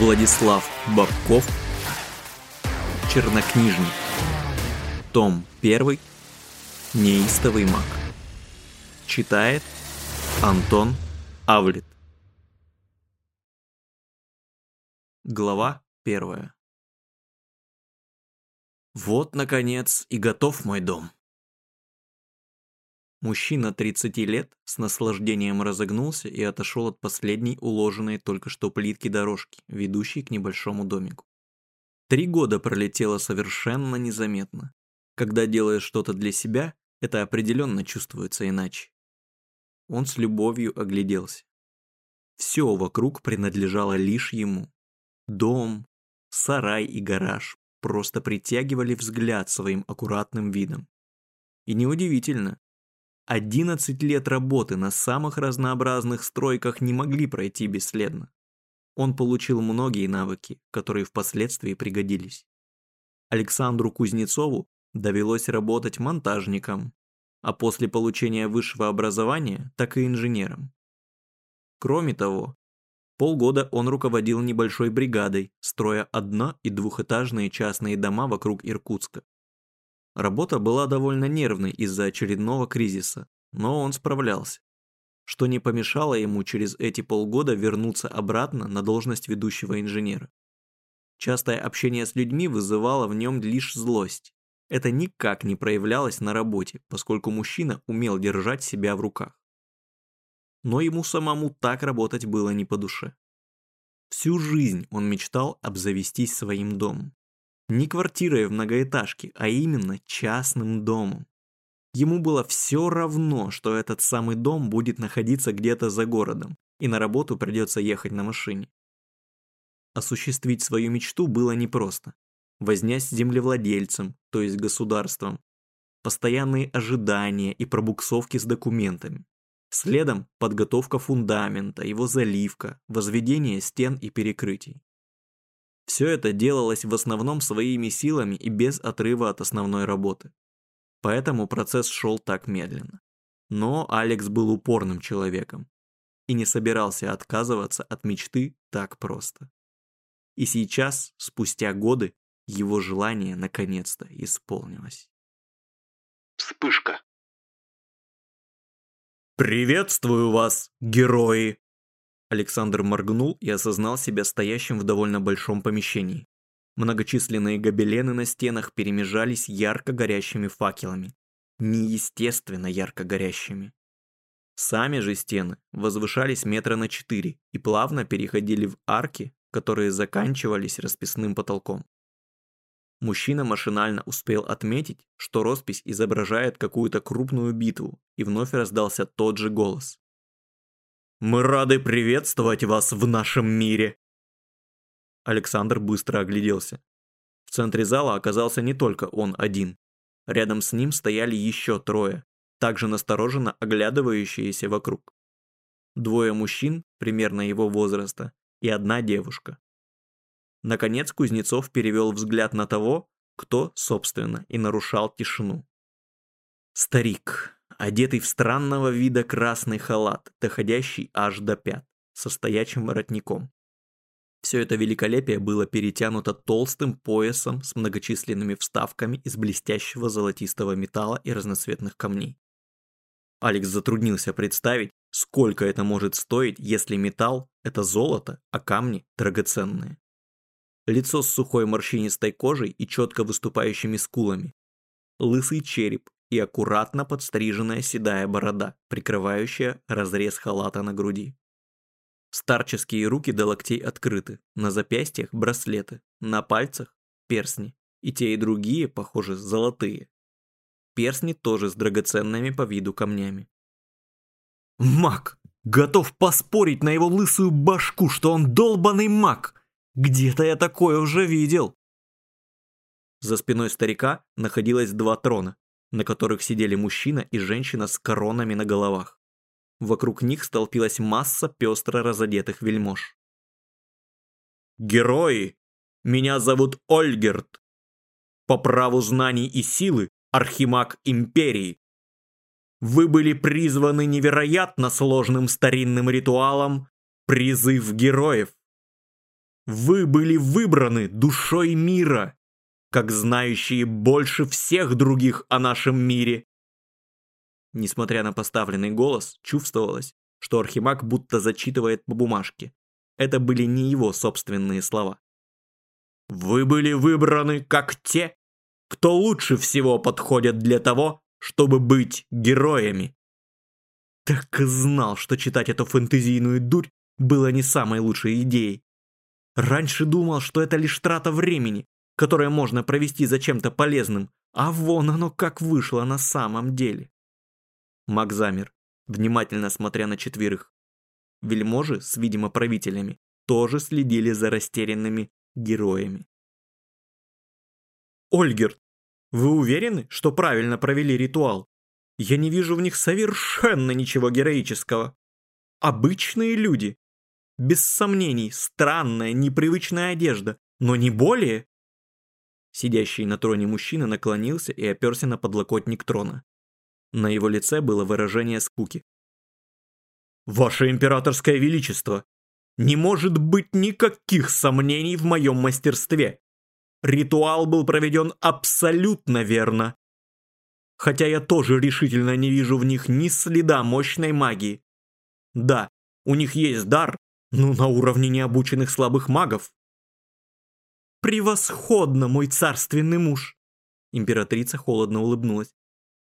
Владислав Бабков Чернокнижник. Том 1 Неистовый маг. Читает Антон Авлет. Глава 1 Вот, наконец, и готов мой дом. Мужчина 30 лет с наслаждением разогнулся и отошел от последней уложенной только что плитки дорожки, ведущей к небольшому домику. Три года пролетело совершенно незаметно. Когда делаешь что-то для себя, это определенно чувствуется иначе. Он с любовью огляделся. Все вокруг принадлежало лишь ему. Дом, сарай и гараж просто притягивали взгляд своим аккуратным видом. И неудивительно, 11 лет работы на самых разнообразных стройках не могли пройти бесследно. Он получил многие навыки, которые впоследствии пригодились. Александру Кузнецову довелось работать монтажником, а после получения высшего образования так и инженером. Кроме того, полгода он руководил небольшой бригадой, строя одно- и двухэтажные частные дома вокруг Иркутска. Работа была довольно нервной из-за очередного кризиса, но он справлялся, что не помешало ему через эти полгода вернуться обратно на должность ведущего инженера. Частое общение с людьми вызывало в нем лишь злость. Это никак не проявлялось на работе, поскольку мужчина умел держать себя в руках. Но ему самому так работать было не по душе. Всю жизнь он мечтал обзавестись своим домом. Не квартирой в многоэтажке, а именно частным домом. Ему было все равно, что этот самый дом будет находиться где-то за городом, и на работу придется ехать на машине. Осуществить свою мечту было непросто. Возня с землевладельцем, то есть государством, постоянные ожидания и пробуксовки с документами. Следом подготовка фундамента, его заливка, возведение стен и перекрытий. Все это делалось в основном своими силами и без отрыва от основной работы. Поэтому процесс шел так медленно. Но Алекс был упорным человеком и не собирался отказываться от мечты так просто. И сейчас, спустя годы, его желание наконец-то исполнилось. Вспышка. «Приветствую вас, герои!» Александр моргнул и осознал себя стоящим в довольно большом помещении. Многочисленные гобелены на стенах перемежались ярко горящими факелами. Неестественно ярко горящими. Сами же стены возвышались метра на четыре и плавно переходили в арки, которые заканчивались расписным потолком. Мужчина машинально успел отметить, что роспись изображает какую-то крупную битву, и вновь раздался тот же голос. Мы рады приветствовать вас в нашем мире!» Александр быстро огляделся. В центре зала оказался не только он один. Рядом с ним стояли еще трое, также настороженно оглядывающиеся вокруг. Двое мужчин, примерно его возраста, и одна девушка. Наконец Кузнецов перевел взгляд на того, кто, собственно, и нарушал тишину. Старик, одетый в странного вида красный халат, доходящий аж до пят, со стоячим воротником. Все это великолепие было перетянуто толстым поясом с многочисленными вставками из блестящего золотистого металла и разноцветных камней. Алекс затруднился представить, сколько это может стоить, если металл – это золото, а камни – драгоценные. Лицо с сухой морщинистой кожей и четко выступающими скулами. Лысый череп и аккуратно подстриженная седая борода, прикрывающая разрез халата на груди. Старческие руки до локтей открыты, на запястьях браслеты, на пальцах перстни, и те и другие, похоже, золотые. Перстни тоже с драгоценными по виду камнями. «Маг! Готов поспорить на его лысую башку, что он долбанный маг! Где-то я такое уже видел!» За спиной старика находилось два трона, на которых сидели мужчина и женщина с коронами на головах. Вокруг них столпилась масса пестро разодетых вельмож. «Герои! Меня зовут Ольгерт. По праву знаний и силы архимаг Империи. Вы были призваны невероятно сложным старинным ритуалом «Призыв героев». Вы были выбраны душой мира, как знающие больше всех других о нашем мире. Несмотря на поставленный голос, чувствовалось, что Архимаг будто зачитывает по бумажке. Это были не его собственные слова. Вы были выбраны как те, кто лучше всего подходят для того, чтобы быть героями. Так и знал, что читать эту фэнтезийную дурь было не самой лучшей идеей. Раньше думал, что это лишь трата времени, которое можно провести за чем-то полезным, а вон оно как вышло на самом деле. Маг замер, внимательно смотря на четверых. Вельможи с, видимо, правителями тоже следили за растерянными героями. Ольгерт, вы уверены, что правильно провели ритуал? Я не вижу в них совершенно ничего героического. Обычные люди. Без сомнений, странная, непривычная одежда, но не более. Сидящий на троне мужчина наклонился и оперся на подлокотник трона. На его лице было выражение скуки. «Ваше императорское величество, не может быть никаких сомнений в моем мастерстве. Ритуал был проведен абсолютно верно. Хотя я тоже решительно не вижу в них ни следа мощной магии. Да, у них есть дар, но на уровне необученных слабых магов. «Превосходно, мой царственный муж!» Императрица холодно улыбнулась.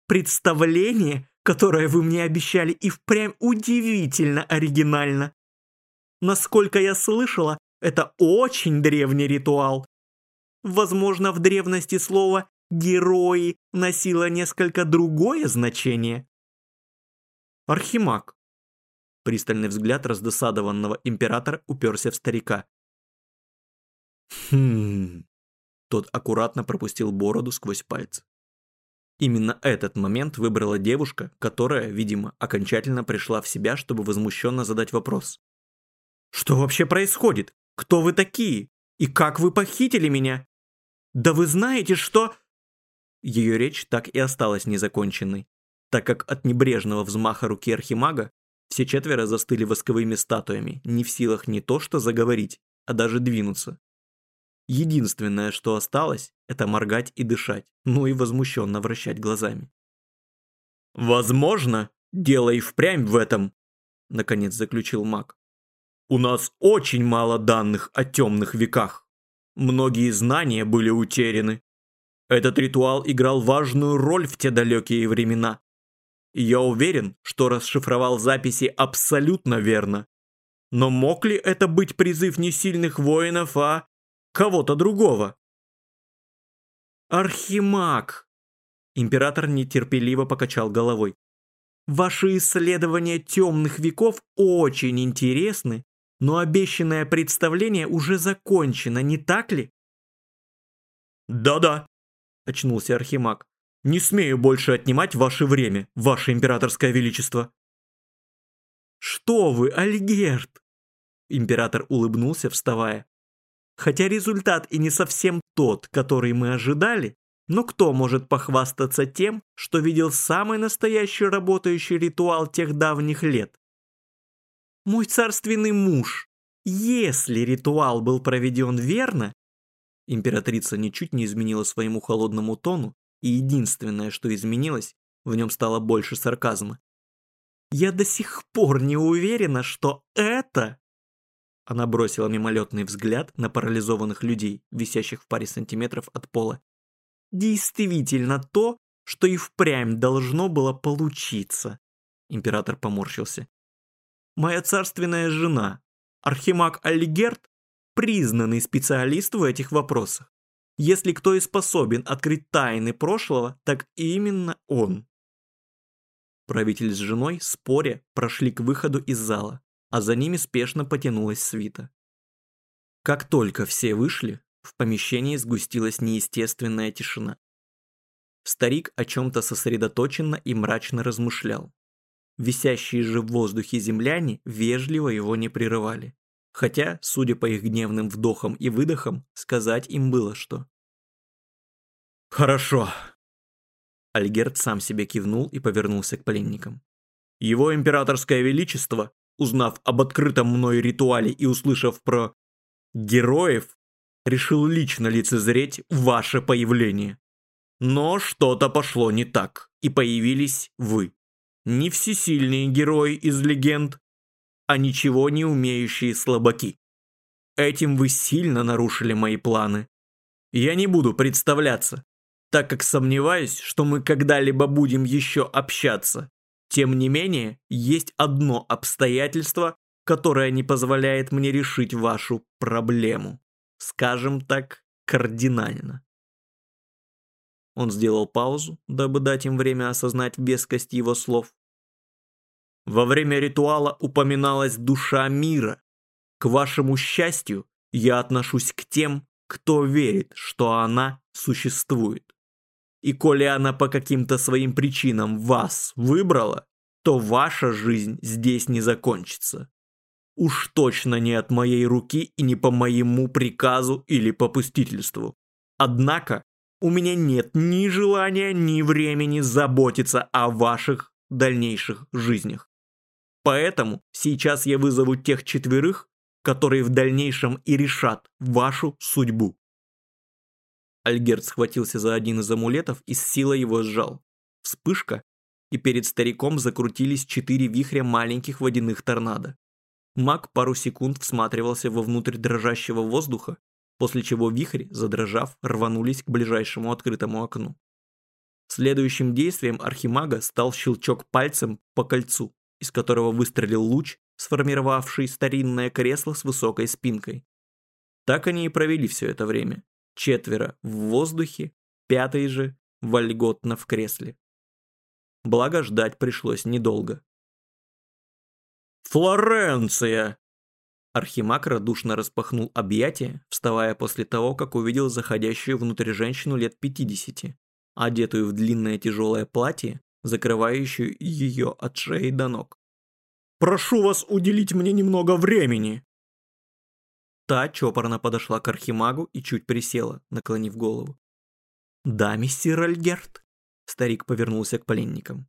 «Представление, которое вы мне обещали, и впрямь удивительно оригинально. Насколько я слышала, это очень древний ритуал, Возможно, в древности слово «герои» носило несколько другое значение. Архимаг. Пристальный взгляд раздосадованного императора уперся в старика. Хм. Тот аккуратно пропустил бороду сквозь пальцы. Именно этот момент выбрала девушка, которая, видимо, окончательно пришла в себя, чтобы возмущенно задать вопрос. «Что вообще происходит? Кто вы такие? И как вы похитили меня?» «Да вы знаете, что...» Ее речь так и осталась незаконченной, так как от небрежного взмаха руки архимага все четверо застыли восковыми статуями, не в силах не то что заговорить, а даже двинуться. Единственное, что осталось, это моргать и дышать, ну и возмущенно вращать глазами. «Возможно, дело и впрямь в этом», — наконец заключил маг. «У нас очень мало данных о темных веках». Многие знания были утеряны. Этот ритуал играл важную роль в те далекие времена. Я уверен, что расшифровал записи абсолютно верно. Но мог ли это быть призыв не сильных воинов, а кого-то другого? Архимаг! Император нетерпеливо покачал головой. Ваши исследования темных веков очень интересны но обещанное представление уже закончено, не так ли? «Да-да», – очнулся Архимаг. «Не смею больше отнимать ваше время, ваше императорское величество». «Что вы, Альгерт?» Император улыбнулся, вставая. «Хотя результат и не совсем тот, который мы ожидали, но кто может похвастаться тем, что видел самый настоящий работающий ритуал тех давних лет? Мой царственный муж, если ритуал был проведен верно, императрица ничуть не изменила своему холодному тону, и единственное, что изменилось, в нем стало больше сарказма. Я до сих пор не уверена, что это... Она бросила мимолетный взгляд на парализованных людей, висящих в паре сантиметров от пола. Действительно то, что и впрямь должно было получиться. Император поморщился. Моя царственная жена, Архимаг Альгерт, признанный специалист в этих вопросах. Если кто и способен открыть тайны прошлого, так именно он. Правитель с женой, споря, прошли к выходу из зала, а за ними спешно потянулась свита. Как только все вышли, в помещении сгустилась неестественная тишина. Старик о чем-то сосредоточенно и мрачно размышлял. Висящие же в воздухе земляне вежливо его не прерывали. Хотя, судя по их гневным вдохам и выдохам, сказать им было что. «Хорошо». Альгерт сам себе кивнул и повернулся к пленникам. «Его императорское величество, узнав об открытом мной ритуале и услышав про героев решил лично лицезреть ваше появление. Но что-то пошло не так, и появились вы. Не всесильные герои из легенд, а ничего не умеющие слабаки. Этим вы сильно нарушили мои планы. Я не буду представляться, так как сомневаюсь, что мы когда-либо будем еще общаться. Тем не менее, есть одно обстоятельство, которое не позволяет мне решить вашу проблему. Скажем так, кардинально. Он сделал паузу, дабы дать им время осознать вескость его слов. Во время ритуала упоминалась душа мира. К вашему счастью, я отношусь к тем, кто верит, что она существует. И коли она по каким-то своим причинам вас выбрала, то ваша жизнь здесь не закончится. Уж точно не от моей руки и не по моему приказу или попустительству. Однако у меня нет ни желания, ни времени заботиться о ваших дальнейших жизнях. Поэтому сейчас я вызову тех четверых, которые в дальнейшем и решат вашу судьбу. Альгерт схватился за один из амулетов и с силой его сжал. Вспышка, и перед стариком закрутились четыре вихря маленьких водяных торнадо. Маг пару секунд всматривался вовнутрь дрожащего воздуха, после чего вихрь, задрожав, рванулись к ближайшему открытому окну. Следующим действием архимага стал щелчок пальцем по кольцу, из которого выстрелил луч, сформировавший старинное кресло с высокой спинкой. Так они и провели все это время. Четверо в воздухе, пятый же вольготно в кресле. Благо ждать пришлось недолго. «Флоренция!» Архимаг радушно распахнул объятия, вставая после того, как увидел заходящую внутрь женщину лет 50, одетую в длинное тяжелое платье закрывающую ее от шеи до ног. «Прошу вас уделить мне немного времени!» Та чопорно подошла к Архимагу и чуть присела, наклонив голову. «Да, мистер Альгерт?» Старик повернулся к пленникам.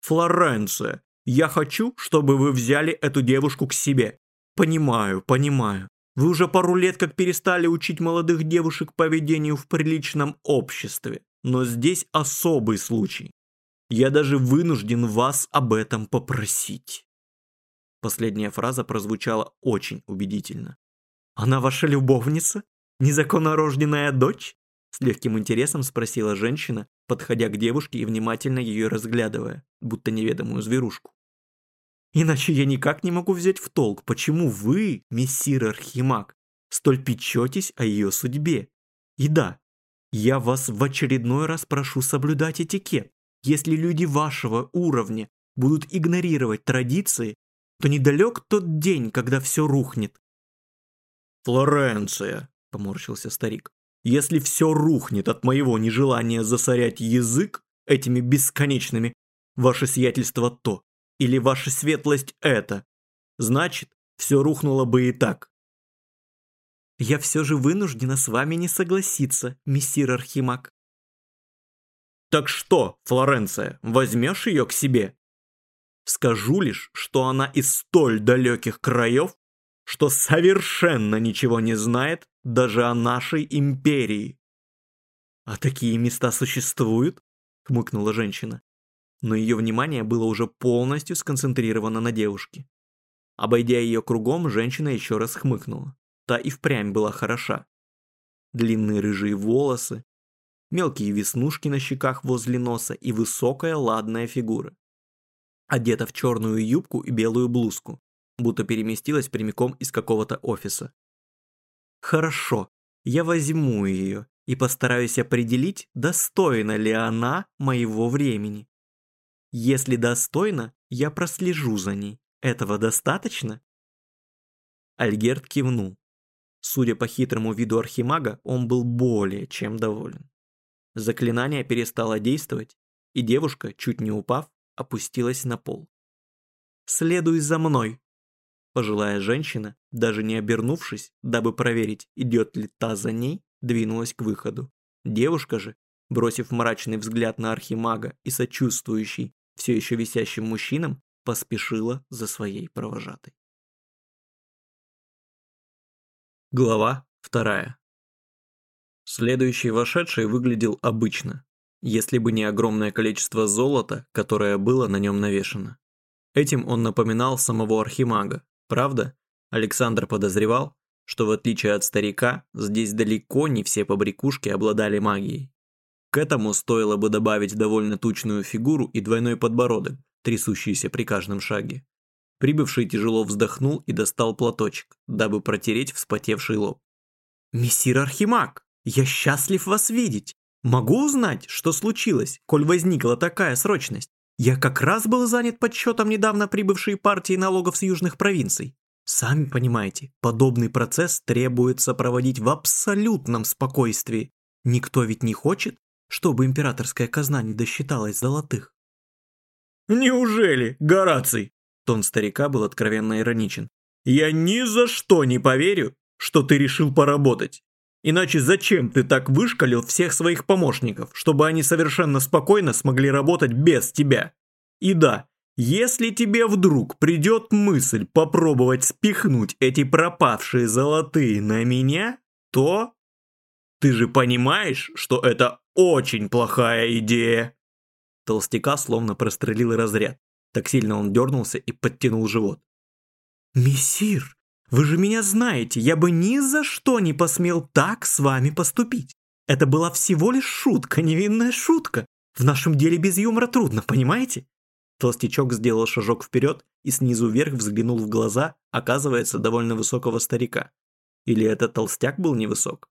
«Флоренция, я хочу, чтобы вы взяли эту девушку к себе. Понимаю, понимаю. Вы уже пару лет как перестали учить молодых девушек поведению в приличном обществе. Но здесь особый случай. Я даже вынужден вас об этом попросить. Последняя фраза прозвучала очень убедительно. Она ваша любовница? Незаконнорожденная дочь? С легким интересом спросила женщина, подходя к девушке и внимательно ее разглядывая, будто неведомую зверушку. Иначе я никак не могу взять в толк, почему вы, мессир Архимаг, столь печетесь о ее судьбе. И да, я вас в очередной раз прошу соблюдать этикет. Если люди вашего уровня будут игнорировать традиции, то недалек тот день, когда все рухнет. «Флоренция», — поморщился старик, — «если все рухнет от моего нежелания засорять язык этими бесконечными ваше сиятельство то, или ваша светлость это, значит, все рухнуло бы и так». «Я все же вынуждена с вами не согласиться, мессир Архимаг», так что, Флоренция, возьмешь ее к себе? Скажу лишь, что она из столь далеких краев, что совершенно ничего не знает даже о нашей империи. «А такие места существуют?» — хмыкнула женщина. Но ее внимание было уже полностью сконцентрировано на девушке. Обойдя ее кругом, женщина еще раз хмыкнула. Та и впрямь была хороша. Длинные рыжие волосы, мелкие веснушки на щеках возле носа и высокая ладная фигура. Одета в черную юбку и белую блузку, будто переместилась прямиком из какого-то офиса. Хорошо, я возьму ее и постараюсь определить, достойна ли она моего времени. Если достойна, я прослежу за ней. Этого достаточно? Альгерт кивнул. Судя по хитрому виду архимага, он был более чем доволен. Заклинание перестало действовать, и девушка, чуть не упав, опустилась на пол. «Следуй за мной!» Пожилая женщина, даже не обернувшись, дабы проверить, идет ли та за ней, двинулась к выходу. Девушка же, бросив мрачный взгляд на архимага и сочувствующий все еще висящим мужчинам, поспешила за своей провожатой. Глава вторая. Следующий вошедший выглядел обычно, если бы не огромное количество золота, которое было на нем навешено. Этим он напоминал самого архимага. Правда, Александр подозревал, что в отличие от старика, здесь далеко не все побрякушки обладали магией. К этому стоило бы добавить довольно тучную фигуру и двойной подбородок, трясущийся при каждом шаге. Прибывший тяжело вздохнул и достал платочек, дабы протереть вспотевший лоб. «Мессир Архимаг, я счастлив вас видеть. Могу узнать, что случилось, коль возникла такая срочность? Я как раз был занят подсчетом недавно прибывшей партии налогов с южных провинций. Сами понимаете, подобный процесс требуется проводить в абсолютном спокойствии. Никто ведь не хочет, чтобы императорская казна не досчиталась золотых. «Неужели, Гораций?» Тон старика был откровенно ироничен. «Я ни за что не поверю, что ты решил поработать. Иначе зачем ты так вышкалил всех своих помощников, чтобы они совершенно спокойно смогли работать без тебя? И да, если тебе вдруг придет мысль попробовать спихнуть эти пропавшие золотые на меня, то... Ты же понимаешь, что это очень плохая идея. Толстяка словно прострелил разряд. Так сильно он дернулся и подтянул живот. «Мессир, вы же меня знаете, я бы ни за что не посмел так с вами поступить. Это была всего лишь шутка, невинная шутка. В нашем деле без юмора трудно, понимаете?» Толстячок сделал шажок вперед и снизу вверх взглянул в глаза, оказывается, довольно высокого старика. Или этот толстяк был невысок?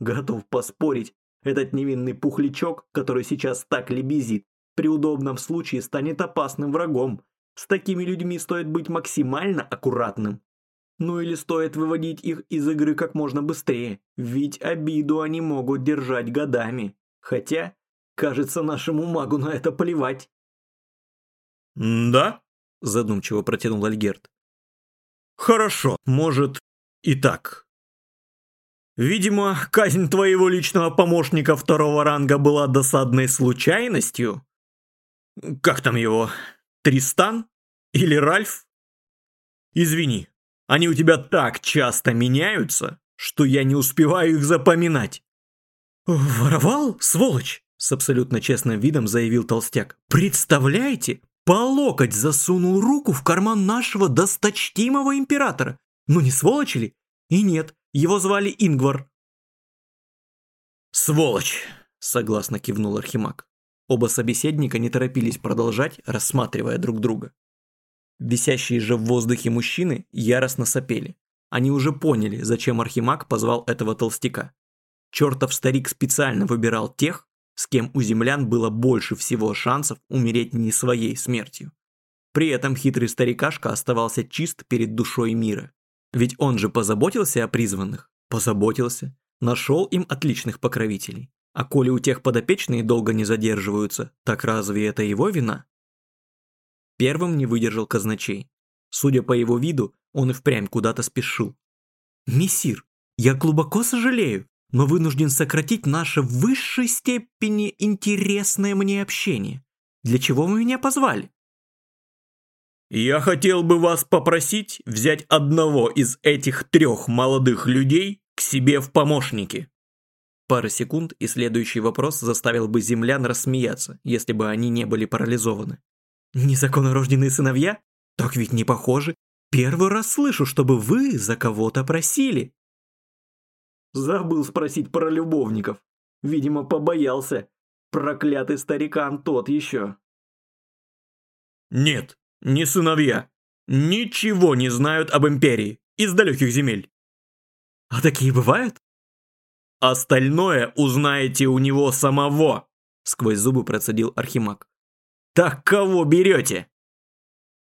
Готов поспорить, этот невинный пухлячок, который сейчас так лебезит, при удобном случае станет опасным врагом. С такими людьми стоит быть максимально аккуратным. Ну или стоит выводить их из игры как можно быстрее, ведь обиду они могут держать годами. Хотя, кажется, нашему магу на это плевать. «Да?» – задумчиво протянул Альгерт. «Хорошо, может, и так. Видимо, казнь твоего личного помощника второго ранга была досадной случайностью. Как там его? Тристан? Или Ральф? Извини, они у тебя так часто меняются, что я не успеваю их запоминать. Воровал, сволочь? С абсолютно честным видом заявил толстяк. Представляете, по локоть засунул руку в карман нашего досточтимого императора. Ну не сволочь ли? И нет, его звали Ингвар. «Сволочь!» – согласно кивнул Архимаг. Оба собеседника не торопились продолжать, рассматривая друг друга. Висящие же в воздухе мужчины яростно сопели. Они уже поняли, зачем Архимаг позвал этого толстяка. Чертов старик специально выбирал тех, с кем у землян было больше всего шансов умереть не своей смертью. При этом хитрый старикашка оставался чист перед душой мира. Ведь он же позаботился о призванных. Позаботился. Нашел им отличных покровителей. А коли у тех подопечные долго не задерживаются, так разве это его вина? Первым не выдержал казначей. Судя по его виду, он и впрямь куда-то спешил. «Мессир, я глубоко сожалею, но вынужден сократить наше в высшей степени интересное мне общение. Для чего вы меня позвали?» «Я хотел бы вас попросить взять одного из этих трех молодых людей к себе в помощники», Пара секунд, и следующий вопрос заставил бы землян рассмеяться, если бы они не были парализованы. «Незаконнорожденные сыновья? Так ведь не похожи. Первый раз слышу, чтобы вы за кого-то просили». Забыл спросить про любовников. Видимо, побоялся. Проклятый старикан тот еще. «Нет, не сыновья. Ничего не знают об Империи. Из далеких земель». «А такие бывают?» Остальное узнаете у него самого, сквозь зубы процедил Архимаг. Так кого берете?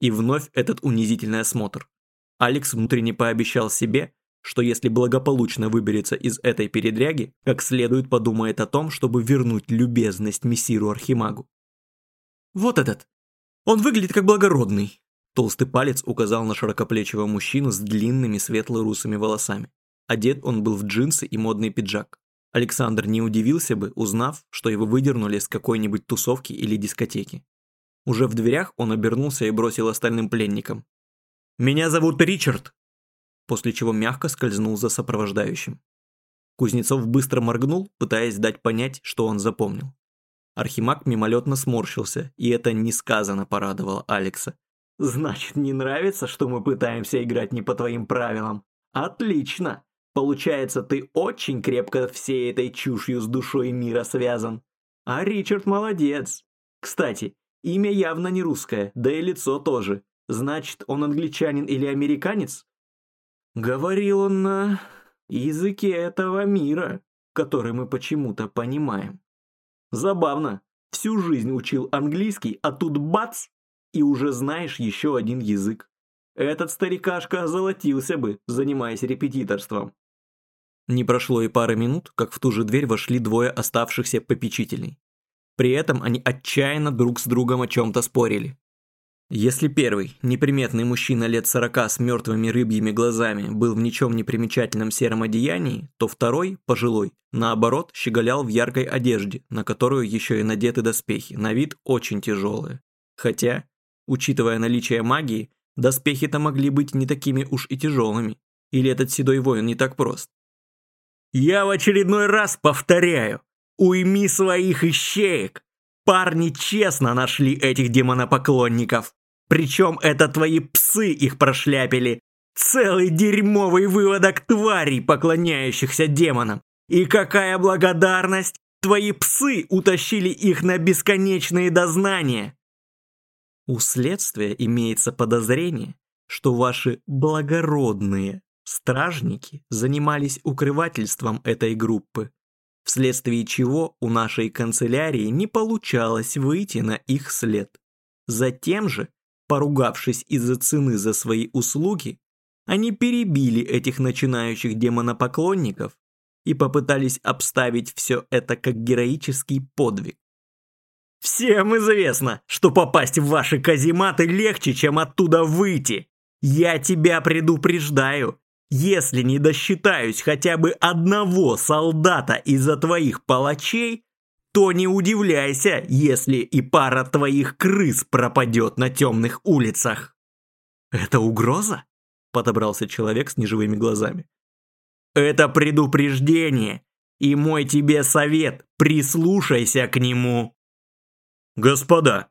И вновь этот унизительный осмотр. Алекс внутренне пообещал себе, что если благополучно выберется из этой передряги, как следует подумает о том, чтобы вернуть любезность мессиру Архимагу. «Вот этот. Он выглядит как благородный», Толстый палец указал на широкоплечего мужчину с длинными светло-русыми волосами. Одет он был в джинсы и модный пиджак. Александр не удивился бы, узнав, что его выдернули с какой-нибудь тусовки или дискотеки. Уже в дверях он обернулся и бросил остальным пленникам. «Меня зовут Ричард!» после чего мягко скользнул за сопровождающим. Кузнецов быстро моргнул, пытаясь дать понять, что он запомнил. Архимаг мимолетно сморщился, и это несказанно порадовало Алекса. «Значит, не нравится, что мы пытаемся играть не по твоим правилам? Отлично! Получается, ты очень крепко всей этой чушью с душой мира связан. А Ричард молодец. Кстати, имя явно не русское, да и лицо тоже. Значит, он англичанин или американец? Говорил он на языке этого мира, который мы почему-то понимаем. Забавно. Всю жизнь учил английский, а тут бац, и уже знаешь еще один язык. Этот старикашка озолотился бы, занимаясь репетиторством. Не прошло и пары минут, как в ту же дверь вошли двое оставшихся попечителей. При этом они отчаянно друг с другом о чем-то спорили. Если первый, неприметный мужчина лет сорока с мертвыми рыбьими глазами, был в ничем не примечательном сером одеянии, то второй, пожилой, наоборот, щеголял в яркой одежде, на которую еще и надеты доспехи, на вид очень тяжелые. Хотя, учитывая наличие магии, доспехи-то могли быть не такими уж и тяжелыми. Или этот седой воин не так прост. «Я в очередной раз повторяю, уйми своих ищеек! Парни честно нашли этих демонопоклонников!» Причем это твои псы их прошляпили. Целый дерьмовый выводок тварей, поклоняющихся демонам. И какая благодарность! Твои псы утащили их на бесконечные дознания. У следствия имеется подозрение, что ваши благородные стражники занимались укрывательством этой группы, вследствие чего у нашей канцелярии не получалось выйти на их след. Затем же Поругавшись из-за цены за свои услуги, они перебили этих начинающих демонопоклонников и попытались обставить все это как героический подвиг. «Всем известно, что попасть в ваши казематы легче, чем оттуда выйти. Я тебя предупреждаю, если не досчитаюсь хотя бы одного солдата из-за твоих палачей, то не удивляйся, если и пара твоих крыс пропадет на темных улицах. Это угроза? Подобрался человек с неживыми глазами. Это предупреждение, и мой тебе совет, прислушайся к нему. Господа,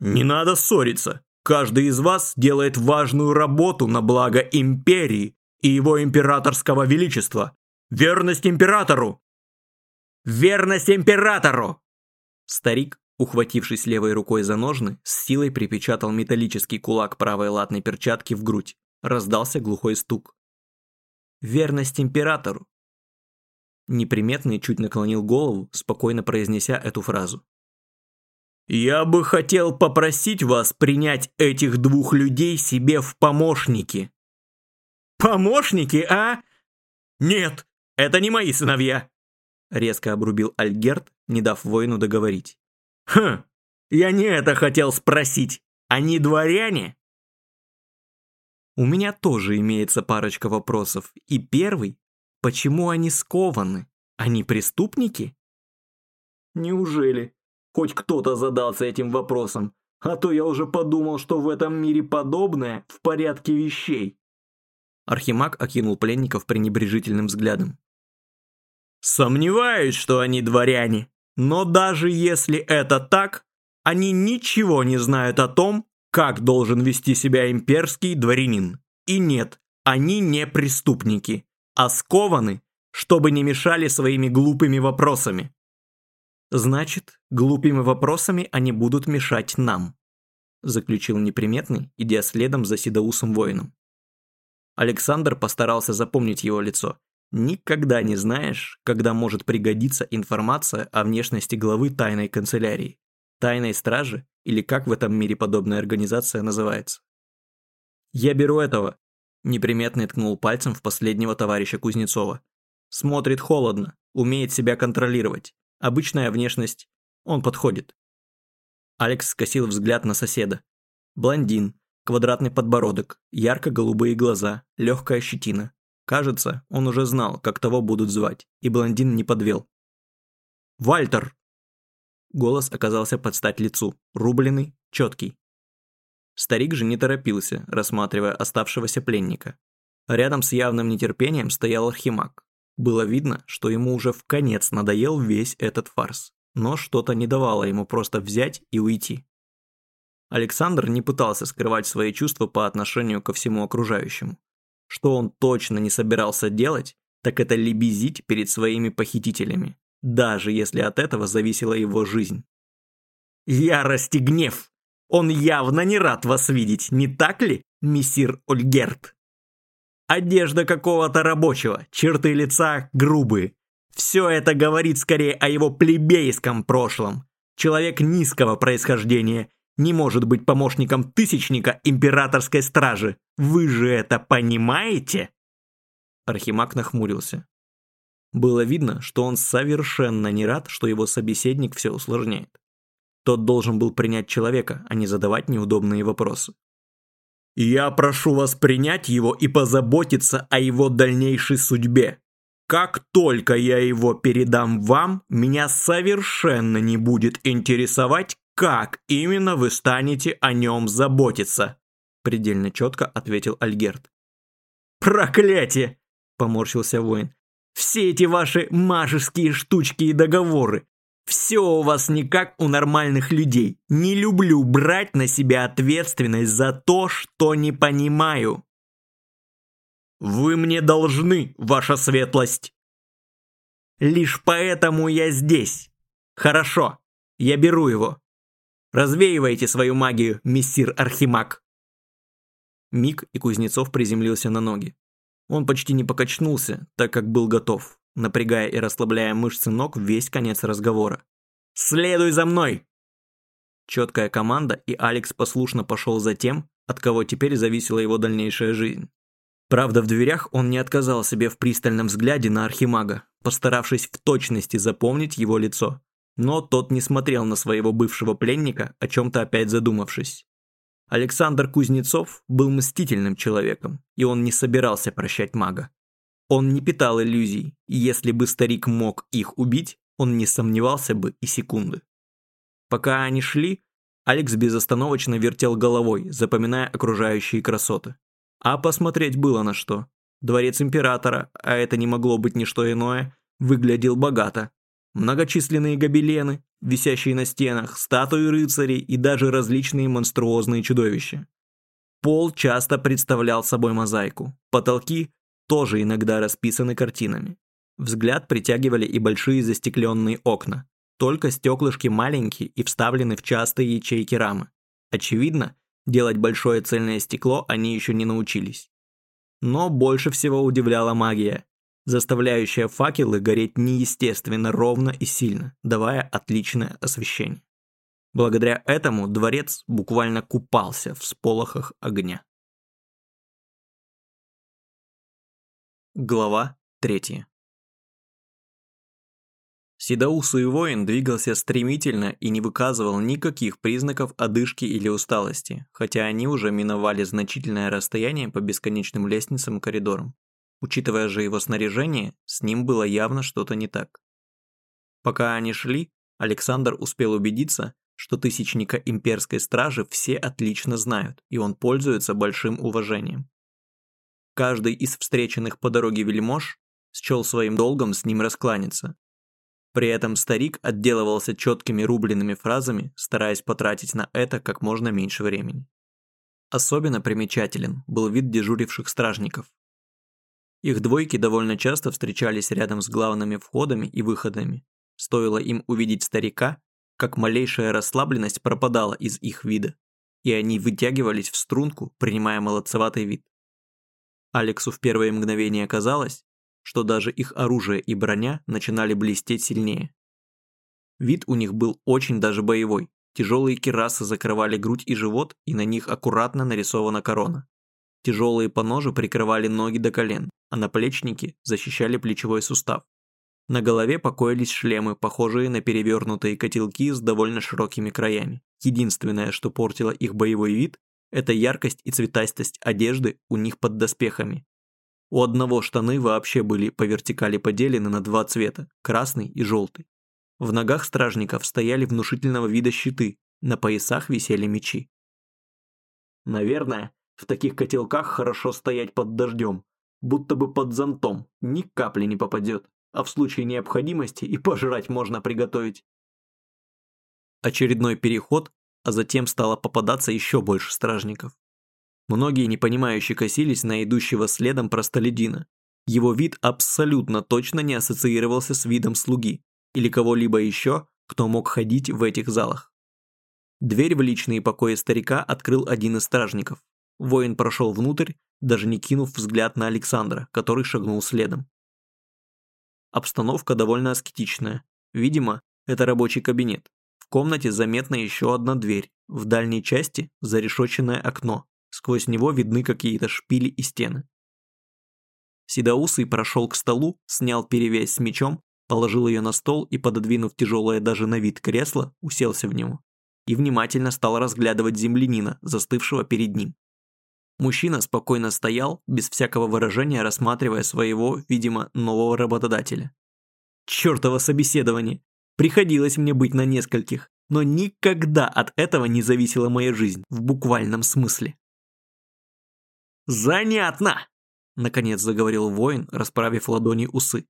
не надо ссориться. Каждый из вас делает важную работу на благо империи и его императорского величества. Верность императору Верность императору!» Старик, ухватившись левой рукой за ножны, с силой припечатал металлический кулак правой латной перчатки в грудь. Раздался глухой стук. «Верность императору!» Неприметный чуть наклонил голову, спокойно произнеся эту фразу. «Я бы хотел попросить вас принять этих двух людей себе в помощники». «Помощники, а? Нет, это не мои сыновья. Резко обрубил Альгерт, не дав воину договорить. «Хм, я не это хотел спросить. Они дворяне?» У меня тоже имеется парочка вопросов. И первый, почему они скованы? Они преступники? Неужели? Хоть кто-то задался этим вопросом. А то я уже подумал, что в этом мире подобное в порядке вещей. Архимаг окинул пленников пренебрежительным взглядом. Сомневаюсь, что они дворяне. Но даже если это так, они ничего не знают о том, как должен вести себя имперский дворянин. И нет, они не преступники, а скованы, чтобы не мешали своими глупыми вопросами. Значит, глупыми вопросами они будут мешать нам, заключил неприметный, идя следом за седоусым воином. Александр постарался запомнить его лицо Никогда не знаешь, когда может пригодиться информация о внешности главы тайной канцелярии, тайной стражи или как в этом мире подобная организация называется. «Я беру этого», – неприметно ткнул пальцем в последнего товарища Кузнецова. «Смотрит холодно, умеет себя контролировать. Обычная внешность. Он подходит». Алекс скосил взгляд на соседа. Блондин, квадратный подбородок, ярко-голубые глаза, легкая щетина. Кажется, он уже знал, как того будут звать, и блондин не подвел. «Вальтер!» Голос оказался под стать лицу, рубленый, четкий. Старик же не торопился, рассматривая оставшегося пленника. Рядом с явным нетерпением стоял Архимаг. Было видно, что ему уже в конец надоел весь этот фарс, но что-то не давало ему просто взять и уйти. Александр не пытался скрывать свои чувства по отношению ко всему окружающему. Что он точно не собирался делать, так это лебезить перед своими похитителями, даже если от этого зависела его жизнь. «Ярость и гнев! Он явно не рад вас видеть, не так ли, мессир Ольгерт?» Одежда какого-то рабочего, черты лица грубые. Все это говорит скорее о его плебейском прошлом. Человек низкого происхождения не может быть помощником тысячника императорской стражи. Вы же это понимаете? Архимаг нахмурился. Было видно, что он совершенно не рад, что его собеседник все усложняет. Тот должен был принять человека, а не задавать неудобные вопросы. Я прошу вас принять его и позаботиться о его дальнейшей судьбе. Как только я его передам вам, меня совершенно не будет интересовать, как именно вы станете о нем заботиться», предельно четко ответил Альгерт. «Проклятие!» – поморщился воин. «Все эти ваши мажеские штучки и договоры, все у вас не как у нормальных людей. Не люблю брать на себя ответственность за то, что не понимаю. Вы мне должны, ваша светлость. Лишь поэтому я здесь. Хорошо, я беру его. Развеивайте свою магию, мессир Архимаг. Миг и Кузнецов приземлился на ноги. Он почти не покачнулся, так как был готов напрягая и расслабляя мышцы ног весь конец разговора. «Следуй за мной!» Четкая команда, и Алекс послушно пошел за тем, от кого теперь зависела его дальнейшая жизнь. Правда, в дверях он не отказал себе в пристальном взгляде на Архимага, постаравшись в точности запомнить его лицо. Но тот не смотрел на своего бывшего пленника, о чем-то опять задумавшись. Александр Кузнецов был мстительным человеком, и он не собирался прощать мага. Он не питал иллюзий, и если бы старик мог их убить, он не сомневался бы и секунды. Пока они шли, Алекс безостановочно вертел головой, запоминая окружающие красоты. А посмотреть было на что. Дворец императора, а это не могло быть ничто иное, выглядел богато. Многочисленные гобелены, висящие на стенах, статуи рыцарей и даже различные монструозные чудовища. Пол часто представлял собой мозаику. Потолки тоже иногда расписаны картинами. Взгляд притягивали и большие застекленные окна. Только стеклышки маленькие и вставлены в частые ячейки рамы. Очевидно, делать большое цельное стекло они еще не научились. Но больше всего удивляла магия, заставляющая факелы гореть неестественно ровно и сильно, давая отличное освещение. Благодаря этому дворец буквально купался в сполохах огня. Глава третья. Седоусый воин двигался стремительно и не выказывал никаких признаков одышки или усталости, хотя они уже миновали значительное расстояние по бесконечным лестницам и коридорам. Учитывая же его снаряжение, с ним было явно что-то не так. Пока они шли, Александр успел убедиться, что тысячника имперской стражи все отлично знают, и он пользуется большим уважением. Каждый из встреченных по дороге вельмож счел своим долгом с ним раскланяться. При этом старик отделывался четкими рубленными фразами, стараясь потратить на это как можно меньше времени. Особенно примечателен был вид дежуривших стражников. Их двойки довольно часто встречались рядом с главными входами и выходами. Стоило им увидеть старика, как малейшая расслабленность пропадала из их вида, и они вытягивались в струнку, принимая молодцеватый вид. Алексу в первое мгновение казалось, что даже их оружие и броня начинали блестеть сильнее. Вид у них был очень даже боевой. Тяжелые кирасы закрывали грудь и живот, и на них аккуратно нарисована корона. Тяжелые поножи прикрывали ноги до колен, а наплечники защищали плечевой сустав. На голове покоились шлемы, похожие на перевернутые котелки с довольно широкими краями. Единственное, что портило их боевой вид, это яркость и цветастость одежды у них под доспехами. У одного штаны вообще были по вертикали поделены на два цвета – красный и желтый. В ногах стражников стояли внушительного вида щиты, на поясах висели мечи. «Наверное, в таких котелках хорошо стоять под дождем», будто бы под зонтом, ни капли не попадет, а в случае необходимости и пожрать можно приготовить. Очередной переход, а затем стало попадаться еще больше стражников. Многие непонимающе косились на идущего следом простолюдина. Его вид абсолютно точно не ассоциировался с видом слуги или кого-либо еще, кто мог ходить в этих залах. Дверь в личные покои старика открыл один из стражников. Воин прошел внутрь, даже не кинув взгляд на Александра, который шагнул следом. Обстановка довольно аскетичная. Видимо, это рабочий кабинет. В комнате заметна еще одна дверь. В дальней части зарешоченное окно. Сквозь него видны какие-то шпили и стены. Седоусый прошел к столу, снял перевязь с мечом, положил ее на стол и, пододвинув тяжелое даже на вид кресло, уселся в него. И внимательно стал разглядывать землянина, застывшего перед ним. Мужчина спокойно стоял, без всякого выражения рассматривая своего, видимо, нового работодателя. Чёртово собеседование! Приходилось мне быть на нескольких, но никогда от этого не зависела моя жизнь, в буквальном смысле. «Занятно!» – наконец заговорил воин, расправив ладони усы.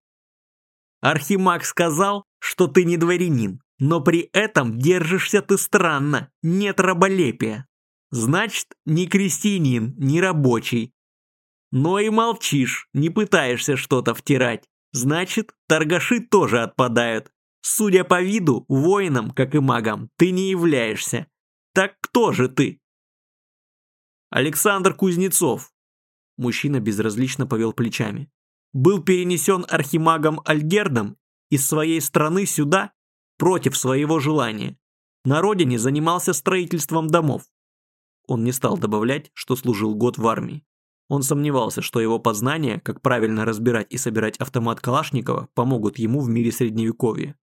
«Архимаг сказал, что ты не дворянин, но при этом держишься ты странно, нет раболепия. Значит, не крестьянин, не рабочий. Но и молчишь, не пытаешься что-то втирать. Значит, торгаши тоже отпадают. Судя по виду, воином, как и магом, ты не являешься. Так кто же ты? Александр Кузнецов. Мужчина безразлично повел плечами. Был перенесен архимагом Альгердом из своей страны сюда против своего желания. На родине занимался строительством домов. Он не стал добавлять, что служил год в армии. Он сомневался, что его познания, как правильно разбирать и собирать автомат Калашникова, помогут ему в мире средневековья.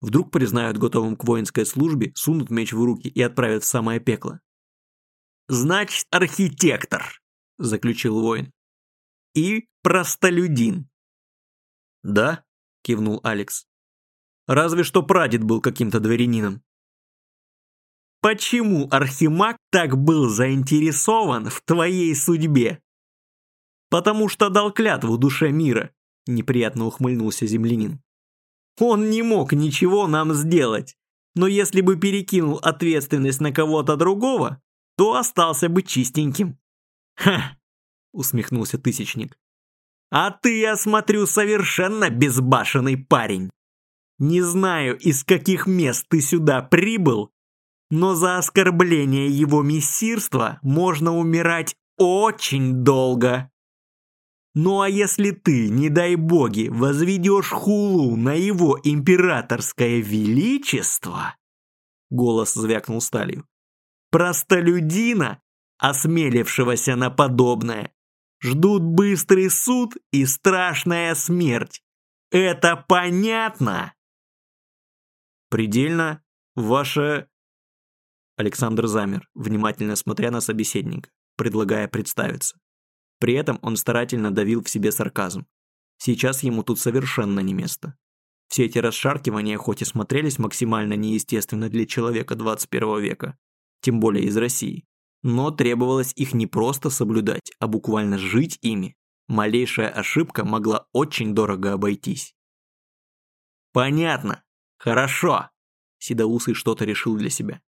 Вдруг признают готовым к воинской службе, сунут меч в руки и отправят в самое пекло. «Значит, архитектор», – заключил воин. «И простолюдин». «Да», – кивнул Алекс. «Разве что прадед был каким-то дворянином». Почему Архимаг так был заинтересован в твоей судьбе? Потому что дал клятву душе мира, неприятно ухмыльнулся землянин. Он не мог ничего нам сделать, но если бы перекинул ответственность на кого-то другого, то остался бы чистеньким. Ха, усмехнулся Тысячник. А ты, я смотрю, совершенно безбашенный парень. Не знаю, из каких мест ты сюда прибыл, но за оскорбление его мессирства можно умирать очень долго. Ну а если ты, не дай боги, возведешь хулу на его императорское величество, голос звякнул сталью, простолюдина, осмелившегося на подобное, ждут быстрый суд и страшная смерть. Это понятно? Предельно, ваше Александр замер, внимательно смотря на собеседника, предлагая представиться. При этом он старательно давил в себе сарказм. Сейчас ему тут совершенно не место. Все эти расшаркивания хоть и смотрелись максимально неестественно для человека 21 века, тем более из России, но требовалось их не просто соблюдать, а буквально жить ими. Малейшая ошибка могла очень дорого обойтись. «Понятно. Хорошо», – Седоусый что-то решил для себя.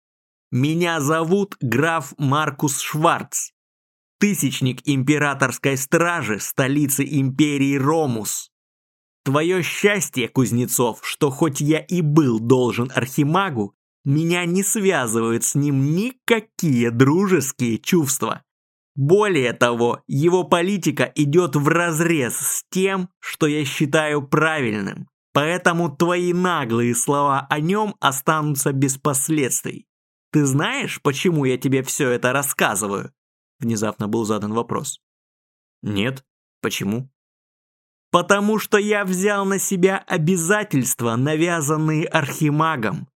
Меня зовут граф Маркус Шварц, тысячник императорской стражи столицы империи Ромус. Твое счастье, Кузнецов, что хоть я и был должен Архимагу, меня не связывают с ним никакие дружеские чувства. Более того, его политика идет вразрез с тем, что я считаю правильным. Поэтому твои наглые слова о нем останутся без последствий. Ты знаешь, почему я тебе все это рассказываю?» Внезапно был задан вопрос. «Нет. Почему?» «Потому что я взял на себя обязательства, навязанные Архимагом.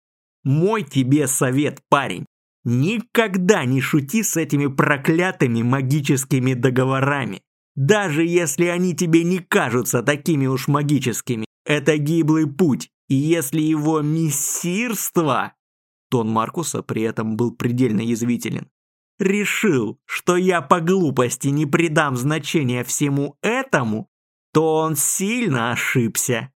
Мой тебе совет, парень. Никогда не шути с этими проклятыми магическими договорами. Даже если они тебе не кажутся такими уж магическими, это гиблый путь. И если его мессирство Тон Маркуса при этом был предельно язвителен. решил, что я по глупости не придам значения всему этому, то он сильно ошибся.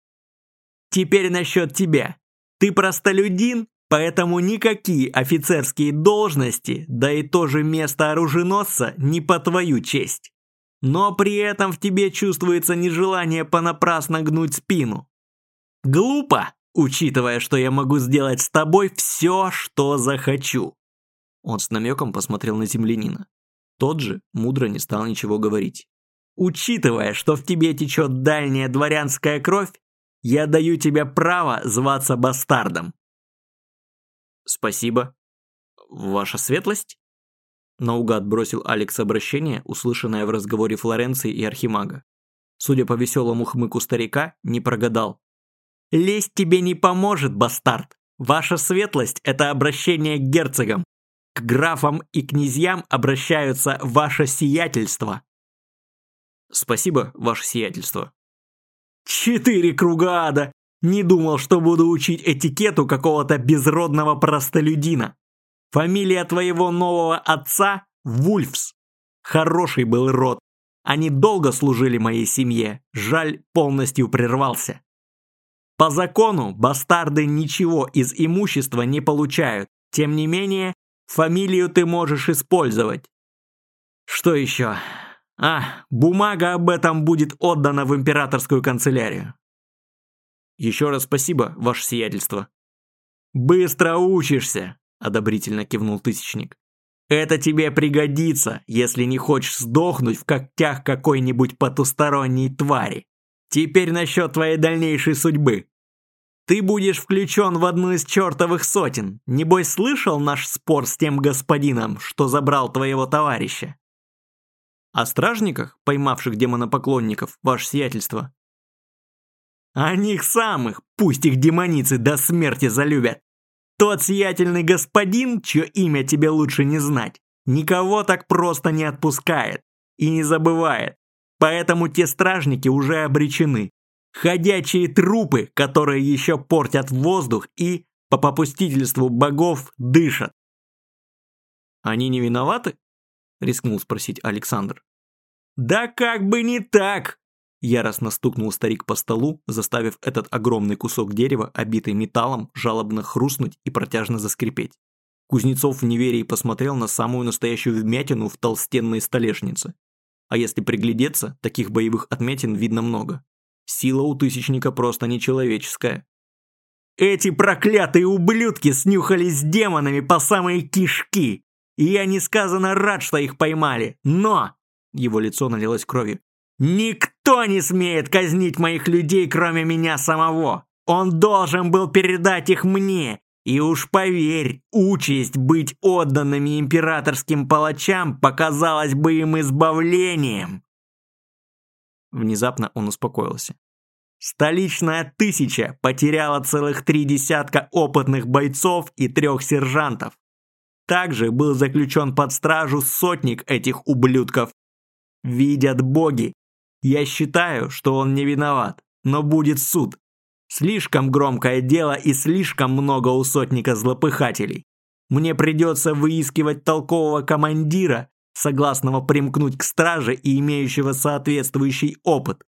Теперь насчет тебя. Ты простолюдин, поэтому никакие офицерские должности, да и то же место оруженосца не по твою честь. Но при этом в тебе чувствуется нежелание понапрасно гнуть спину. Глупо, учитывая, что я могу сделать с тобой все, что захочу. Он с намеком посмотрел на землянина. Тот же мудро не стал ничего говорить. Учитывая, что в тебе течет дальняя дворянская кровь, я даю тебе право зваться бастардом. Спасибо. Ваша светлость? Наугад бросил Алекс обращение, услышанное в разговоре Флоренции и Архимага. Судя по веселому хмыку старика, не прогадал. «Лезть тебе не поможет, бастард! Ваша светлость – это обращение к герцогам. К графам и князьям обращаются ваше сиятельство». «Спасибо, ваше сиятельство». «Четыре круга ада! Не думал, что буду учить этикету какого-то безродного простолюдина. Фамилия твоего нового отца – Вульфс. Хороший был род. Они долго служили моей семье, жаль, полностью прервался. По закону бастарды ничего из имущества не получают, тем не менее, фамилию ты можешь использовать. Что еще? А, бумага об этом будет отдана в императорскую канцелярию. Еще раз спасибо, ваше сиятельство. Быстро учишься, одобрительно кивнул Тысячник. Это тебе пригодится, если не хочешь сдохнуть в когтях какой-нибудь потусторонней твари. Теперь насчет твоей дальнейшей судьбы. Ты будешь включен в одну из чертовых сотен. Небось, слышал наш спор с тем господином, что забрал твоего товарища? О стражниках, поймавших демонопоклонников, ваше сиятельство, о них самых, пусть их демоницы до смерти залюбят. Тот сиятельный господин, чье имя тебе лучше не знать, никого так просто не отпускает и не забывает. Поэтому те стражники уже обречены. Ходячие трупы, которые еще портят воздух и, по попустительству богов, дышат. «Они не виноваты?» — рискнул спросить Александр. «Да как бы не так!» Яростно стукнул старик по столу, заставив этот огромный кусок дерева, обитый металлом, жалобно хрустнуть и протяжно заскрипеть. Кузнецов в неверии посмотрел на самую настоящую вмятину в толстенной столешнице. А если приглядеться, таких боевых отметин видно много. Сила у Тысячника просто нечеловеческая. «Эти проклятые ублюдки снюхались с демонами по самые кишки! И я несказанно рад, что их поймали, но...» Его лицо налилось кровью. Никто не смеет казнить моих людей, кроме меня самого. Он должен был передать их мне. И уж поверь, участь быть отданными императорским палачам показалась бы им избавлением. Внезапно он успокоился. Столичная тысяча потеряла целых три десятка опытных бойцов и трех сержантов. Также был заключен под стражу сотник этих ублюдков. Видят боги, я считаю, что он не виноват, но будет суд. Слишком громкое дело и слишком много у сотника злопыхателей. Мне придется выискивать толкового командира, согласного примкнуть к страже и имеющего соответствующий опыт.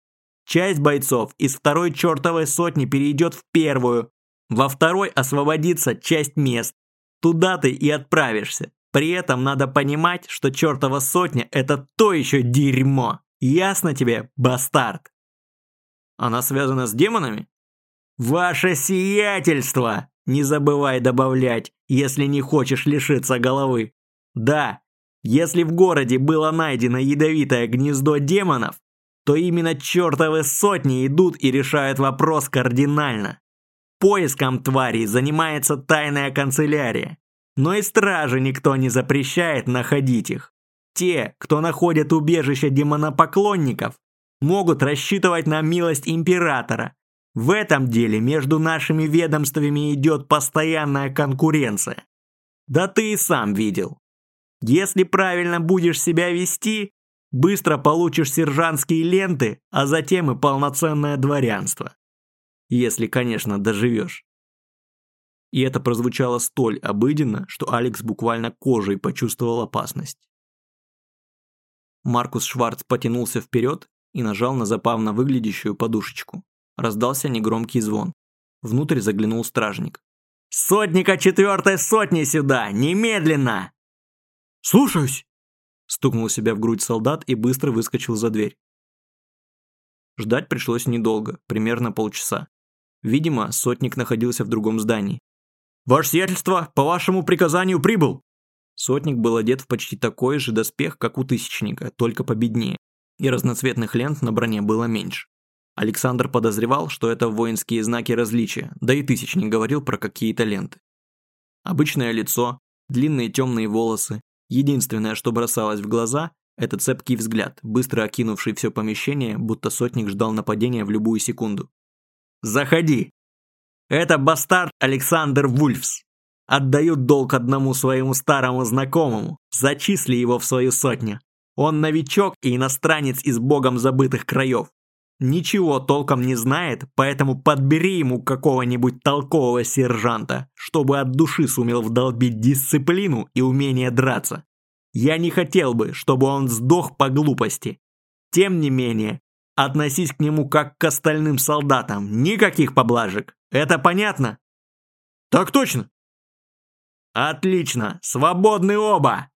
Часть бойцов из второй чертовой сотни перейдет в первую. Во второй освободится часть мест. Туда ты и отправишься. При этом надо понимать, что чертова сотня – это то еще дерьмо. Ясно тебе, бастард? Она связана с демонами? Ваше сиятельство! Не забывай добавлять, если не хочешь лишиться головы. Да, если в городе было найдено ядовитое гнездо демонов, то именно чертовы сотни идут и решают вопрос кардинально. Поиском тварей занимается тайная канцелярия, но и стражи никто не запрещает находить их. Те, кто находят убежище демонопоклонников, могут рассчитывать на милость императора. В этом деле между нашими ведомствами идет постоянная конкуренция. Да ты и сам видел. Если правильно будешь себя вести, быстро получишь сержантские ленты, а затем и полноценное дворянство. Если, конечно, доживешь. И это прозвучало столь обыденно, что Алекс буквально кожей почувствовал опасность. Маркус Шварц потянулся вперед и нажал на запавно выглядящую подушечку. Раздался негромкий звон. Внутрь заглянул стражник. «Сотника четвертой сотни сюда! Немедленно!» «Слушаюсь!» Стукнул себя в грудь солдат и быстро выскочил за дверь. Ждать пришлось недолго, примерно полчаса. Видимо, сотник находился в другом здании. «Ваше сиятельство, по вашему приказанию прибыл!» Сотник был одет в почти такой же доспех, как у тысячника, только победнее, и разноцветных лент на броне было меньше. Александр подозревал, что это воинские знаки различия, да и тысячник говорил про какие-то ленты. Обычное лицо, длинные темные волосы, единственное, что бросалось в глаза, это цепкий взгляд, быстро окинувший все помещение, будто сотник ждал нападения в любую секунду. «Заходи! Это бастард Александр Вульфс. Отдают долг одному своему старому знакомому. Зачисли его в свою сотню. Он новичок и иностранец из богом забытых краев. Ничего толком не знает, поэтому подбери ему какого-нибудь толкового сержанта, чтобы от души сумел вдолбить дисциплину и умение драться. Я не хотел бы, чтобы он сдох по глупости. Тем не менее, относись к нему как к остальным солдатам, никаких поблажек. Это понятно? Так точно. Отлично, свободны оба.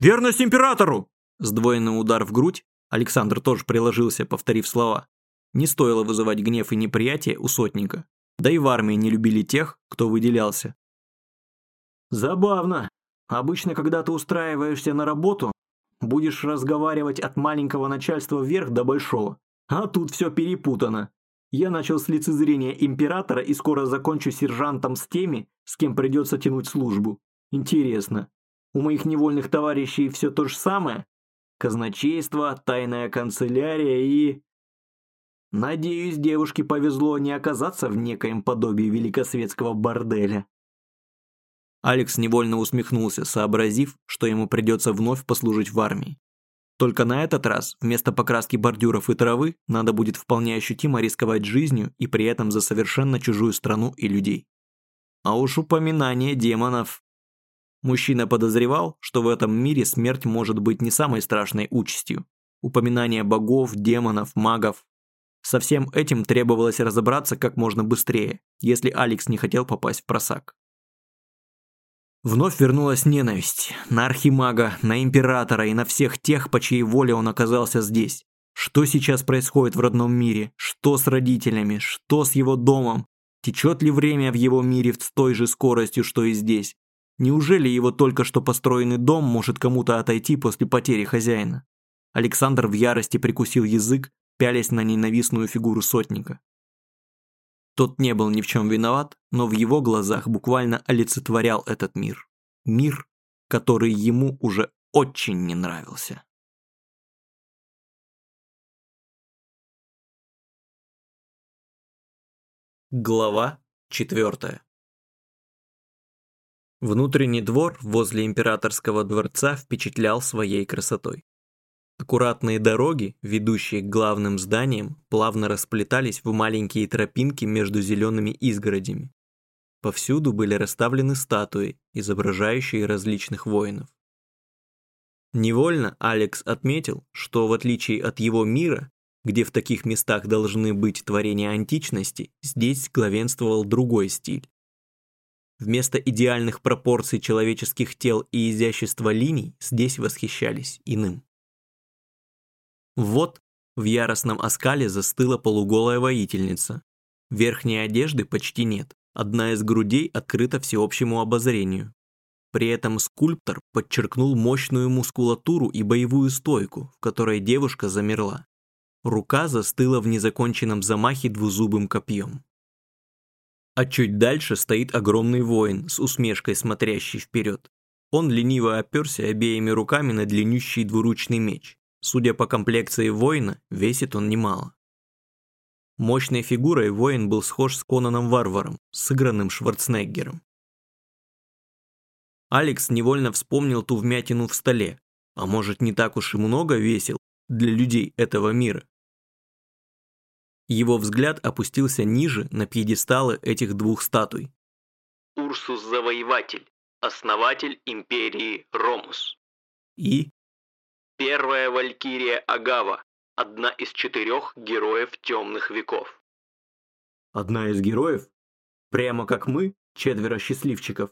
Верность императору! Сдвоенный удар в грудь, Александр тоже приложился, повторив слова. Не стоило вызывать гнев и неприятие у сотника. Да и в армии не любили тех, кто выделялся. Забавно. Обычно, когда ты устраиваешься на работу, будешь разговаривать от маленького начальства вверх до большого. А тут все перепутано. Я начал с лицезрения императора и скоро закончу сержантом с теми, с кем придется тянуть службу. Интересно, у моих невольных товарищей все то же самое? Казначейство, тайная канцелярия и... Надеюсь, девушке повезло не оказаться в некоем подобии великосветского борделя. Алекс невольно усмехнулся, сообразив, что ему придется вновь послужить в армии. Только на этот раз вместо покраски бордюров и травы надо будет вполне ощутимо рисковать жизнью и при этом за совершенно чужую страну и людей. А уж упоминание демонов Мужчина подозревал, что в этом мире смерть может быть не самой страшной участью. Упоминание богов, демонов, магов. Со всем этим требовалось разобраться как можно быстрее, если Алекс не хотел попасть в просак. Вновь вернулась ненависть на архимага, на императора и на всех тех, по чьей воле он оказался здесь. Что сейчас происходит в родном мире? Что с родителями? Что с его домом? Течет ли время в его мире с той же скоростью, что и здесь? Неужели его только что построенный дом может кому-то отойти после потери хозяина? Александр в ярости прикусил язык, пялясь на ненавистную фигуру сотника. Тот не был ни в чем виноват, но в его глазах буквально олицетворял этот мир. Мир, который ему уже очень не нравился. Глава четвертая Внутренний двор возле императорского дворца впечатлял своей красотой. Аккуратные дороги, ведущие к главным зданиям, плавно расплетались в маленькие тропинки между зелеными изгородями. Повсюду были расставлены статуи, изображающие различных воинов. Невольно Алекс отметил, что в отличие от его мира, где в таких местах должны быть творения античности, здесь главенствовал другой стиль. Вместо идеальных пропорций человеческих тел и изящества линий здесь восхищались иным. Вот в яростном оскале застыла полуголая воительница. Верхней одежды почти нет, одна из грудей открыта всеобщему обозрению. При этом скульптор подчеркнул мощную мускулатуру и боевую стойку, в которой девушка замерла. Рука застыла в незаконченном замахе двузубым копьем. А чуть дальше стоит огромный воин с усмешкой смотрящий вперед. Он лениво оперся обеими руками на длиннющий двуручный меч. Судя по комплекции воина, весит он немало. Мощной фигурой воин был схож с Конаном Варваром, сыгранным Шварценеггером. Алекс невольно вспомнил ту вмятину в столе, а может не так уж и много весил для людей этого мира. Его взгляд опустился ниже на пьедесталы этих двух статуй. Урсус Завоеватель, основатель империи Ромус. И? Первая Валькирия Агава, одна из четырех героев темных веков. Одна из героев? Прямо как мы, четверо счастливчиков.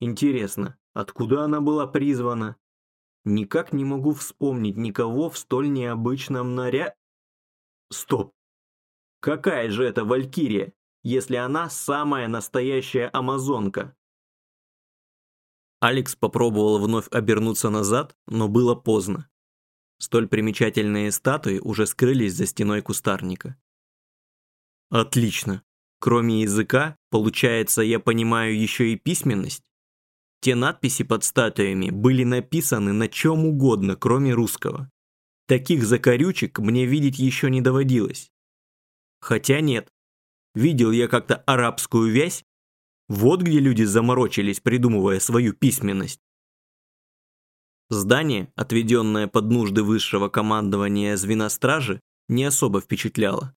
Интересно, откуда она была призвана? Никак не могу вспомнить никого в столь необычном наря... Стоп. Какая же это Валькирия, если она самая настоящая амазонка? Алекс попробовал вновь обернуться назад, но было поздно. Столь примечательные статуи уже скрылись за стеной кустарника. Отлично. Кроме языка, получается, я понимаю еще и письменность? Те надписи под статуями были написаны на чем угодно, кроме русского. Таких закорючек мне видеть еще не доводилось. Хотя нет. Видел я как-то арабскую вязь. Вот где люди заморочились, придумывая свою письменность. Здание, отведенное под нужды высшего командования звена стражи, не особо впечатляло.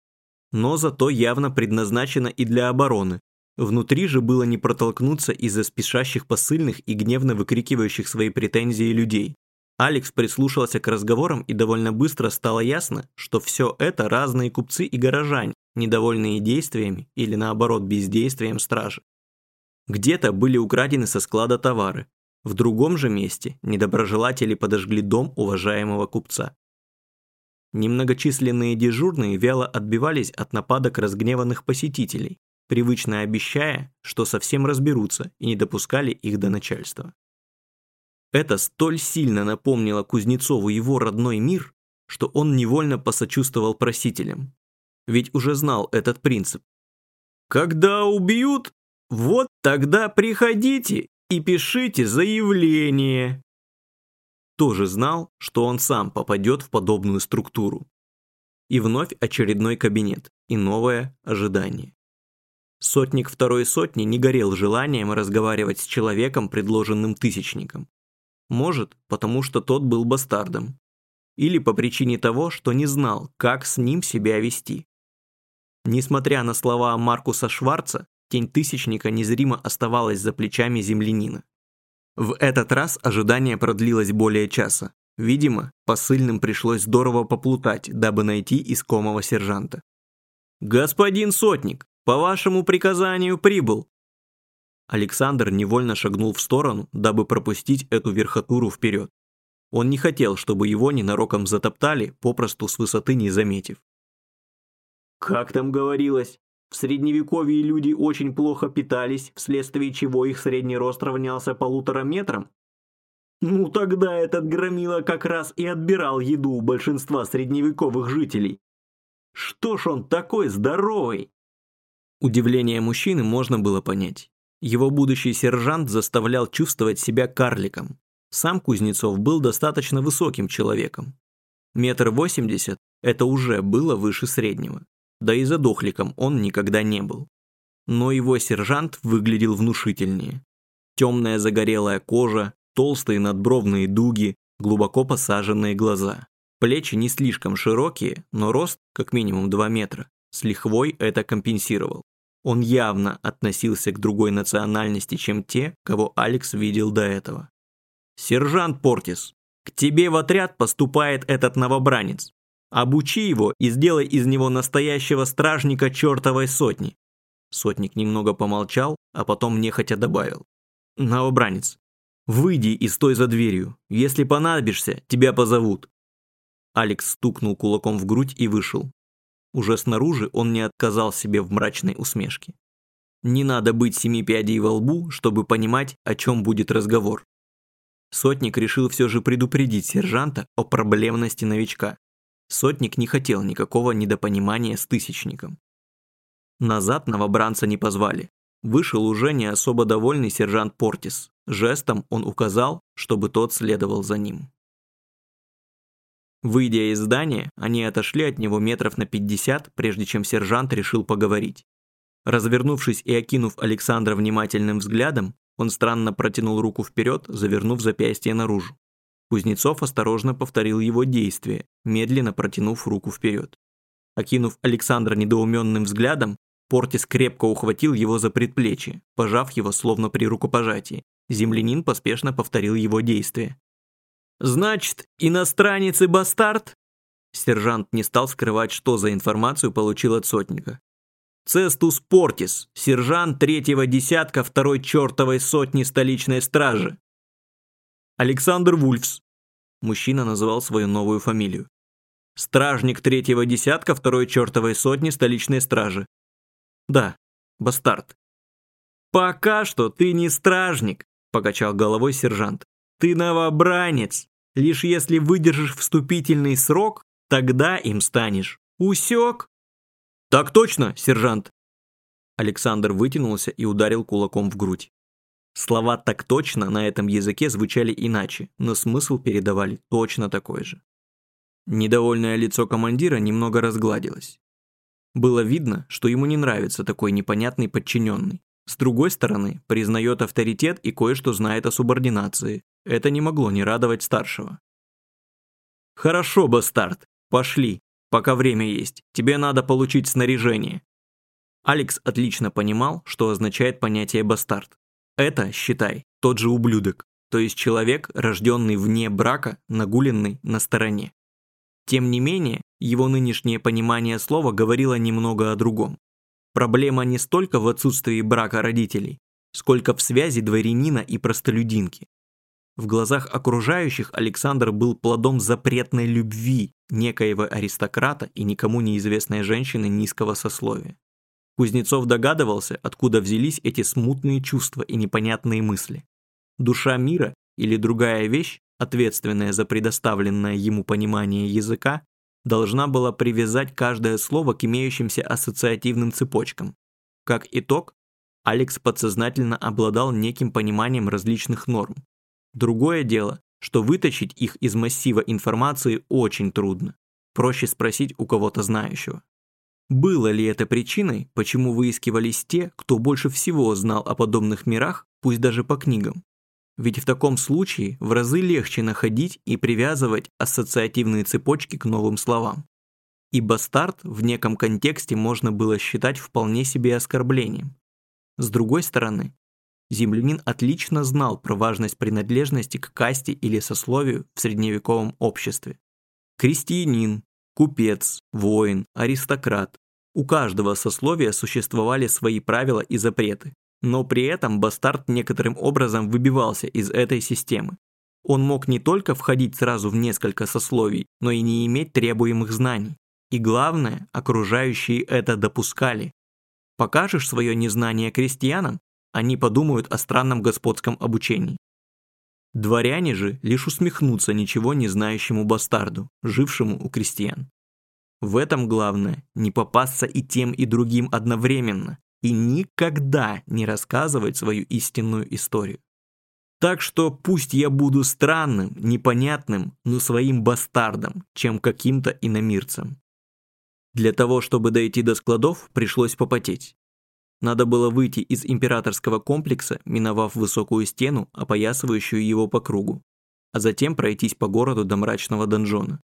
Но зато явно предназначено и для обороны. Внутри же было не протолкнуться из-за спешащих посыльных и гневно выкрикивающих свои претензии людей. Алекс прислушался к разговорам и довольно быстро стало ясно, что все это разные купцы и горожане, недовольные действиями или наоборот бездействием стражи. Где-то были украдены со склада товары, в другом же месте недоброжелатели подожгли дом уважаемого купца. Немногочисленные дежурные вяло отбивались от нападок разгневанных посетителей, привычно обещая, что совсем разберутся и не допускали их до начальства. Это столь сильно напомнило Кузнецову его родной мир, что он невольно посочувствовал просителям. Ведь уже знал этот принцип. «Когда убьют, вот тогда приходите и пишите заявление. Тоже знал, что он сам попадет в подобную структуру. И вновь очередной кабинет и новое ожидание. Сотник второй сотни не горел желанием разговаривать с человеком, предложенным тысячником. Может, потому что тот был бастардом. Или по причине того, что не знал, как с ним себя вести. Несмотря на слова Маркуса Шварца, Тень Тысячника незримо оставалась за плечами землянина. В этот раз ожидание продлилось более часа. Видимо, посыльным пришлось здорово поплутать, дабы найти искомого сержанта. «Господин Сотник, по вашему приказанию прибыл!» Александр невольно шагнул в сторону, дабы пропустить эту верхотуру вперед. Он не хотел, чтобы его ненароком затоптали, попросту с высоты не заметив. «Как там говорилось? В средневековье люди очень плохо питались, вследствие чего их средний рост равнялся полутора метрам. Ну тогда этот громила как раз и отбирал еду у большинства средневековых жителей. Что ж он такой здоровый? Удивление мужчины можно было понять. Его будущий сержант заставлял чувствовать себя карликом. Сам Кузнецов был достаточно высоким человеком. Метр восемьдесят – это уже было выше среднего да и задохликом он никогда не был. Но его сержант выглядел внушительнее. Темная загорелая кожа, толстые надбровные дуги, глубоко посаженные глаза. Плечи не слишком широкие, но рост как минимум 2 метра. С лихвой это компенсировал. Он явно относился к другой национальности, чем те, кого Алекс видел до этого. «Сержант Портис, к тебе в отряд поступает этот новобранец. Обучи его и сделай из него настоящего стражника чертовой сотни. Сотник немного помолчал, а потом нехотя добавил. Новобранец, выйди и стой за дверью. Если понадобишься, тебя позовут. Алекс стукнул кулаком в грудь и вышел. Уже снаружи он не отказал себе в мрачной усмешке. Не надо быть семи пядей во лбу, чтобы понимать, о чем будет разговор. Сотник решил все же предупредить сержанта о проблемности новичка. Сотник не хотел никакого недопонимания с тысячником. Назад новобранца не позвали. Вышел уже не особо довольный сержант Портис. Жестом он указал, чтобы тот следовал за ним. Выйдя из здания, они отошли от него метров на 50, прежде чем сержант решил поговорить. Развернувшись и окинув Александра внимательным взглядом, он странно протянул руку вперед, завернув запястье наружу. Кузнецов осторожно повторил его действие, медленно протянув руку вперед. Окинув Александра недоуменным взглядом, Портис крепко ухватил его за предплечье, пожав его словно при рукопожатии. Землянин поспешно повторил его действия. «Значит, иностранец и бастард?» Сержант не стал скрывать, что за информацию получил от сотника. «Цестус Портис, сержант третьего десятка второй чертовой сотни столичной стражи». «Александр Вульфс», мужчина называл свою новую фамилию. «Стражник третьего десятка второй чертовой сотни столичной стражи». «Да, бастард». «Пока что ты не стражник», – покачал головой сержант. Ты новобранец. Лишь если выдержишь вступительный срок, тогда им станешь. Усек? Так точно, сержант. Александр вытянулся и ударил кулаком в грудь. Слова «так точно» на этом языке звучали иначе, но смысл передавали точно такой же. Недовольное лицо командира немного разгладилось. Было видно, что ему не нравится такой непонятный подчиненный. С другой стороны, признает авторитет и кое-что знает о субординации, это не могло не радовать старшего. «Хорошо, бастард, пошли, пока время есть. Тебе надо получить снаряжение». Алекс отлично понимал, что означает понятие бастард. Это, считай, тот же ублюдок, то есть человек, рожденный вне брака, нагуленный на стороне. Тем не менее, его нынешнее понимание слова говорило немного о другом. Проблема не столько в отсутствии брака родителей, сколько в связи дворянина и простолюдинки. В глазах окружающих Александр был плодом запретной любви некоего аристократа и никому неизвестной женщины низкого сословия. Кузнецов догадывался, откуда взялись эти смутные чувства и непонятные мысли. Душа мира или другая вещь, ответственная за предоставленное ему понимание языка, должна была привязать каждое слово к имеющимся ассоциативным цепочкам. Как итог, Алекс подсознательно обладал неким пониманием различных норм, Другое дело, что вытащить их из массива информации очень трудно. Проще спросить у кого-то знающего. Было ли это причиной, почему выискивались те, кто больше всего знал о подобных мирах, пусть даже по книгам? Ведь в таком случае в разы легче находить и привязывать ассоциативные цепочки к новым словам. И бастард в неком контексте можно было считать вполне себе оскорблением. С другой стороны, землянин отлично знал про важность принадлежности к касте или сословию в средневековом обществе. Крестьянин, купец, воин, аристократ. У каждого сословия существовали свои правила и запреты, но при этом бастард некоторым образом выбивался из этой системы. Он мог не только входить сразу в несколько сословий, но и не иметь требуемых знаний. И главное, окружающие это допускали. Покажешь свое незнание крестьянам, они подумают о странном господском обучении. Дворяне же лишь усмехнутся ничего не знающему бастарду, жившему у крестьян. В этом главное – не попасться и тем, и другим одновременно, и никогда не рассказывать свою истинную историю. Так что пусть я буду странным, непонятным, но своим бастардом, чем каким-то иномирцем. Для того, чтобы дойти до складов, пришлось попотеть. Надо было выйти из императорского комплекса, миновав высокую стену, опоясывающую его по кругу, а затем пройтись по городу до мрачного донжона.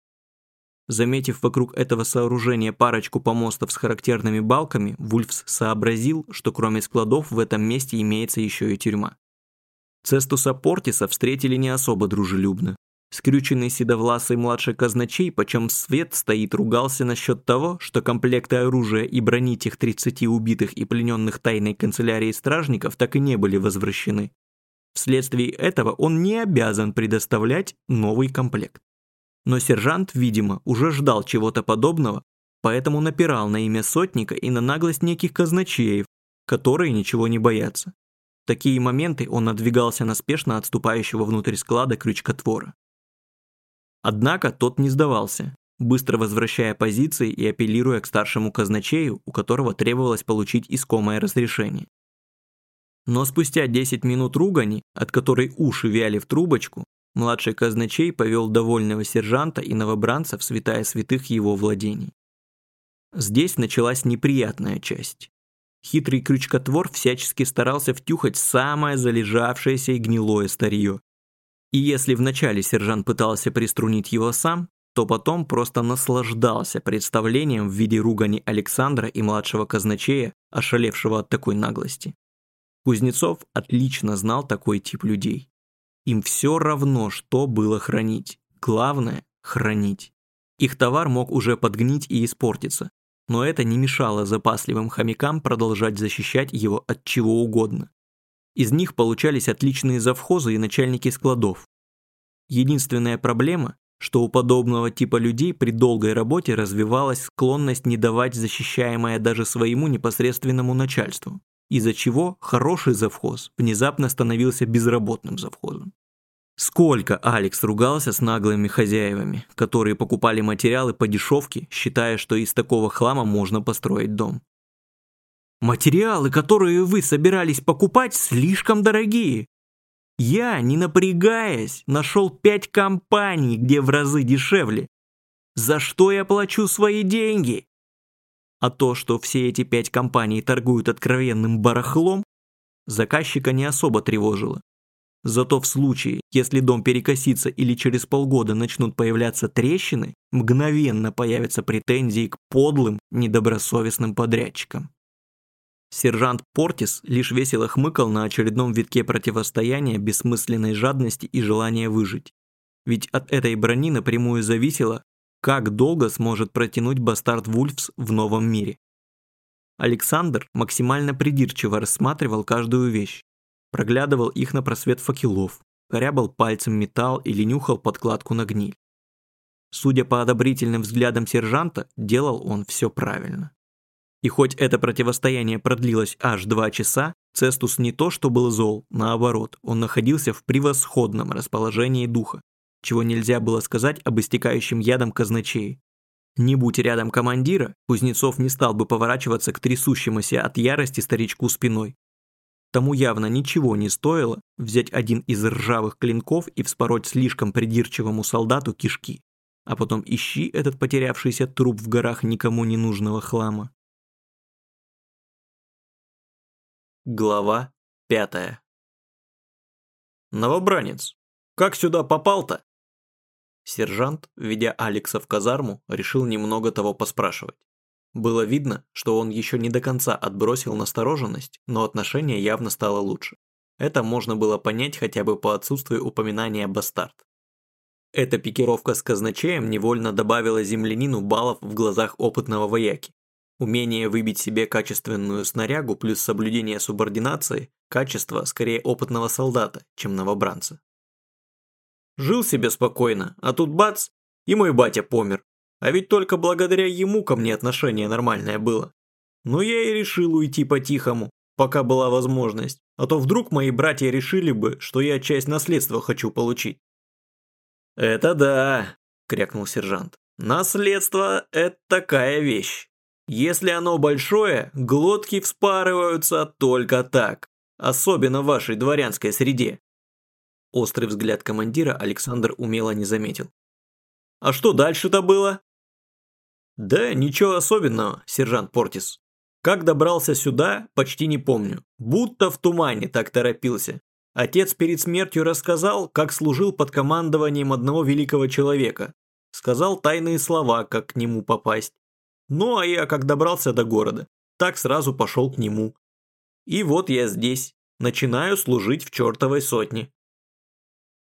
Заметив вокруг этого сооружения парочку помостов с характерными балками, Вульфс сообразил, что кроме складов в этом месте имеется еще и тюрьма. Цестуса Портиса встретили не особо дружелюбно. Скрюченный седовласый младший казначей, почем свет стоит, ругался насчет того, что комплекты оружия и брони тех 30 убитых и плененных тайной канцелярией стражников так и не были возвращены. Вследствие этого он не обязан предоставлять новый комплект. Но сержант, видимо, уже ждал чего-то подобного, поэтому напирал на имя сотника и на наглость неких казначеев, которые ничего не боятся. В такие моменты он отдвигался на спешно отступающего внутрь склада крючкотвора. Однако тот не сдавался, быстро возвращая позиции и апеллируя к старшему казначею, у которого требовалось получить искомое разрешение. Но спустя 10 минут ругани, от которой уши вяли в трубочку, младший казначей повел довольного сержанта и новобранца в святая святых его владений. Здесь началась неприятная часть. Хитрый крючкотвор всячески старался втюхать самое залежавшееся и гнилое старье, и если вначале сержант пытался приструнить его сам, то потом просто наслаждался представлением в виде ругани Александра и младшего казначея, ошалевшего от такой наглости. Кузнецов отлично знал такой тип людей. Им все равно, что было хранить. Главное – хранить. Их товар мог уже подгнить и испортиться, но это не мешало запасливым хомякам продолжать защищать его от чего угодно. Из них получались отличные завхозы и начальники складов. Единственная проблема, что у подобного типа людей при долгой работе развивалась склонность не давать защищаемое даже своему непосредственному начальству из-за чего хороший завхоз внезапно становился безработным завхозом. Сколько Алекс ругался с наглыми хозяевами, которые покупали материалы по дешевке, считая, что из такого хлама можно построить дом. Материалы, которые вы собирались покупать, слишком дорогие. Я, не напрягаясь, нашел пять компаний, где в разы дешевле. За что я плачу свои деньги? А то, что все эти пять компаний торгуют откровенным барахлом, заказчика не особо тревожило. Зато в случае, если дом перекосится или через полгода начнут появляться трещины, мгновенно появятся претензии к подлым, недобросовестным подрядчикам. Сержант Портис лишь весело хмыкал на очередном витке противостояния бессмысленной жадности и желания выжить. Ведь от этой брони напрямую зависело, как долго сможет протянуть бастард Вульфс в новом мире. Александр максимально придирчиво рассматривал каждую вещь, проглядывал их на просвет факелов, корябал пальцем металл или нюхал подкладку на гниль. Судя по одобрительным взглядам сержанта, делал он все правильно. И хоть это противостояние продлилось аж два часа, Цестус не то что был зол, наоборот, он находился в превосходном расположении духа, чего нельзя было сказать об истекающем ядом казначее. Не будь рядом командира, Кузнецов не стал бы поворачиваться к трясущемуся от ярости старичку спиной. Тому явно ничего не стоило взять один из ржавых клинков и вспороть слишком придирчивому солдату кишки, а потом ищи этот потерявшийся труп в горах никому не нужного хлама. Глава пятая «Новобранец, как сюда попал-то?» Сержант, ведя Алекса в казарму, решил немного того поспрашивать. Было видно, что он еще не до конца отбросил настороженность, но отношение явно стало лучше. Это можно было понять хотя бы по отсутствию упоминания «бастард». Эта пикировка с казначеем невольно добавила землянину баллов в глазах опытного вояки. Умение выбить себе качественную снарягу плюс соблюдение субординации – качество скорее опытного солдата, чем новобранца. Жил себе спокойно, а тут бац, и мой батя помер. А ведь только благодаря ему ко мне отношение нормальное было. Но я и решил уйти по-тихому, пока была возможность, а то вдруг мои братья решили бы, что я часть наследства хочу получить. «Это да», – крякнул сержант. «Наследство – это такая вещь. Если оно большое, глотки вспарываются только так, особенно в вашей дворянской среде. Острый взгляд командира Александр умело не заметил. «А что дальше-то было?» «Да ничего особенного, сержант Портис. Как добрался сюда, почти не помню. Будто в тумане так торопился. Отец перед смертью рассказал, как служил под командованием одного великого человека. Сказал тайные слова, как к нему попасть. Ну а я, как добрался до города, так сразу пошел к нему. И вот я здесь, начинаю служить в чертовой сотне.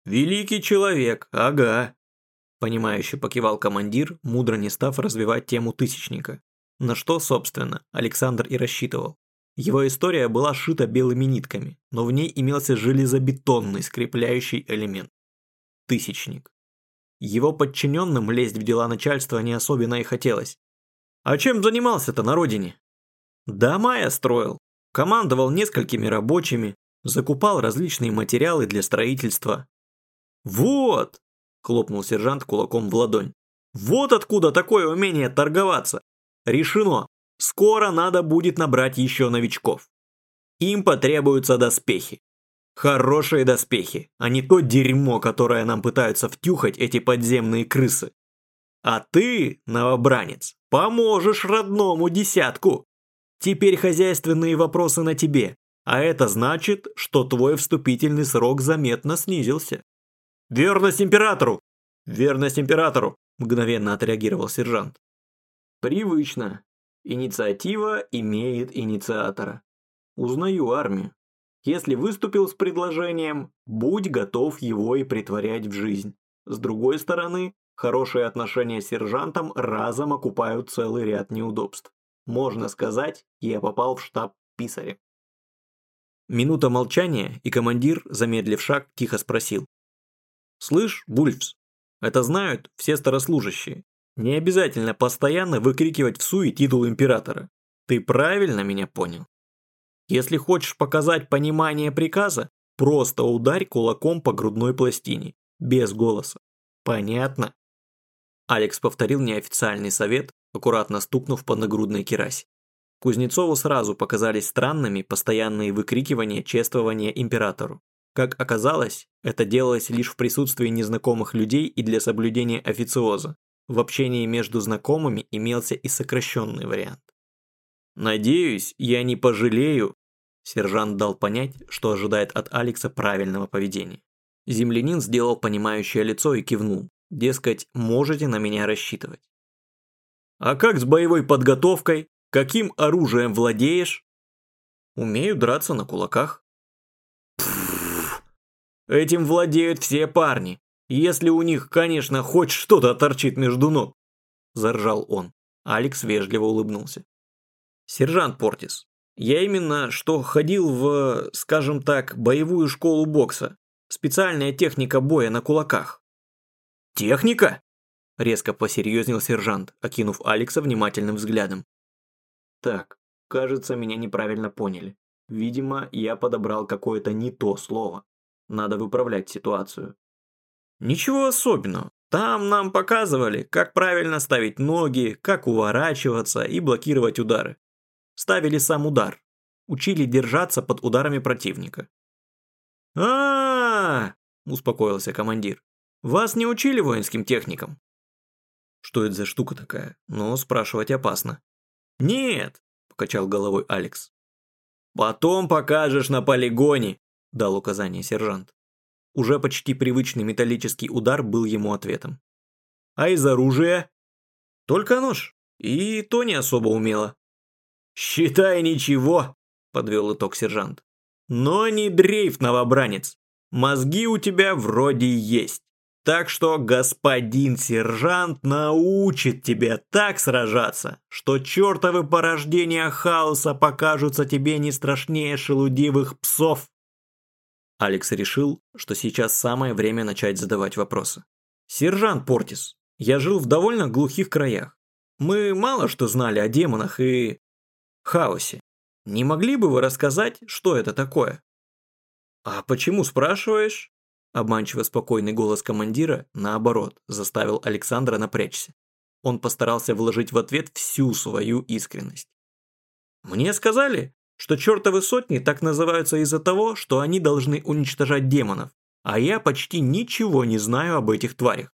«Великий человек, ага», – понимающе покивал командир, мудро не став развивать тему Тысячника. На что, собственно, Александр и рассчитывал. Его история была шита белыми нитками, но в ней имелся железобетонный скрепляющий элемент – Тысячник. Его подчиненным лезть в дела начальства не особенно и хотелось. А чем занимался-то на родине? Дома я строил, командовал несколькими рабочими, закупал различные материалы для строительства, «Вот!» – хлопнул сержант кулаком в ладонь. «Вот откуда такое умение торговаться! Решено! Скоро надо будет набрать еще новичков. Им потребуются доспехи. Хорошие доспехи, а не то дерьмо, которое нам пытаются втюхать эти подземные крысы. А ты, новобранец, поможешь родному десятку. Теперь хозяйственные вопросы на тебе, а это значит, что твой вступительный срок заметно снизился. «Верность императору!» «Верность императору!» – мгновенно отреагировал сержант. «Привычно. Инициатива имеет инициатора. Узнаю армию. Если выступил с предложением, будь готов его и притворять в жизнь. С другой стороны, хорошие отношения с сержантом разом окупают целый ряд неудобств. Можно сказать, я попал в штаб писаря. Минута молчания, и командир, замедлив шаг, тихо спросил. «Слышь, Вульфс, это знают все старослужащие. Не обязательно постоянно выкрикивать в суе титул императора. Ты правильно меня понял? Если хочешь показать понимание приказа, просто ударь кулаком по грудной пластине, без голоса. Понятно?» Алекс повторил неофициальный совет, аккуратно стукнув по нагрудной керасе. Кузнецову сразу показались странными постоянные выкрикивания чествования императору. Как оказалось, это делалось лишь в присутствии незнакомых людей и для соблюдения официоза. В общении между знакомыми имелся и сокращенный вариант. «Надеюсь, я не пожалею», сержант дал понять, что ожидает от Алекса правильного поведения. Землянин сделал понимающее лицо и кивнул. Дескать, можете на меня рассчитывать. «А как с боевой подготовкой? Каким оружием владеешь?» «Умею драться на кулаках», Этим владеют все парни. Если у них, конечно, хоть что-то торчит между ног. Заржал он. Алекс вежливо улыбнулся. Сержант Портис, я именно что ходил в, скажем так, боевую школу бокса. Специальная техника боя на кулаках. Техника? Резко посерьезнел сержант, окинув Алекса внимательным взглядом. Так, кажется, меня неправильно поняли. Видимо, я подобрал какое-то не то слово. Надо выправлять ситуацию. Ничего особенного. Там нам показывали, как правильно ставить ноги, как уворачиваться и блокировать удары. Ставили сам удар. Учили держаться под ударами противника. а, успокоился командир. «Вас не учили воинским техникам?» «Что это за штука такая? Но спрашивать опасно». «Нет», – покачал головой Алекс. «Потом покажешь на полигоне», дал указание сержант. Уже почти привычный металлический удар был ему ответом. А из оружия? Только нож. И то не особо умело. Считай ничего, подвел итог сержант. Но не дрейф, новобранец. Мозги у тебя вроде есть. Так что господин сержант научит тебя так сражаться, что чертовы порождения хаоса покажутся тебе не страшнее шелудивых псов. Алекс решил, что сейчас самое время начать задавать вопросы. «Сержант Портис, я жил в довольно глухих краях. Мы мало что знали о демонах и... хаосе. Не могли бы вы рассказать, что это такое?» «А почему спрашиваешь?» Обманчиво спокойный голос командира, наоборот, заставил Александра напрячься. Он постарался вложить в ответ всю свою искренность. «Мне сказали, что чертовы сотни так называются из-за того, что они должны уничтожать демонов, а я почти ничего не знаю об этих тварях.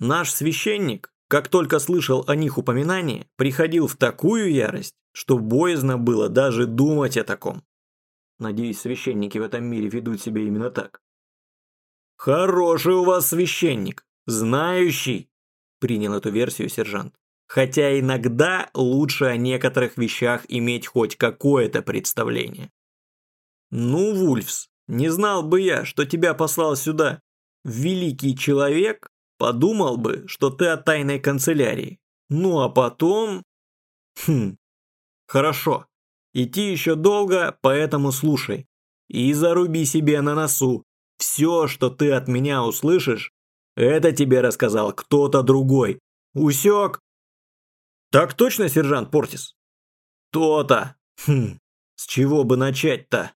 Наш священник, как только слышал о них упоминание, приходил в такую ярость, что боязно было даже думать о таком. Надеюсь, священники в этом мире ведут себя именно так. «Хороший у вас священник, знающий», – принял эту версию сержант. Хотя иногда лучше о некоторых вещах иметь хоть какое-то представление. Ну, Вульфс, не знал бы я, что тебя послал сюда. Великий человек подумал бы, что ты от тайной канцелярии. Ну а потом... Хм, хорошо. Идти еще долго, поэтому слушай. И заруби себе на носу. Все, что ты от меня услышишь, это тебе рассказал кто-то другой. Усек? «Так точно, сержант Портис?» «То-то! Хм, с чего бы начать-то?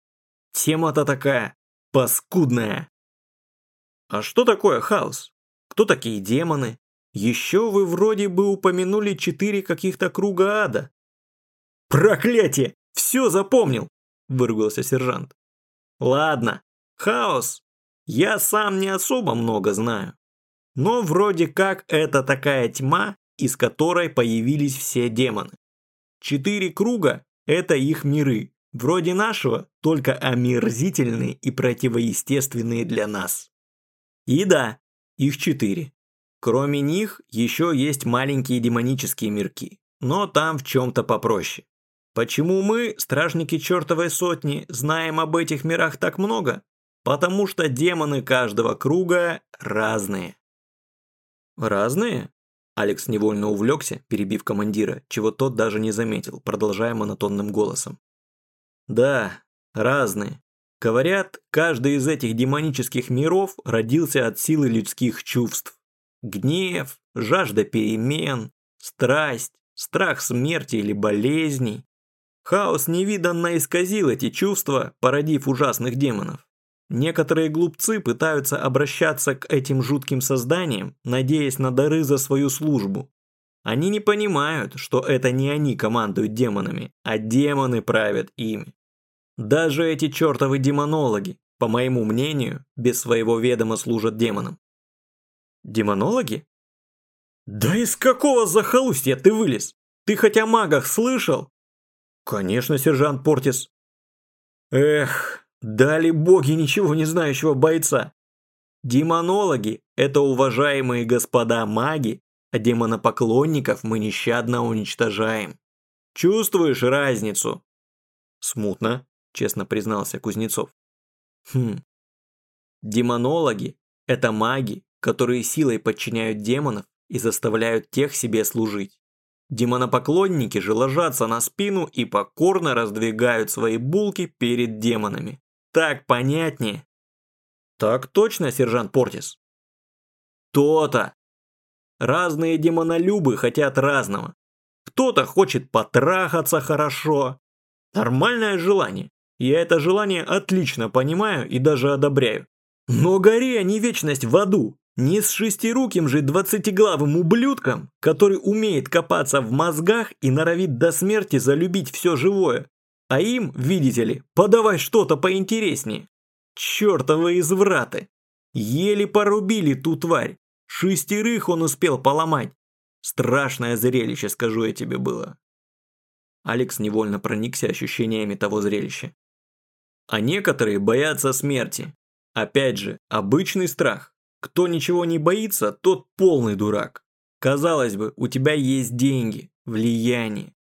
Тема-то такая паскудная!» «А что такое хаос? Кто такие демоны? Еще вы вроде бы упомянули четыре каких-то круга ада». «Проклятие! Все запомнил!» – выругался сержант. «Ладно, хаос. Я сам не особо много знаю. Но вроде как это такая тьма, из которой появились все демоны. Четыре круга – это их миры, вроде нашего, только омерзительные и противоестественные для нас. И да, их четыре. Кроме них, еще есть маленькие демонические мирки. но там в чем-то попроще. Почему мы, стражники чертовой сотни, знаем об этих мирах так много? Потому что демоны каждого круга разные. Разные? Алекс невольно увлекся, перебив командира, чего тот даже не заметил, продолжая монотонным голосом. Да, разные. Говорят, каждый из этих демонических миров родился от силы людских чувств. Гнев, жажда перемен, страсть, страх смерти или болезней. Хаос невиданно исказил эти чувства, породив ужасных демонов. Некоторые глупцы пытаются обращаться к этим жутким созданиям, надеясь на дары за свою службу. Они не понимают, что это не они командуют демонами, а демоны правят ими. Даже эти чертовы демонологи, по моему мнению, без своего ведома служат демонам. Демонологи? Да из какого захолустья ты вылез? Ты хоть о магах слышал? Конечно, сержант Портис. Эх, дали боги ничего не знающего бойца. Демонологи – это уважаемые господа маги, а демонопоклонников мы нещадно уничтожаем. Чувствуешь разницу? Смутно, честно признался Кузнецов. Хм. Демонологи – это маги, которые силой подчиняют демонов и заставляют тех себе служить. Демонопоклонники же ложатся на спину и покорно раздвигают свои булки перед демонами. Так понятнее? Так точно, сержант Портис? То-то. Разные демонолюбы хотят разного. Кто-то хочет потрахаться хорошо. Нормальное желание. Я это желание отлично понимаю и даже одобряю. Но гори они вечность в аду. Не с шестируким же двадцатиглавым ублюдком, который умеет копаться в мозгах и норовит до смерти залюбить все живое. А им, видите ли, подавай что-то поинтереснее. Чертовы извраты. Еле порубили ту тварь. Шестерых он успел поломать. Страшное зрелище, скажу я тебе, было. Алекс невольно проникся ощущениями того зрелища. А некоторые боятся смерти. Опять же, обычный страх. Кто ничего не боится, тот полный дурак. Казалось бы, у тебя есть деньги, влияние.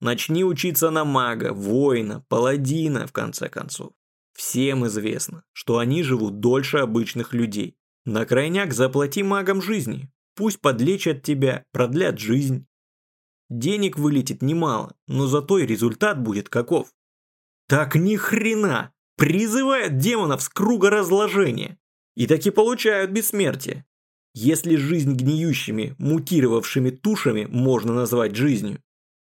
Начни учиться на мага, воина, паладина, в конце концов. Всем известно, что они живут дольше обычных людей. На крайняк заплати магам жизни. Пусть подлечат тебя, продлят жизнь. Денег вылетит немало, но зато и результат будет каков. Так ни хрена! Призывает демонов с круга разложения. И таки получают бессмертие. Если жизнь гниющими, мутировавшими тушами можно назвать жизнью.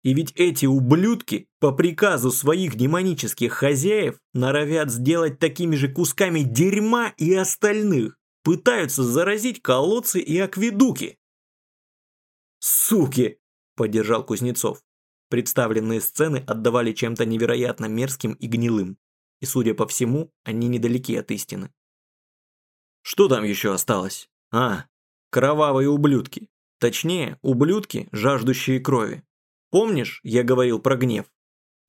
И ведь эти ублюдки по приказу своих демонических хозяев норовят сделать такими же кусками дерьма и остальных. Пытаются заразить колодцы и акведуки. «Суки!» – поддержал Кузнецов. Представленные сцены отдавали чем-то невероятно мерзким и гнилым. И, судя по всему, они недалеки от истины. Что там еще осталось? А, кровавые ублюдки. Точнее, ублюдки, жаждущие крови. Помнишь, я говорил про гнев?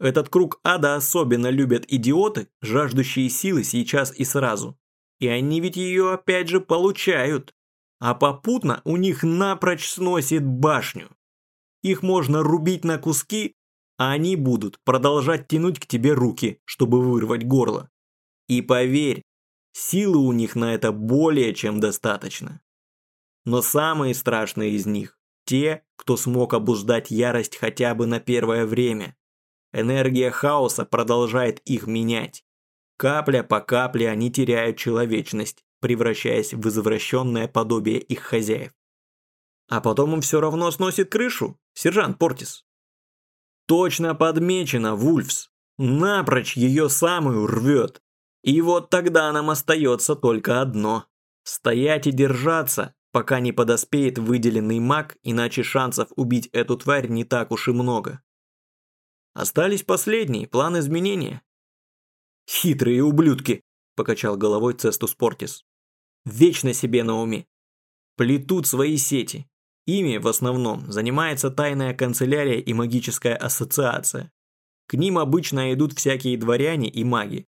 Этот круг ада особенно любят идиоты, жаждущие силы сейчас и сразу. И они ведь ее опять же получают. А попутно у них напрочь сносит башню. Их можно рубить на куски, а они будут продолжать тянуть к тебе руки, чтобы вырвать горло. И поверь, Силы у них на это более чем достаточно. Но самые страшные из них – те, кто смог обуздать ярость хотя бы на первое время. Энергия хаоса продолжает их менять. Капля по капле они теряют человечность, превращаясь в извращенное подобие их хозяев. А потом им все равно сносит крышу, сержант Портис. Точно подмечено, Вульфс. Напрочь ее самую рвет. И вот тогда нам остается только одно – стоять и держаться, пока не подоспеет выделенный маг, иначе шансов убить эту тварь не так уж и много. Остались последние, план изменения. «Хитрые ублюдки!» – покачал головой Цестус Портис. «Вечно себе на уме. Плетут свои сети. Ими, в основном, занимается тайная канцелярия и магическая ассоциация. К ним обычно идут всякие дворяне и маги,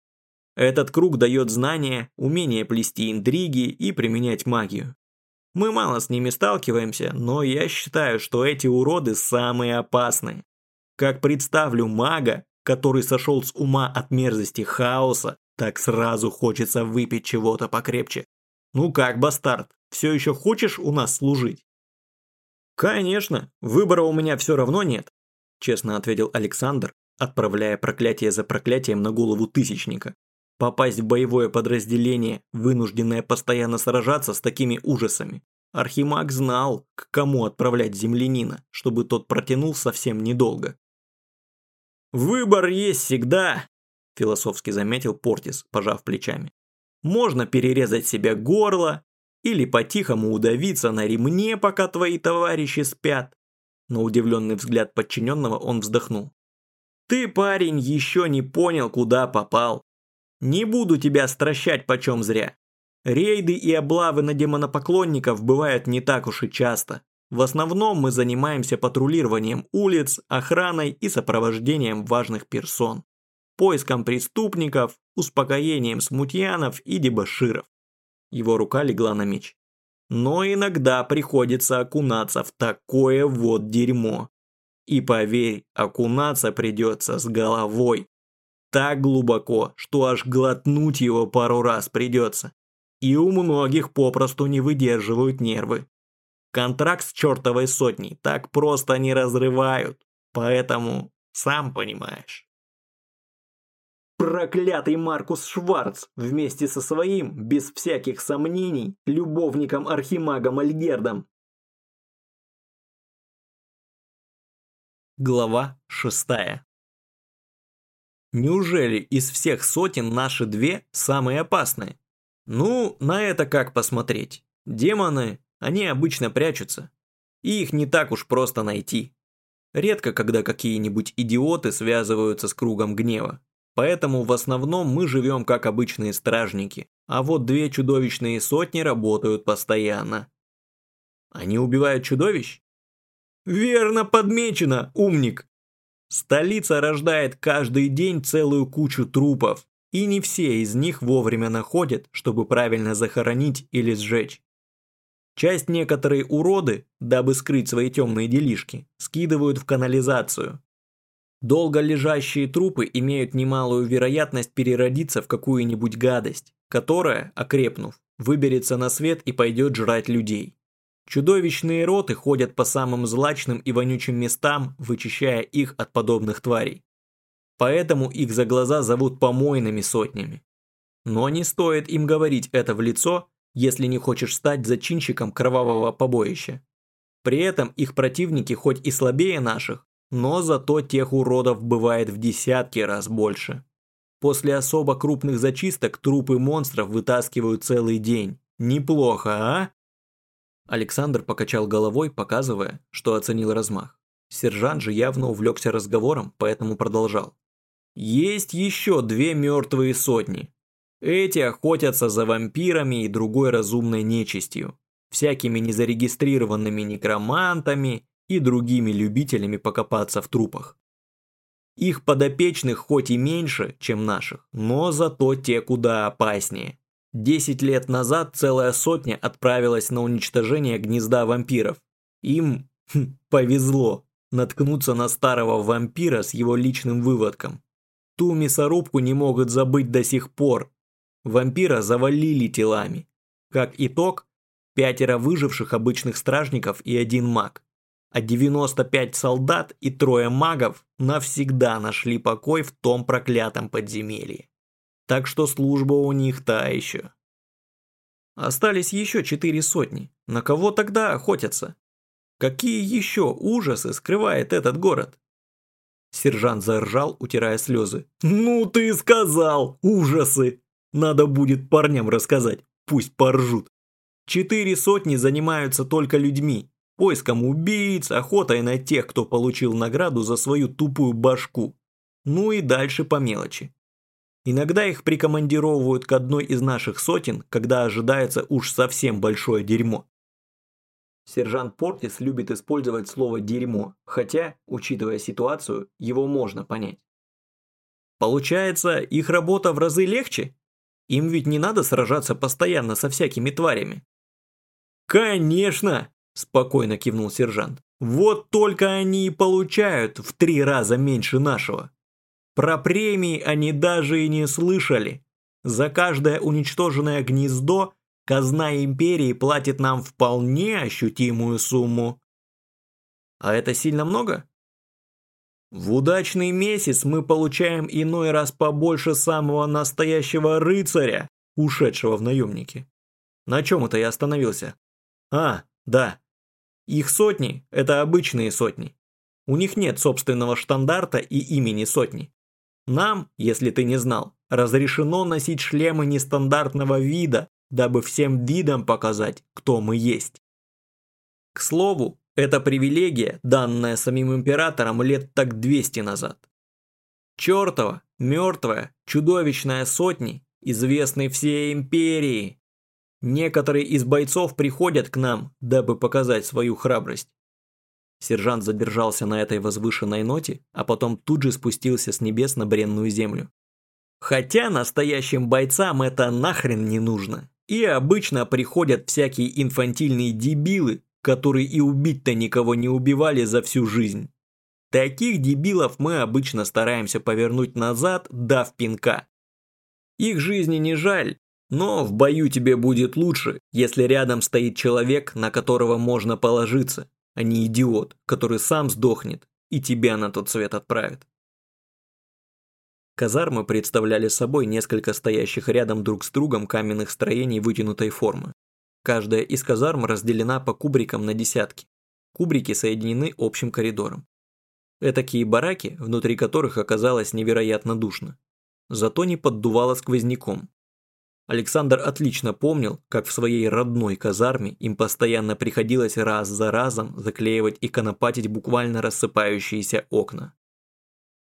этот круг дает знания, умение плести интриги и применять магию. Мы мало с ними сталкиваемся, но я считаю, что эти уроды самые опасные. Как представлю мага, который сошел с ума от мерзости хаоса, так сразу хочется выпить чего-то покрепче. Ну как, бастард, все еще хочешь у нас служить? Конечно, выбора у меня все равно нет, честно ответил Александр, отправляя проклятие за проклятием на голову тысячника. Попасть в боевое подразделение, вынужденное постоянно сражаться с такими ужасами. Архимаг знал, к кому отправлять землянина, чтобы тот протянул совсем недолго. «Выбор есть всегда», – философски заметил Портис, пожав плечами. «Можно перерезать себе горло или по-тихому удавиться на ремне, пока твои товарищи спят». На удивленный взгляд подчиненного он вздохнул. «Ты, парень, еще не понял, куда попал. Не буду тебя стращать почем зря. Рейды и облавы на демонопоклонников бывают не так уж и часто. В основном мы занимаемся патрулированием улиц, охраной и сопровождением важных персон, поиском преступников, успокоением смутьянов и дебоширов. Его рука легла на меч. Но иногда приходится окунаться в такое вот дерьмо. И поверь, окунаться придется с головой так глубоко, что аж глотнуть его пару раз придется. И у многих попросту не выдерживают нервы. Контракт с чертовой сотней так просто не разрывают, поэтому сам понимаешь. Проклятый Маркус Шварц вместе со своим, без всяких сомнений, любовником Архимагом Альгердом. Глава шестая Неужели из всех сотен наши две самые опасные? Ну, на это как посмотреть. Демоны, они обычно прячутся. И их не так уж просто найти. Редко, когда какие-нибудь идиоты связываются с кругом гнева. Поэтому в основном мы живем как обычные стражники. А вот две чудовищные сотни работают постоянно. Они убивают чудовищ? Верно подмечено, умник. Столица рождает каждый день целую кучу трупов, и не все из них вовремя находят, чтобы правильно захоронить или сжечь. Часть некоторые уроды, дабы скрыть свои темные делишки, скидывают в канализацию. Долго лежащие трупы имеют немалую вероятность переродиться в какую-нибудь гадость, которая, окрепнув, выберется на свет и пойдет жрать людей. Чудовищные роты ходят по самым злачным и вонючим местам, вычищая их от подобных тварей. Поэтому их за глаза зовут помойными сотнями. Но не стоит им говорить это в лицо, если не хочешь стать зачинщиком кровавого побоища. При этом их противники хоть и слабее наших, но зато тех уродов бывает в десятки раз больше. После особо крупных зачисток трупы монстров вытаскивают целый день. Неплохо, а? Александр покачал головой, показывая, что оценил размах. Сержант же явно увлекся разговором, поэтому продолжал. Есть еще две мертвые сотни. Эти охотятся за вампирами и другой разумной нечистью, всякими незарегистрированными некромантами и другими любителями покопаться в трупах. Их подопечных хоть и меньше, чем наших, но зато те куда опаснее. Десять лет назад целая сотня отправилась на уничтожение гнезда вампиров. Им хм, повезло наткнуться на старого вампира с его личным выводком. Ту мясорубку не могут забыть до сих пор. Вампира завалили телами. Как итог, пятеро выживших обычных стражников и один маг. А 95 солдат и трое магов навсегда нашли покой в том проклятом подземелье так что служба у них та еще. Остались еще четыре сотни. На кого тогда охотятся? Какие еще ужасы скрывает этот город? Сержант заржал, утирая слезы. «Ну ты сказал! Ужасы! Надо будет парням рассказать, пусть поржут. Четыре сотни занимаются только людьми, поиском убийц, охотой на тех, кто получил награду за свою тупую башку. Ну и дальше по мелочи. Иногда их прикомандировывают к одной из наших сотен, когда ожидается уж совсем большое дерьмо. Сержант Портис любит использовать слово «дерьмо», хотя, учитывая ситуацию, его можно понять. Получается, их работа в разы легче? Им ведь не надо сражаться постоянно со всякими тварями. Конечно, спокойно кивнул сержант. Вот только они и получают в три раза меньше нашего. Про премии они даже и не слышали. За каждое уничтоженное гнездо казна империи платит нам вполне ощутимую сумму. А это сильно много? В удачный месяц мы получаем иной раз побольше самого настоящего рыцаря, ушедшего в наемники. На чем это я остановился? А, да. Их сотни – это обычные сотни. У них нет собственного штандарта и имени сотни. Нам, если ты не знал, разрешено носить шлемы нестандартного вида, дабы всем видам показать, кто мы есть. К слову, это привилегия, данная самим императором лет так 200 назад. Чёртова, мертвая, чудовищная сотни, известны всей империи. Некоторые из бойцов приходят к нам, дабы показать свою храбрость. Сержант задержался на этой возвышенной ноте, а потом тут же спустился с небес на бренную землю. Хотя настоящим бойцам это нахрен не нужно. И обычно приходят всякие инфантильные дебилы, которые и убить-то никого не убивали за всю жизнь. Таких дебилов мы обычно стараемся повернуть назад, дав пинка. Их жизни не жаль, но в бою тебе будет лучше, если рядом стоит человек, на которого можно положиться, а не идиот, который сам сдохнет и тебя на тот свет отправит. Казармы представляли собой несколько стоящих рядом друг с другом каменных строений вытянутой формы. Каждая из казарм разделена по кубрикам на десятки. Кубрики соединены общим коридором. Этакие бараки, внутри которых оказалось невероятно душно. Зато не поддувало сквозняком. Александр отлично помнил, как в своей родной казарме им постоянно приходилось раз за разом заклеивать и конопатить буквально рассыпающиеся окна.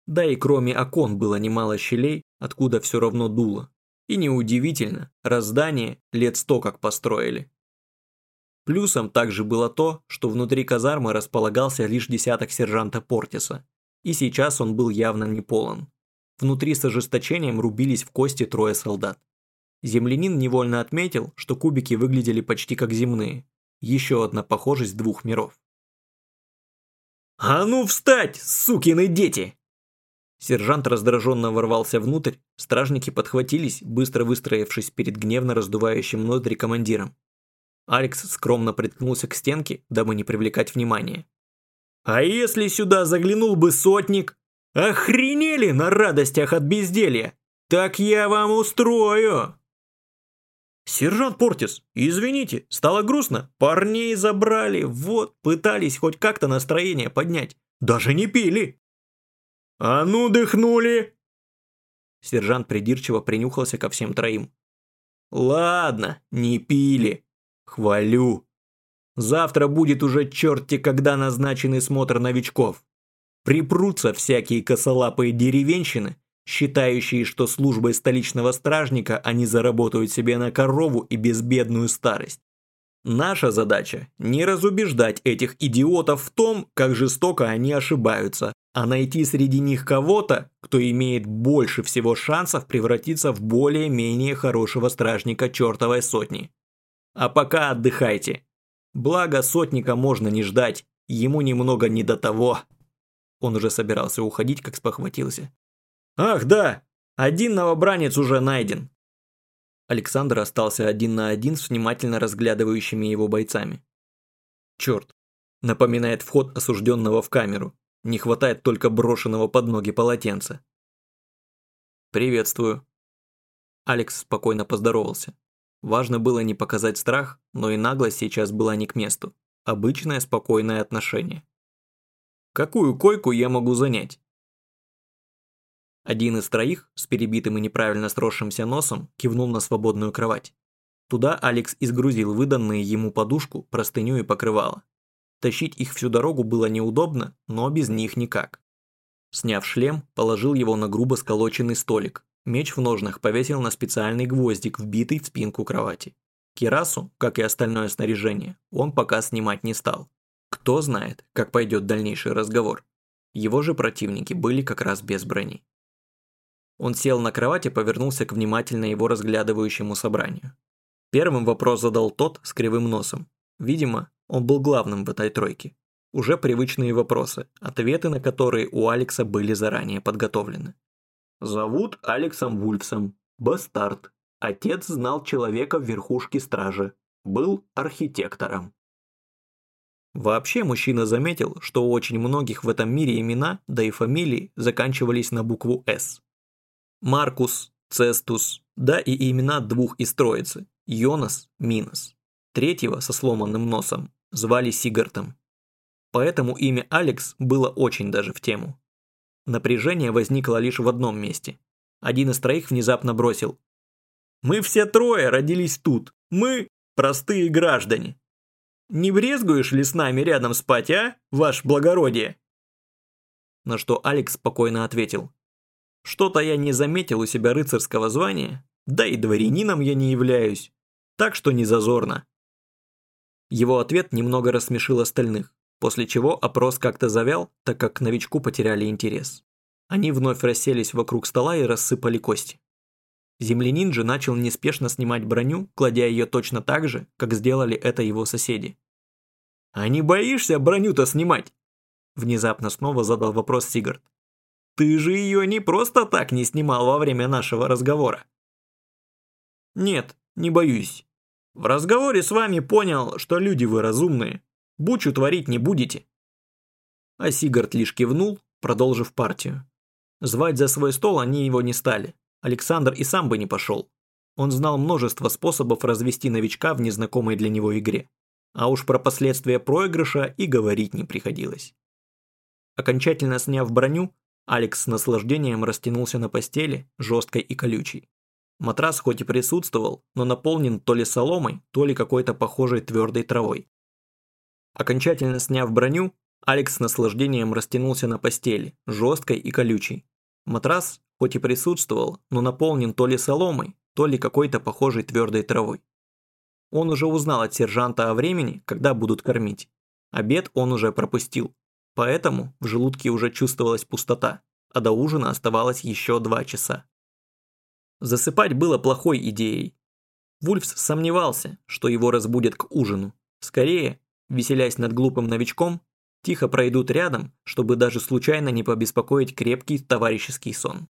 Да и кроме окон было немало щелей, откуда все равно дуло. И неудивительно, раздание лет сто как построили. Плюсом также было то, что внутри казармы располагался лишь десяток сержанта Портиса, и сейчас он был явно не полон. Внутри с ожесточением рубились в кости трое солдат. Землянин невольно отметил, что кубики выглядели почти как земные. Еще одна похожесть двух миров. «А ну встать, сукины дети!» Сержант раздраженно ворвался внутрь, стражники подхватились, быстро выстроившись перед гневно раздувающим ноздри командиром. Алекс скромно приткнулся к стенке, дабы не привлекать внимания. «А если сюда заглянул бы сотник? Охренели на радостях от безделья? Так я вам устрою!» «Сержант Портис, извините, стало грустно. Парней забрали, вот, пытались хоть как-то настроение поднять. Даже не пили!» «А ну, дыхнули!» Сержант придирчиво принюхался ко всем троим. «Ладно, не пили. Хвалю. Завтра будет уже черти когда назначенный смотр новичков. Припрутся всякие косолапые деревенщины, считающие, что службой столичного стражника они заработают себе на корову и безбедную старость. Наша задача – не разубеждать этих идиотов в том, как жестоко они ошибаются, а найти среди них кого-то, кто имеет больше всего шансов превратиться в более-менее хорошего стражника чертовой сотни. А пока отдыхайте. Благо сотника можно не ждать, ему немного не до того. Он уже собирался уходить, как спохватился. Ах да, один новобранец уже найден. Александр остался один на один с внимательно разглядывающими его бойцами. Черт, напоминает вход осужденного в камеру. Не хватает только брошенного под ноги полотенца. «Приветствую». Алекс спокойно поздоровался. Важно было не показать страх, но и наглость сейчас была не к месту. Обычное спокойное отношение. «Какую койку я могу занять?» Один из троих, с перебитым и неправильно сросшимся носом, кивнул на свободную кровать. Туда Алекс изгрузил выданные ему подушку, простыню и покрывало. Тащить их всю дорогу было неудобно, но без них никак. Сняв шлем, положил его на грубо сколоченный столик. Меч в ножнах повесил на специальный гвоздик, вбитый в спинку кровати. Кирасу, как и остальное снаряжение, он пока снимать не стал. Кто знает, как пойдет дальнейший разговор. Его же противники были как раз без брони. Он сел на кровать и повернулся к внимательно его разглядывающему собранию. Первым вопрос задал тот с кривым носом. Видимо, он был главным в этой тройке. Уже привычные вопросы, ответы на которые у Алекса были заранее подготовлены. Зовут Алексом Вульфсом. Бастард. Отец знал человека в верхушке стражи. Был архитектором. Вообще мужчина заметил, что у очень многих в этом мире имена, да и фамилии, заканчивались на букву «С». Маркус, Цестус, да и имена двух из троицы – Йонас, Минос. Третьего со сломанным носом звали Сигартом. Поэтому имя Алекс было очень даже в тему. Напряжение возникло лишь в одном месте. Один из троих внезапно бросил. «Мы все трое родились тут. Мы – простые граждане. Не брезгуешь ли с нами рядом спать, а, ваш благородие?» На что Алекс спокойно ответил. «Что-то я не заметил у себя рыцарского звания, да и дворянином я не являюсь, так что не зазорно». Его ответ немного рассмешил остальных, после чего опрос как-то завял, так как к новичку потеряли интерес. Они вновь расселись вокруг стола и рассыпали кости. Землянин же начал неспешно снимать броню, кладя ее точно так же, как сделали это его соседи. «А не боишься броню-то снимать?» Внезапно снова задал вопрос Сигард. «Ты же ее не просто так не снимал во время нашего разговора». «Нет, не боюсь. В разговоре с вами понял, что люди вы разумные. Бучу творить не будете». А Сигард лишь кивнул, продолжив партию. Звать за свой стол они его не стали. Александр и сам бы не пошел. Он знал множество способов развести новичка в незнакомой для него игре. А уж про последствия проигрыша и говорить не приходилось. Окончательно сняв броню, Алекс с наслаждением растянулся на постели, жесткой и колючей. Матрас хоть и присутствовал, но наполнен то ли соломой, то ли какой-то похожей твердой травой. Окончательно сняв броню, Алекс с наслаждением растянулся на постели, жесткой и колючей. Матрас, хоть и присутствовал, но наполнен то ли соломой, то ли какой-то похожей твердой травой. Он уже узнал от сержанта о времени, когда будут кормить. Обед он уже пропустил, поэтому в желудке уже чувствовалась пустота, а до ужина оставалось еще два часа. Засыпать было плохой идеей. Вульфс сомневался, что его разбудят к ужину. Скорее, веселясь над глупым новичком, тихо пройдут рядом, чтобы даже случайно не побеспокоить крепкий товарищеский сон.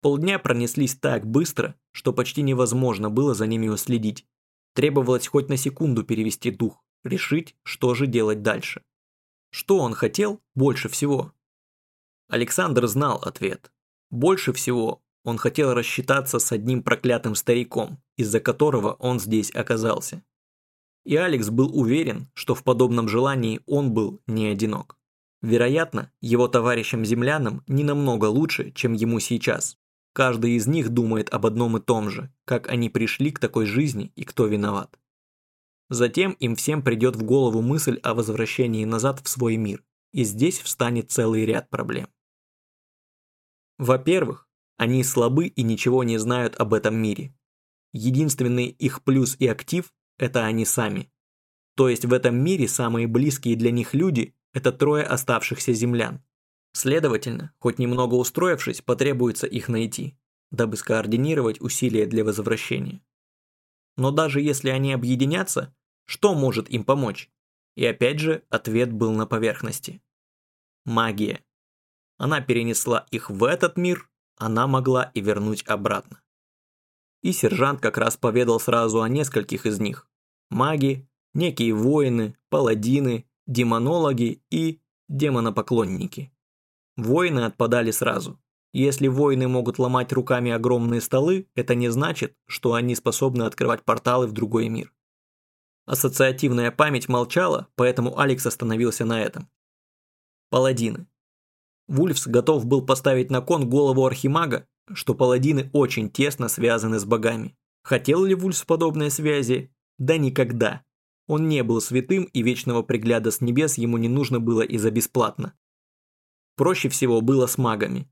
Полдня пронеслись так быстро, что почти невозможно было за ними уследить. Требовалось хоть на секунду перевести дух, решить, что же делать дальше. Что он хотел больше всего? Александр знал ответ. Больше всего он хотел рассчитаться с одним проклятым стариком, из-за которого он здесь оказался. И Алекс был уверен, что в подобном желании он был не одинок. Вероятно, его товарищам-землянам не намного лучше, чем ему сейчас. Каждый из них думает об одном и том же, как они пришли к такой жизни и кто виноват. Затем им всем придет в голову мысль о возвращении назад в свой мир, и здесь встанет целый ряд проблем. Во-первых, они слабы и ничего не знают об этом мире. Единственный их плюс и актив это они сами. То есть в этом мире самые близкие для них люди – это трое оставшихся землян. Следовательно, хоть немного устроившись, потребуется их найти, дабы скоординировать усилия для возвращения. Но даже если они объединятся, что может им помочь? И опять же, ответ был на поверхности. Магия. Она перенесла их в этот мир, она могла и вернуть обратно. И сержант как раз поведал сразу о нескольких из них. Маги, некие воины, паладины, демонологи и демонопоклонники. Воины отпадали сразу. Если воины могут ломать руками огромные столы, это не значит, что они способны открывать порталы в другой мир. Ассоциативная память молчала, поэтому Алекс остановился на этом. Паладины. Вульфс готов был поставить на кон голову архимага, что паладины очень тесно связаны с богами. Хотел ли Вульфс подобной связи? Да никогда. Он не был святым, и вечного пригляда с небес ему не нужно было и за бесплатно. Проще всего было с магами.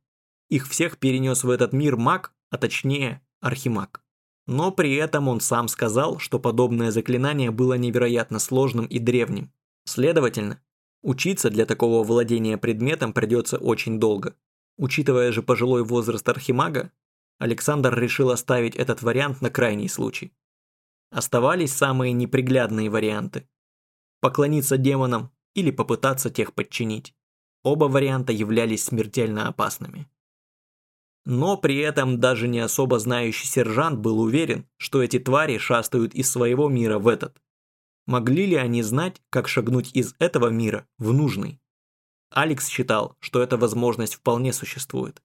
Их всех перенес в этот мир маг, а точнее архимаг. Но при этом он сам сказал, что подобное заклинание было невероятно сложным и древним. Следовательно, учиться для такого владения предметом придется очень долго. Учитывая же пожилой возраст архимага, Александр решил оставить этот вариант на крайний случай. Оставались самые неприглядные варианты. Поклониться демонам или попытаться тех подчинить. Оба варианта являлись смертельно опасными. Но при этом даже не особо знающий сержант был уверен, что эти твари шастают из своего мира в этот. Могли ли они знать, как шагнуть из этого мира в нужный? Алекс считал, что эта возможность вполне существует.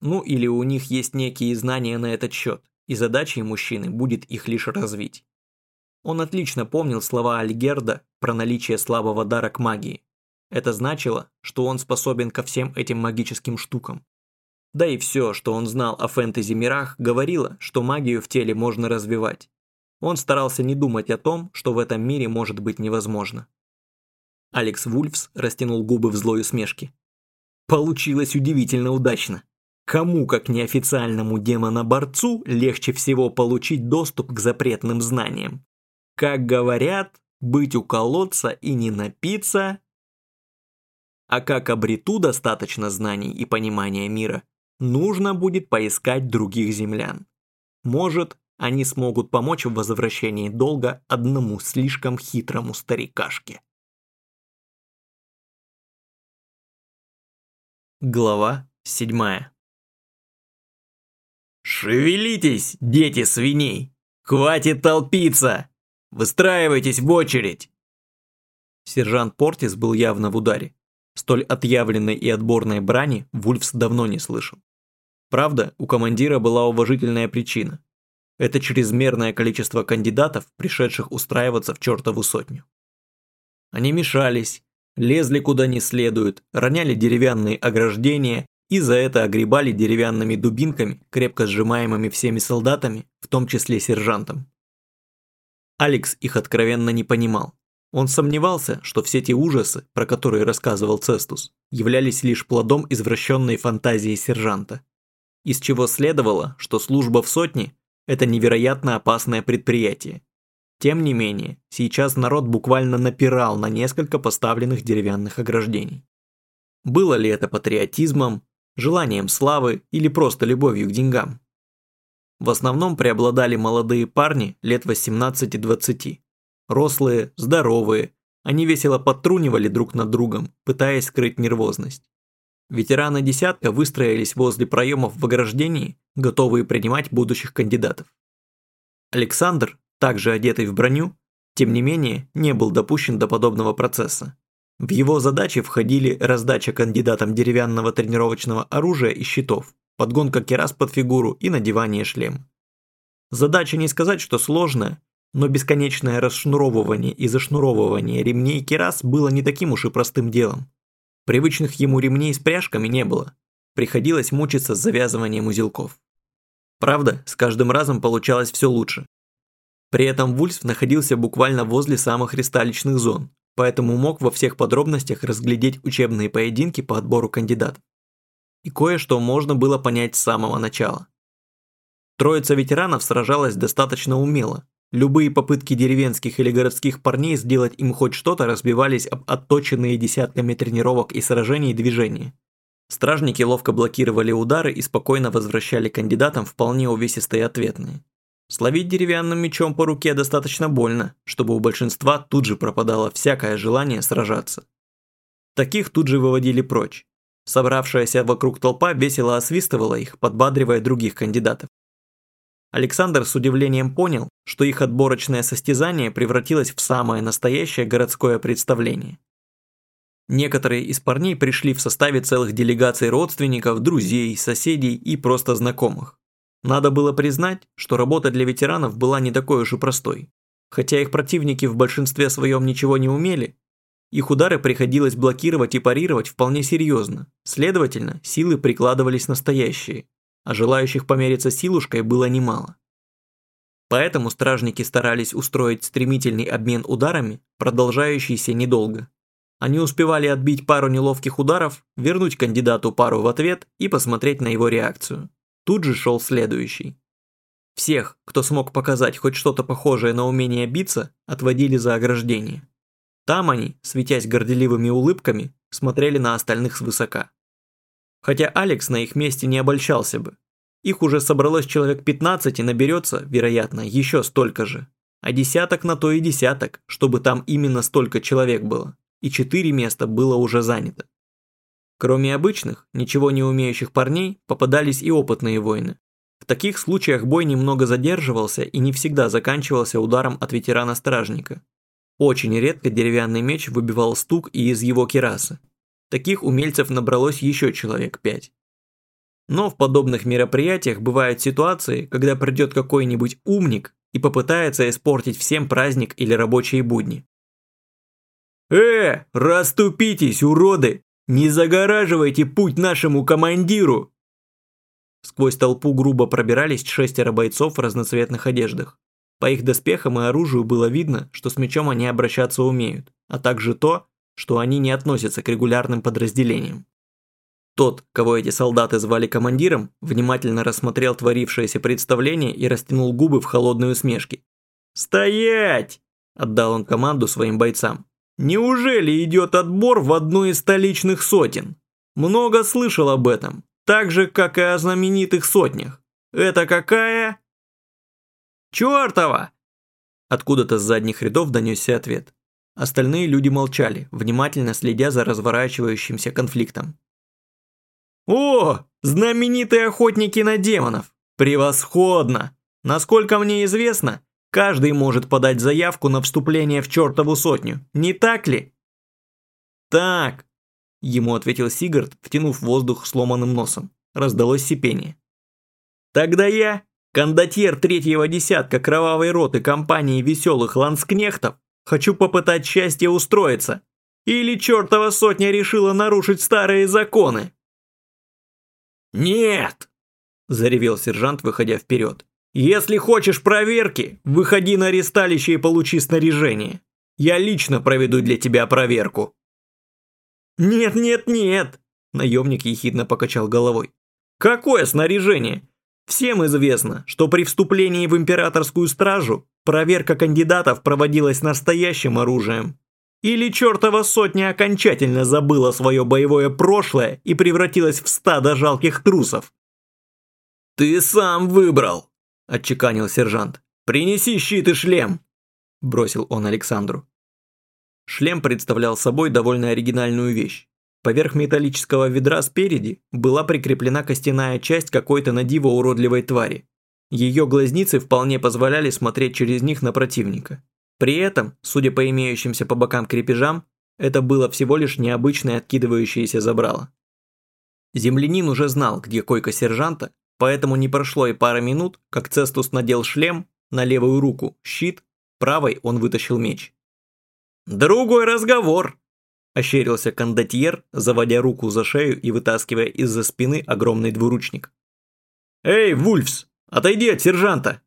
Ну или у них есть некие знания на этот счет, и задачей мужчины будет их лишь развить. Он отлично помнил слова Альгерда про наличие слабого дара к магии. Это значило, что он способен ко всем этим магическим штукам. Да и все, что он знал о фэнтези-мирах, говорило, что магию в теле можно развивать. Он старался не думать о том, что в этом мире может быть невозможно. Алекс Вульфс растянул губы в злой усмешке. Получилось удивительно удачно. Кому, как неофициальному демоноборцу, легче всего получить доступ к запретным знаниям? Как говорят, быть у колодца и не напиться. А как обрету достаточно знаний и понимания мира, нужно будет поискать других землян. Может, они смогут помочь в возвращении долга одному слишком хитрому старикашке. Глава седьмая. «Шевелитесь, дети свиней! Хватит толпиться! Выстраивайтесь в очередь!» Сержант Портис был явно в ударе. Столь отъявленной и отборной брани Вульфс давно не слышал. Правда, у командира была уважительная причина. Это чрезмерное количество кандидатов, пришедших устраиваться в чертову сотню. Они мешались, лезли куда не следует, роняли деревянные ограждения и за это огребали деревянными дубинками, крепко сжимаемыми всеми солдатами, в том числе сержантом. Алекс их откровенно не понимал. Он сомневался, что все те ужасы, про которые рассказывал Цестус, являлись лишь плодом извращенной фантазии сержанта. Из чего следовало, что служба в сотне – это невероятно опасное предприятие, тем не менее, сейчас народ буквально напирал на несколько поставленных деревянных ограждений. Было ли это патриотизмом, желанием славы или просто любовью к деньгам? В основном преобладали молодые парни лет 18-20. Рослые, здоровые, они весело подтрунивали друг над другом, пытаясь скрыть нервозность. Ветераны десятка выстроились возле проемов в ограждении, готовые принимать будущих кандидатов. Александр, также одетый в броню, тем не менее не был допущен до подобного процесса. В его задачи входили раздача кандидатам деревянного тренировочного оружия и щитов, подгонка керас под фигуру и надевание шлема. Задача не сказать, что сложная, но бесконечное расшнуровывание и зашнуровывание ремней керас было не таким уж и простым делом. Привычных ему ремней с пряжками не было. Приходилось мучиться с завязыванием узелков. Правда, с каждым разом получалось все лучше. При этом Вульф находился буквально возле самых ристалищных зон, поэтому мог во всех подробностях разглядеть учебные поединки по отбору кандидатов. И кое-что можно было понять с самого начала. Троица ветеранов сражалась достаточно умело. Любые попытки деревенских или городских парней сделать им хоть что-то разбивались об отточенные десятками тренировок и сражений движения. Стражники ловко блокировали удары и спокойно возвращали кандидатам вполне увесистые ответные. Словить деревянным мечом по руке достаточно больно, чтобы у большинства тут же пропадало всякое желание сражаться. Таких тут же выводили прочь. Собравшаяся вокруг толпа весело освистывала их, подбадривая других кандидатов. Александр с удивлением понял, что их отборочное состязание превратилось в самое настоящее городское представление. Некоторые из парней пришли в составе целых делегаций родственников, друзей, соседей и просто знакомых. Надо было признать, что работа для ветеранов была не такой уж и простой. Хотя их противники в большинстве своем ничего не умели, их удары приходилось блокировать и парировать вполне серьезно. Следовательно, силы прикладывались настоящие, а желающих помериться силушкой было немало. Поэтому стражники старались устроить стремительный обмен ударами, продолжающийся недолго. Они успевали отбить пару неловких ударов, вернуть кандидату пару в ответ и посмотреть на его реакцию. Тут же шел следующий. Всех, кто смог показать хоть что-то похожее на умение биться, отводили за ограждение. Там они, светясь горделивыми улыбками, смотрели на остальных свысока. Хотя Алекс на их месте не обольщался бы. Их уже собралось человек 15 и наберется, вероятно, еще столько же. А десяток на то и десяток, чтобы там именно столько человек было. И четыре места было уже занято. Кроме обычных, ничего не умеющих парней, попадались и опытные воины. В таких случаях бой немного задерживался и не всегда заканчивался ударом от ветерана-стражника. Очень редко деревянный меч выбивал стук и из его керасы. Таких умельцев набралось еще человек пять. Но в подобных мероприятиях бывают ситуации, когда придет какой-нибудь умник и попытается испортить всем праздник или рабочие будни. «Э, расступитесь, уроды! Не загораживайте путь нашему командиру!» Сквозь толпу грубо пробирались шестеро бойцов в разноцветных одеждах. По их доспехам и оружию было видно, что с мечом они обращаться умеют, а также то, что они не относятся к регулярным подразделениям. Тот, кого эти солдаты звали командиром, внимательно рассмотрел творившееся представление и растянул губы в холодной усмешке. «Стоять!» – отдал он команду своим бойцам. «Неужели идет отбор в одну из столичных сотен? Много слышал об этом, так же, как и о знаменитых сотнях. Это какая?» «Чёртова!» Откуда-то с задних рядов донесся ответ. Остальные люди молчали, внимательно следя за разворачивающимся конфликтом. «О, знаменитые охотники на демонов! Превосходно! Насколько мне известно, каждый может подать заявку на вступление в чертову сотню, не так ли?» «Так», – ему ответил Сигард, втянув воздух сломанным носом. Раздалось сипение. «Тогда я, кондотьер третьего десятка кровавой роты компании веселых ланскнехтов, Хочу попытать счастье устроиться. Или чертова сотня решила нарушить старые законы?» «Нет!» – заревел сержант, выходя вперед. «Если хочешь проверки, выходи на ресталище и получи снаряжение. Я лично проведу для тебя проверку». «Нет, нет, нет!» – наемник ехидно покачал головой. «Какое снаряжение? Всем известно, что при вступлении в императорскую стражу проверка кандидатов проводилась настоящим оружием. Или чертова сотня окончательно забыла свое боевое прошлое и превратилась в стадо жалких трусов. «Ты сам выбрал», – отчеканил сержант. «Принеси щит и шлем», – бросил он Александру. Шлем представлял собой довольно оригинальную вещь. Поверх металлического ведра спереди была прикреплена костяная часть какой-то на диво уродливой твари. Ее глазницы вполне позволяли смотреть через них на противника. При этом, судя по имеющимся по бокам крепежам, это было всего лишь необычное откидывающееся забрало. Землянин уже знал, где койка сержанта, поэтому не прошло и пара минут, как Цестус надел шлем, на левую руку щит, правой он вытащил меч. «Другой разговор!» Ощерился кондотьер, заводя руку за шею и вытаскивая из-за спины огромный двуручник. «Эй, Вульфс, отойди от сержанта!»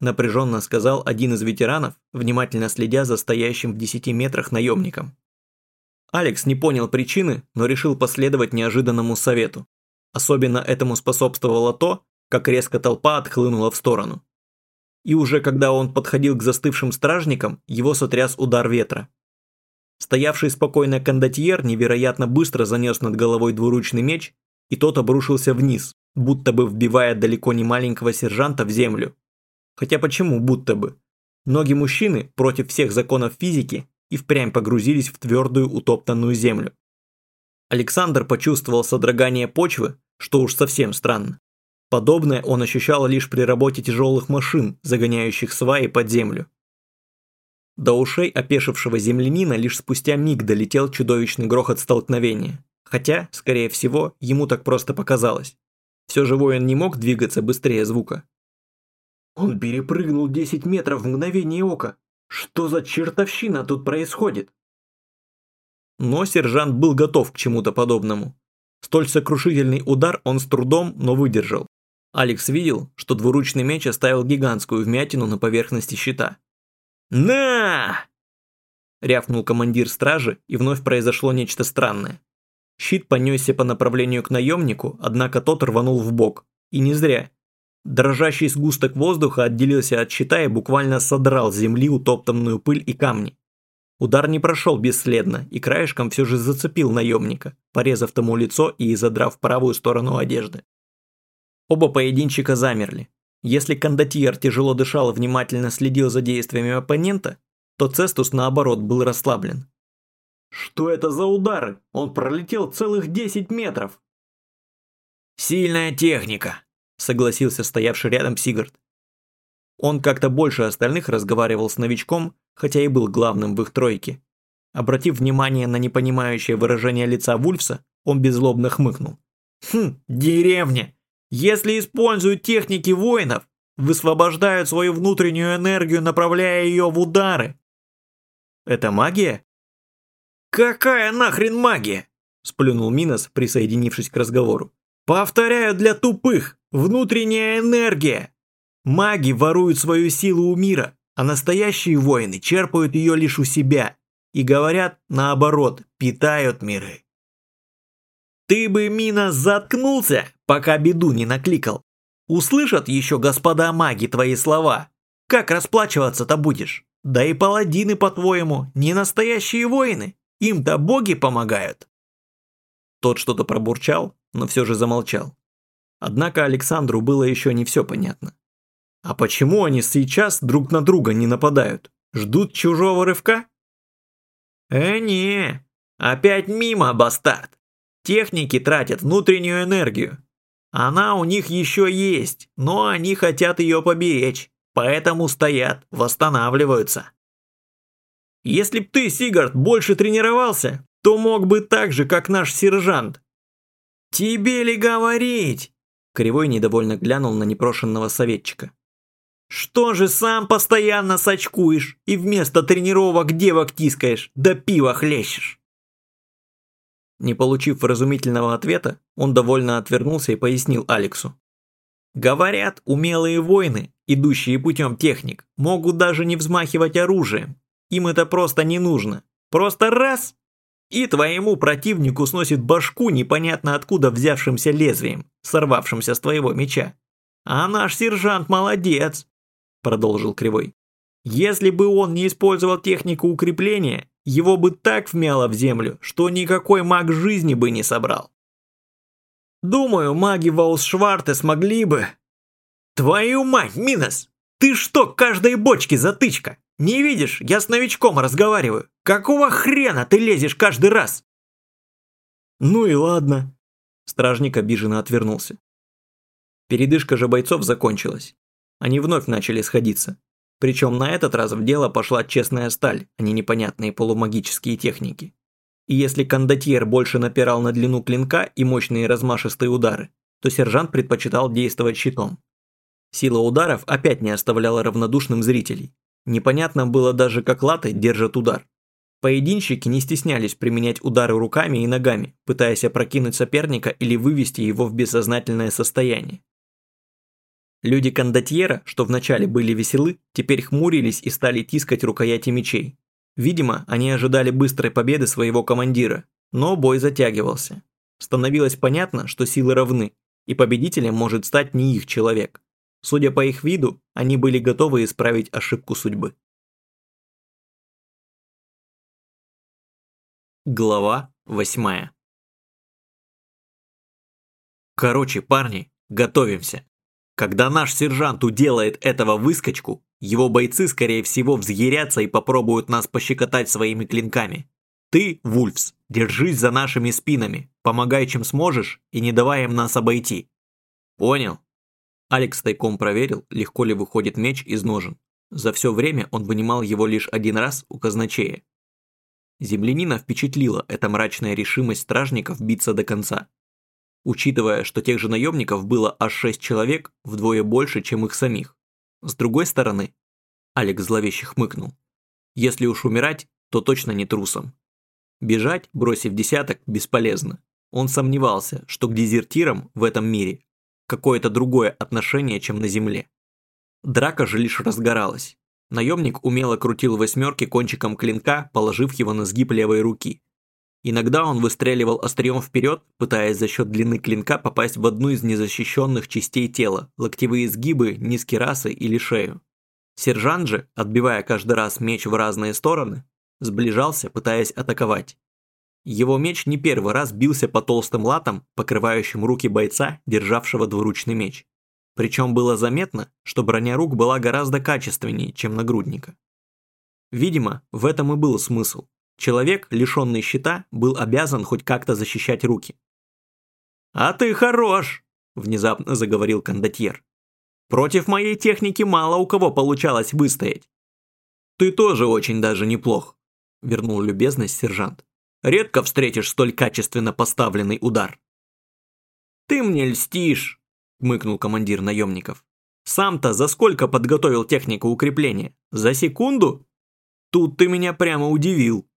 Напряженно сказал один из ветеранов, внимательно следя за стоящим в десяти метрах наемником. Алекс не понял причины, но решил последовать неожиданному совету. Особенно этому способствовало то, как резко толпа отхлынула в сторону. И уже когда он подходил к застывшим стражникам, его сотряс удар ветра. Стоявший спокойно кондотьер невероятно быстро занес над головой двуручный меч, и тот обрушился вниз, будто бы вбивая далеко не маленького сержанта в землю. Хотя почему будто бы? Ноги мужчины против всех законов физики и впрямь погрузились в твердую утоптанную землю. Александр почувствовал содрогание почвы, что уж совсем странно. Подобное он ощущал лишь при работе тяжелых машин, загоняющих сваи под землю. До ушей опешившего землянина лишь спустя миг долетел чудовищный грохот столкновения. Хотя, скорее всего, ему так просто показалось. Все же воин не мог двигаться быстрее звука. Он перепрыгнул 10 метров в мгновение ока. Что за чертовщина тут происходит? Но сержант был готов к чему-то подобному. Столь сокрушительный удар он с трудом, но выдержал. Алекс видел, что двуручный меч оставил гигантскую вмятину на поверхности щита. «На!» Рявкнул командир стражи, и вновь произошло нечто странное. Щит понесся по направлению к наемнику, однако тот рванул в бок. И не зря. Дрожащий сгусток воздуха отделился от щита и буквально содрал с земли утоптанную пыль и камни. Удар не прошел бесследно, и краешком все же зацепил наемника, порезав тому лицо и задрав правую сторону одежды. Оба поединчика замерли. Если кондотьер тяжело дышал и внимательно следил за действиями оппонента, то Цестус, наоборот, был расслаблен. «Что это за удары? Он пролетел целых 10 метров!» «Сильная техника», — согласился стоявший рядом Сигард. Он как-то больше остальных разговаривал с новичком, хотя и был главным в их тройке. Обратив внимание на непонимающее выражение лица Вульфса, он беззлобно хмыкнул. «Хм, деревня! Если используют техники воинов, высвобождают свою внутреннюю энергию, направляя ее в удары. Это магия? Какая нахрен магия? Сплюнул Минос, присоединившись к разговору. Повторяю для тупых, внутренняя энергия. Маги воруют свою силу у мира, а настоящие воины черпают ее лишь у себя и говорят, наоборот, питают миры. Ты бы, Мина, заткнулся, пока беду не накликал. Услышат еще господа маги твои слова. Как расплачиваться-то будешь? Да и паладины, по-твоему, не настоящие воины. Им-то боги помогают. Тот что-то пробурчал, но все же замолчал. Однако Александру было еще не все понятно. А почему они сейчас друг на друга не нападают? Ждут чужого рывка? Э, не, опять мимо, бастард. Техники тратят внутреннюю энергию. Она у них еще есть, но они хотят ее поберечь, поэтому стоят, восстанавливаются. Если б ты, Сигард, больше тренировался, то мог бы так же, как наш сержант. Тебе ли говорить? Кривой недовольно глянул на непрошенного советчика. Что же сам постоянно сачкуешь и вместо тренировок девок тискаешь, да пива хлещешь? Не получив вразумительного ответа, он довольно отвернулся и пояснил Алексу. Говорят, умелые воины, идущие путем техник, могут даже не взмахивать оружием. Им это просто не нужно. Просто раз – и твоему противнику сносит башку непонятно откуда взявшимся лезвием, сорвавшимся с твоего меча. А наш сержант молодец, продолжил Кривой. Если бы он не использовал технику укрепления, его бы так вмяло в землю, что никакой маг жизни бы не собрал. Думаю, маги Ваусшварте смогли бы... Твою мать, Минос! Ты что, каждой бочке затычка? Не видишь, я с новичком разговариваю. Какого хрена ты лезешь каждый раз? Ну и ладно. Стражник обиженно отвернулся. Передышка же бойцов закончилась. Они вновь начали сходиться. Причем на этот раз в дело пошла честная сталь, а не непонятные полумагические техники. И если кондотьер больше напирал на длину клинка и мощные размашистые удары, то сержант предпочитал действовать щитом. Сила ударов опять не оставляла равнодушным зрителей. Непонятно было даже, как латы держат удар. Поединщики не стеснялись применять удары руками и ногами, пытаясь опрокинуть соперника или вывести его в бессознательное состояние. Люди кондотьера, что вначале были веселы, теперь хмурились и стали тискать рукояти мечей. Видимо, они ожидали быстрой победы своего командира, но бой затягивался. Становилось понятно, что силы равны, и победителем может стать не их человек. Судя по их виду, они были готовы исправить ошибку судьбы. Глава восьмая. Короче, парни, готовимся. Когда наш сержант уделает этого выскочку, его бойцы, скорее всего, взъярятся и попробуют нас пощекотать своими клинками. Ты, Вульфс, держись за нашими спинами, помогай чем сможешь и не давай им нас обойти. Понял? Алекс тайком проверил, легко ли выходит меч из ножен. За все время он вынимал его лишь один раз у казначея. Землянина впечатлила эта мрачная решимость стражников биться до конца. Учитывая, что тех же наемников было аж шесть человек, вдвое больше, чем их самих. С другой стороны, Алекс зловеще хмыкнул. Если уж умирать, то точно не трусом. Бежать, бросив десяток, бесполезно. Он сомневался, что к дезертирам в этом мире какое-то другое отношение, чем на земле. Драка же лишь разгоралась. Наемник умело крутил восьмерки кончиком клинка, положив его на сгиб левой руки. Иногда он выстреливал острием вперед, пытаясь за счет длины клинка попасть в одну из незащищенных частей тела, локтевые сгибы, низкие расы или шею. Сержант же, отбивая каждый раз меч в разные стороны, сближался, пытаясь атаковать. Его меч не первый раз бился по толстым латам, покрывающим руки бойца, державшего двуручный меч. Причем было заметно, что броня рук была гораздо качественнее, чем нагрудника. Видимо, в этом и был смысл. Человек, лишенный щита, был обязан хоть как-то защищать руки. «А ты хорош!» – внезапно заговорил кондотьер. «Против моей техники мало у кого получалось выстоять». «Ты тоже очень даже неплох», – вернул любезность сержант. «Редко встретишь столь качественно поставленный удар». «Ты мне льстишь», – мыкнул командир наемников. «Сам-то за сколько подготовил технику укрепления? За секунду?» Тут ты меня прямо удивил.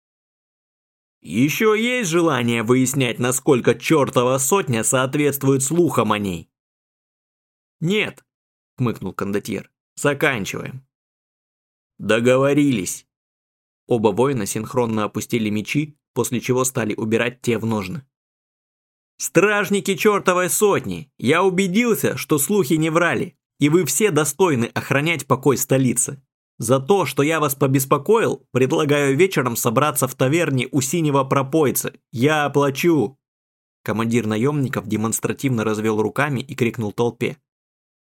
Еще есть желание выяснять, насколько чертова сотня соответствует слухам о ней? Нет, хмыкнул кондотьер. Заканчиваем. Договорились. Оба воина синхронно опустили мечи, после чего стали убирать те в ножны. «Стражники чертовой сотни! Я убедился, что слухи не врали, и вы все достойны охранять покой столицы. За то, что я вас побеспокоил, предлагаю вечером собраться в таверне у синего пропойца. Я оплачу!» Командир наемников демонстративно развел руками и крикнул толпе.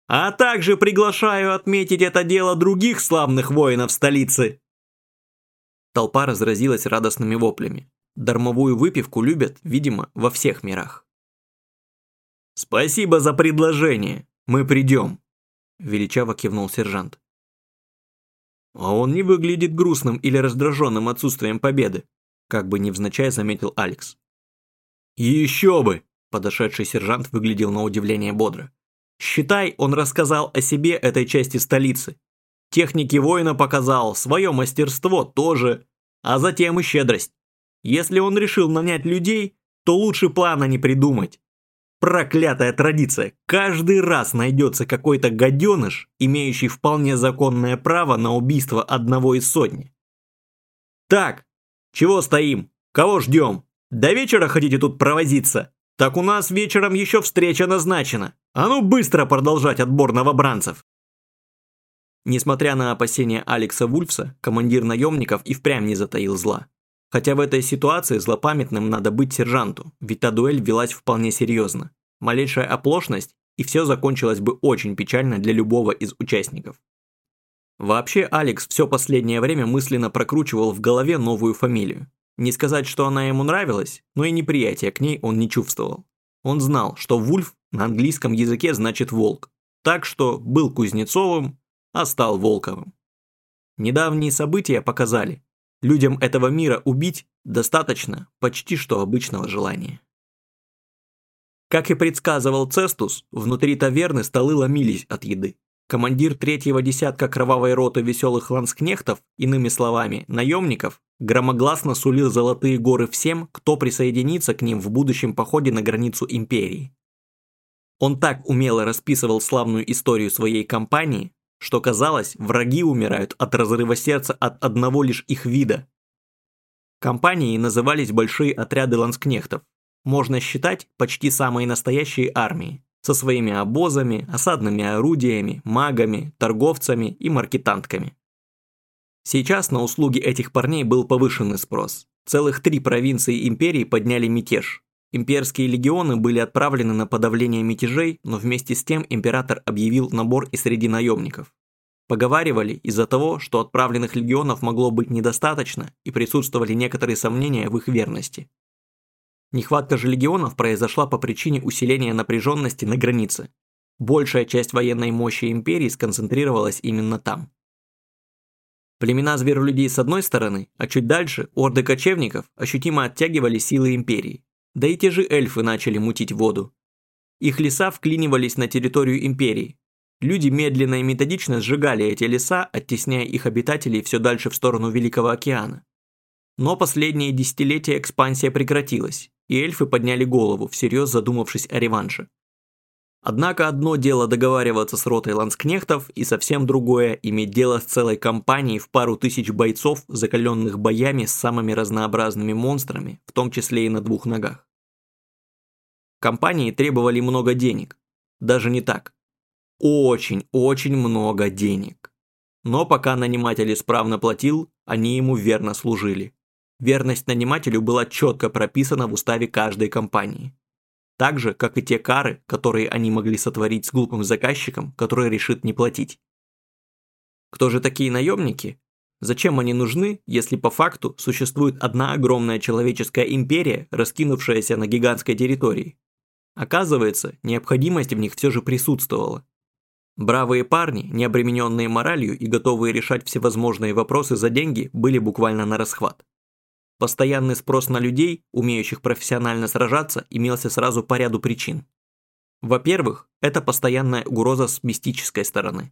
«А также приглашаю отметить это дело других славных воинов столицы!» Толпа разразилась радостными воплями. Дармовую выпивку любят, видимо, во всех мирах. «Спасибо за предложение, мы придем», – величаво кивнул сержант. А он не выглядит грустным или раздраженным отсутствием победы, как бы невзначай заметил Алекс. Еще бы! Подошедший сержант выглядел на удивление бодро. Считай, он рассказал о себе этой части столицы. Техники воина показал, свое мастерство тоже, а затем и щедрость. Если он решил нанять людей, то лучше плана не придумать. Проклятая традиция. Каждый раз найдется какой-то гаденыш, имеющий вполне законное право на убийство одного из сотни. Так, чего стоим? Кого ждем? До вечера хотите тут провозиться? Так у нас вечером еще встреча назначена. А ну быстро продолжать отбор новобранцев. Несмотря на опасения Алекса Вульфса, командир наемников и впрямь не затаил зла. Хотя в этой ситуации злопамятным надо быть сержанту, ведь та дуэль велась вполне серьезно. Малейшая оплошность, и все закончилось бы очень печально для любого из участников. Вообще Алекс все последнее время мысленно прокручивал в голове новую фамилию. Не сказать, что она ему нравилась, но и неприятия к ней он не чувствовал. Он знал, что Вульф на английском языке значит «волк», так что был Кузнецовым, а стал Волковым. Недавние события показали, Людям этого мира убить достаточно почти что обычного желания. Как и предсказывал Цестус, внутри таверны столы ломились от еды. Командир третьего десятка кровавой роты веселых ланскнехтов, иными словами, наемников, громогласно сулил золотые горы всем, кто присоединится к ним в будущем походе на границу империи. Он так умело расписывал славную историю своей компании, что казалось, враги умирают от разрыва сердца от одного лишь их вида. Компанией назывались большие отряды ланскнехтов. Можно считать почти самые настоящие армии, со своими обозами, осадными орудиями, магами, торговцами и маркетантками. Сейчас на услуги этих парней был повышенный спрос. Целых три провинции империи подняли мятеж. Имперские легионы были отправлены на подавление мятежей, но вместе с тем император объявил набор и среди наемников. Поговаривали из-за того, что отправленных легионов могло быть недостаточно и присутствовали некоторые сомнения в их верности. Нехватка же легионов произошла по причине усиления напряженности на границе. Большая часть военной мощи империи сконцентрировалась именно там. Племена зверолюдей с одной стороны, а чуть дальше орды кочевников ощутимо оттягивали силы империи. Да и те же эльфы начали мутить воду. Их леса вклинивались на территорию империи. Люди медленно и методично сжигали эти леса, оттесняя их обитателей все дальше в сторону Великого океана. Но последние десятилетия экспансия прекратилась, и эльфы подняли голову, всерьез задумавшись о реванше. Однако одно дело договариваться с ротой ланскнехтов, и совсем другое – иметь дело с целой компанией в пару тысяч бойцов, закаленных боями с самыми разнообразными монстрами, в том числе и на двух ногах. Компании требовали много денег. Даже не так. Очень-очень много денег. Но пока наниматель исправно платил, они ему верно служили. верность нанимателю была четко прописана в уставе каждой компании. Так же, как и те кары, которые они могли сотворить с глупым заказчиком, который решит не платить. Кто же такие наемники? Зачем они нужны, если по факту существует одна огромная человеческая империя, раскинувшаяся на гигантской территории? Оказывается, необходимость в них все же присутствовала. Бравые парни, не обремененные моралью и готовые решать всевозможные вопросы за деньги, были буквально на расхват. Постоянный спрос на людей, умеющих профессионально сражаться, имелся сразу по ряду причин. Во-первых, это постоянная угроза с мистической стороны.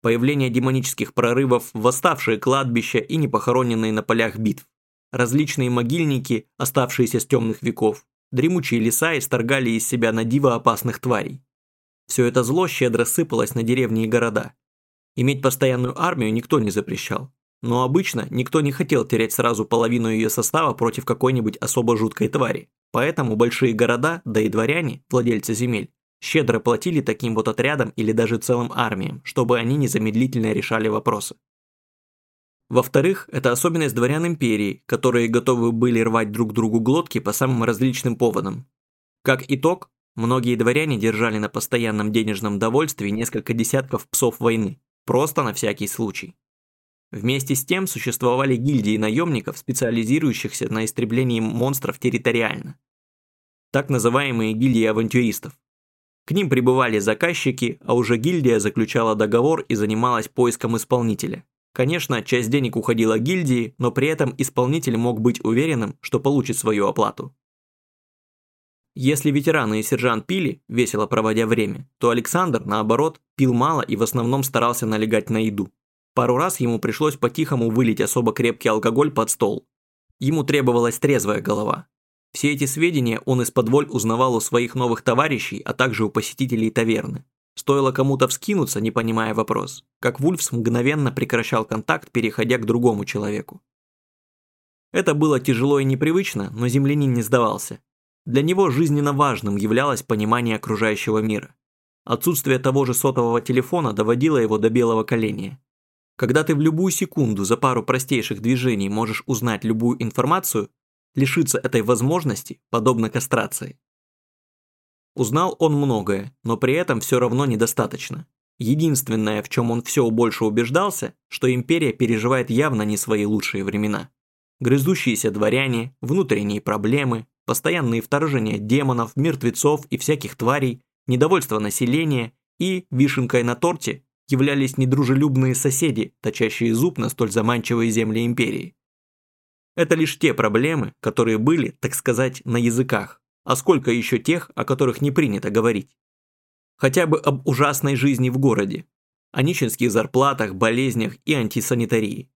Появление демонических прорывов, восставшие кладбища и непохороненные на полях битв. Различные могильники, оставшиеся с темных веков, дремучие леса исторгали из себя на диво опасных тварей. Все это зло щедро сыпалось на деревни и города. Иметь постоянную армию никто не запрещал. Но обычно никто не хотел терять сразу половину ее состава против какой-нибудь особо жуткой твари. Поэтому большие города, да и дворяне, владельцы земель, щедро платили таким вот отрядам или даже целым армиям, чтобы они незамедлительно решали вопросы. Во-вторых, это особенность дворян империи, которые готовы были рвать друг другу глотки по самым различным поводам. Как итог, многие дворяне держали на постоянном денежном довольстве несколько десятков псов войны, просто на всякий случай. Вместе с тем существовали гильдии наемников, специализирующихся на истреблении монстров территориально. Так называемые гильдии авантюристов. К ним прибывали заказчики, а уже гильдия заключала договор и занималась поиском исполнителя. Конечно, часть денег уходила гильдии, но при этом исполнитель мог быть уверенным, что получит свою оплату. Если ветераны и сержант пили, весело проводя время, то Александр, наоборот, пил мало и в основном старался налегать на еду. Пару раз ему пришлось по-тихому вылить особо крепкий алкоголь под стол. Ему требовалась трезвая голова. Все эти сведения он из-под воль узнавал у своих новых товарищей, а также у посетителей таверны. Стоило кому-то вскинуться, не понимая вопрос, как Вульфс мгновенно прекращал контакт, переходя к другому человеку. Это было тяжело и непривычно, но землянин не сдавался. Для него жизненно важным являлось понимание окружающего мира. Отсутствие того же сотового телефона доводило его до белого коленя. Когда ты в любую секунду за пару простейших движений можешь узнать любую информацию, лишиться этой возможности подобно кастрации. Узнал он многое, но при этом все равно недостаточно. Единственное, в чем он все больше убеждался, что империя переживает явно не свои лучшие времена. Грызущиеся дворяне, внутренние проблемы, постоянные вторжения демонов, мертвецов и всяких тварей, недовольство населения и, вишенкой на торте, являлись недружелюбные соседи, точащие зуб на столь заманчивые земли империи. Это лишь те проблемы, которые были, так сказать, на языках, а сколько еще тех, о которых не принято говорить. Хотя бы об ужасной жизни в городе, о нищенских зарплатах, болезнях и антисанитарии.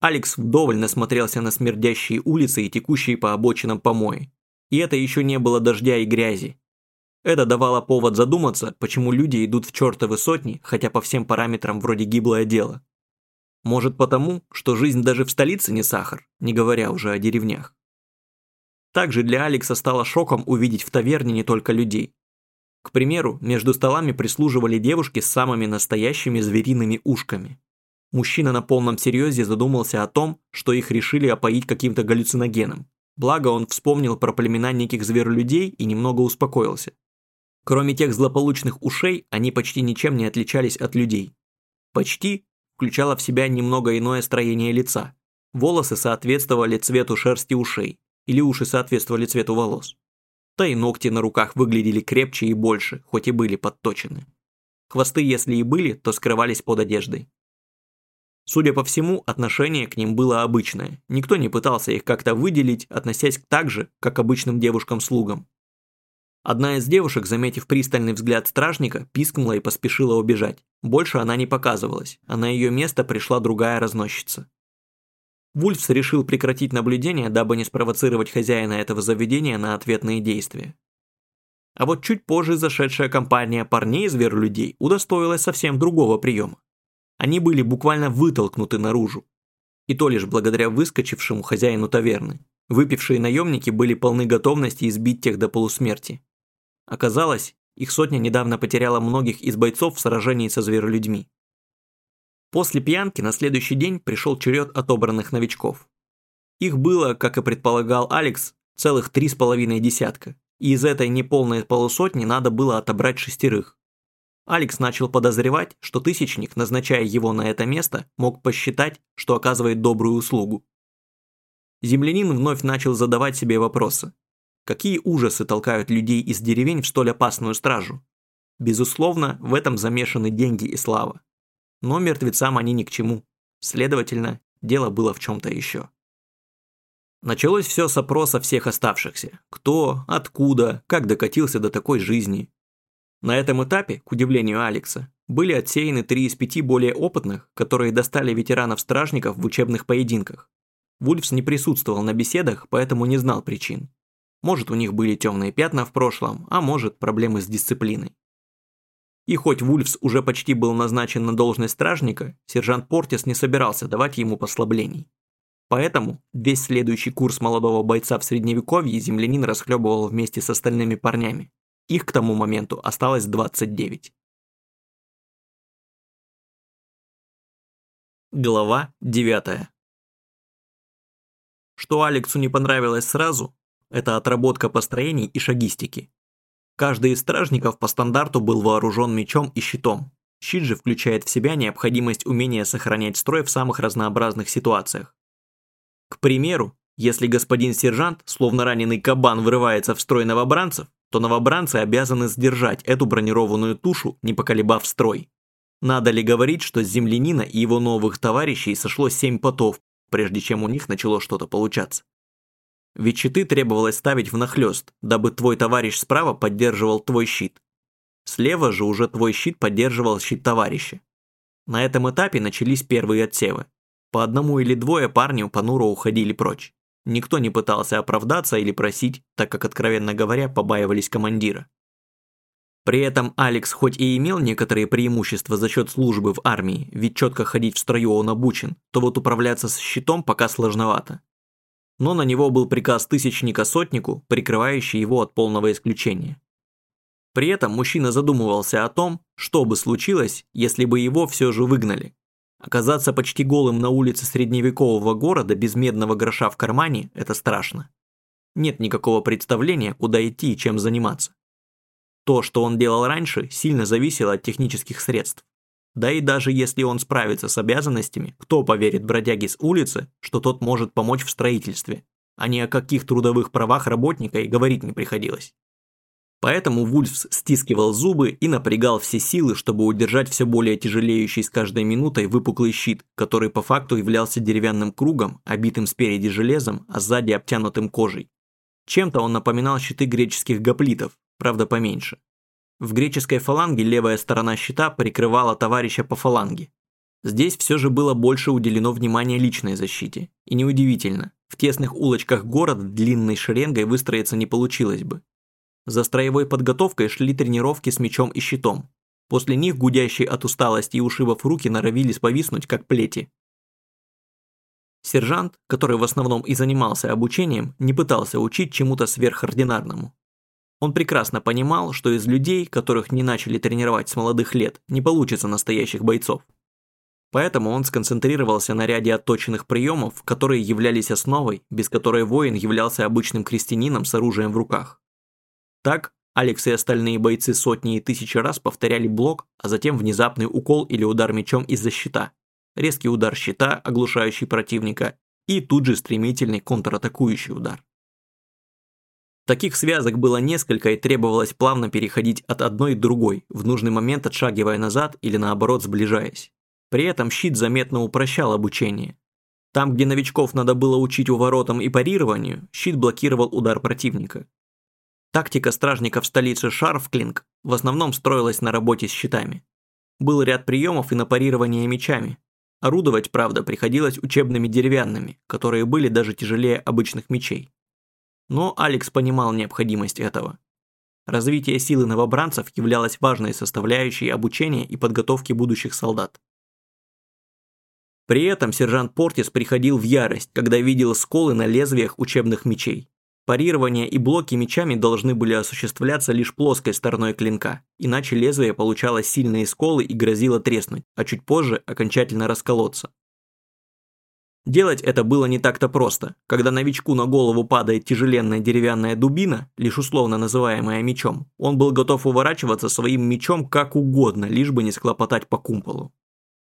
Алекс вдоволь насмотрелся на смердящие улицы и текущие по обочинам помои. И это еще не было дождя и грязи, это давало повод задуматься, почему люди идут в чертовы сотни, хотя по всем параметрам вроде гиблое дело. Может потому, что жизнь даже в столице не сахар, не говоря уже о деревнях. Также для Алекса стало шоком увидеть в таверне не только людей. К примеру, между столами прислуживали девушки с самыми настоящими звериными ушками. Мужчина на полном серьезе задумался о том, что их решили опоить каким-то галлюциногеном. Благо он вспомнил про племена неких зверолюдей и немного успокоился. Кроме тех злополучных ушей, они почти ничем не отличались от людей. Почти включало в себя немного иное строение лица. Волосы соответствовали цвету шерсти ушей, или уши соответствовали цвету волос. Да и ногти на руках выглядели крепче и больше, хоть и были подточены. Хвосты, если и были, то скрывались под одеждой. Судя по всему, отношение к ним было обычное. Никто не пытался их как-то выделить, относясь так же, как обычным девушкам-слугам. Одна из девушек, заметив пристальный взгляд стражника, пискнула и поспешила убежать. Больше она не показывалась, а на ее место пришла другая разносчица. Вульфс решил прекратить наблюдение, дабы не спровоцировать хозяина этого заведения на ответные действия. А вот чуть позже зашедшая компания парней из людей удостоилась совсем другого приема. Они были буквально вытолкнуты наружу. И то лишь благодаря выскочившему хозяину таверны. Выпившие наемники были полны готовности избить тех до полусмерти. Оказалось, их сотня недавно потеряла многих из бойцов в сражении со зверолюдьми. После пьянки на следующий день пришел черед отобранных новичков. Их было, как и предполагал Алекс, целых три с половиной десятка, и из этой неполной полусотни надо было отобрать шестерых. Алекс начал подозревать, что Тысячник, назначая его на это место, мог посчитать, что оказывает добрую услугу. Землянин вновь начал задавать себе вопросы. Какие ужасы толкают людей из деревень в столь опасную стражу? Безусловно, в этом замешаны деньги и слава. Но мертвецам они ни к чему. Следовательно, дело было в чем-то еще. Началось все с опроса всех оставшихся. Кто, откуда, как докатился до такой жизни. На этом этапе, к удивлению Алекса, были отсеяны три из пяти более опытных, которые достали ветеранов-стражников в учебных поединках. Вульфс не присутствовал на беседах, поэтому не знал причин. Может, у них были темные пятна в прошлом, а может, проблемы с дисциплиной. И хоть Вульфс уже почти был назначен на должность стражника, сержант Портис не собирался давать ему послаблений. Поэтому весь следующий курс молодого бойца в средневековье землянин расхлебывал вместе с остальными парнями. Их к тому моменту осталось 29. Глава 9. Что Алексу не понравилось сразу, это отработка построений и шагистики. Каждый из стражников по стандарту был вооружен мечом и щитом. Щит же включает в себя необходимость умения сохранять строй в самых разнообразных ситуациях. К примеру, если господин сержант, словно раненый кабан, вырывается в строй новобранцев, то новобранцы обязаны сдержать эту бронированную тушу, не поколебав строй. Надо ли говорить, что с землянина и его новых товарищей сошло семь потов, прежде чем у них начало что-то получаться? Ведь щиты требовалось ставить внахлёст, дабы твой товарищ справа поддерживал твой щит. Слева же уже твой щит поддерживал щит товарища. На этом этапе начались первые отсевы. По одному или двое парни понуро уходили прочь. Никто не пытался оправдаться или просить, так как, откровенно говоря, побаивались командира. При этом Алекс хоть и имел некоторые преимущества за счет службы в армии, ведь четко ходить в строю он обучен, то вот управляться с щитом пока сложновато но на него был приказ тысячника-сотнику, прикрывающий его от полного исключения. При этом мужчина задумывался о том, что бы случилось, если бы его все же выгнали. Оказаться почти голым на улице средневекового города без медного гроша в кармане – это страшно. Нет никакого представления, куда идти и чем заниматься. То, что он делал раньше, сильно зависело от технических средств. Да и даже если он справится с обязанностями, кто поверит бродяге с улицы, что тот может помочь в строительстве, а ни о каких трудовых правах работника и говорить не приходилось. Поэтому Вульфс стискивал зубы и напрягал все силы, чтобы удержать все более тяжелеющий с каждой минутой выпуклый щит, который по факту являлся деревянным кругом, обитым спереди железом, а сзади обтянутым кожей. Чем-то он напоминал щиты греческих гоплитов, правда поменьше. В греческой фаланге левая сторона щита прикрывала товарища по фаланге. Здесь все же было больше уделено внимания личной защите. И неудивительно, в тесных улочках города длинной шеренгой выстроиться не получилось бы. За строевой подготовкой шли тренировки с мечом и щитом. После них гудящие от усталости и ушибов руки норовились повиснуть, как плети. Сержант, который в основном и занимался обучением, не пытался учить чему-то сверхординарному. Он прекрасно понимал, что из людей, которых не начали тренировать с молодых лет, не получится настоящих бойцов. Поэтому он сконцентрировался на ряде отточенных приемов, которые являлись основой, без которой воин являлся обычным крестьянином с оружием в руках. Так, Алекс и остальные бойцы сотни и тысячи раз повторяли блок, а затем внезапный укол или удар мечом из-за щита, резкий удар щита, оглушающий противника, и тут же стремительный контратакующий удар. Таких связок было несколько и требовалось плавно переходить от одной к другой, в нужный момент отшагивая назад или наоборот сближаясь. При этом щит заметно упрощал обучение. Там, где новичков надо было учить уворотам и парированию, щит блокировал удар противника. Тактика стражников столицы Шарфклинг в основном строилась на работе с щитами. Был ряд приемов и на парирование мечами. Орудовать, правда, приходилось учебными деревянными, которые были даже тяжелее обычных мечей. Но Алекс понимал необходимость этого. Развитие силы новобранцев являлось важной составляющей обучения и подготовки будущих солдат. При этом сержант Портис приходил в ярость, когда видел сколы на лезвиях учебных мечей. Парирование и блоки мечами должны были осуществляться лишь плоской стороной клинка, иначе лезвие получало сильные сколы и грозило треснуть, а чуть позже окончательно расколоться. Делать это было не так-то просто. Когда новичку на голову падает тяжеленная деревянная дубина, лишь условно называемая мечом, он был готов уворачиваться своим мечом как угодно, лишь бы не склопотать по кумполу.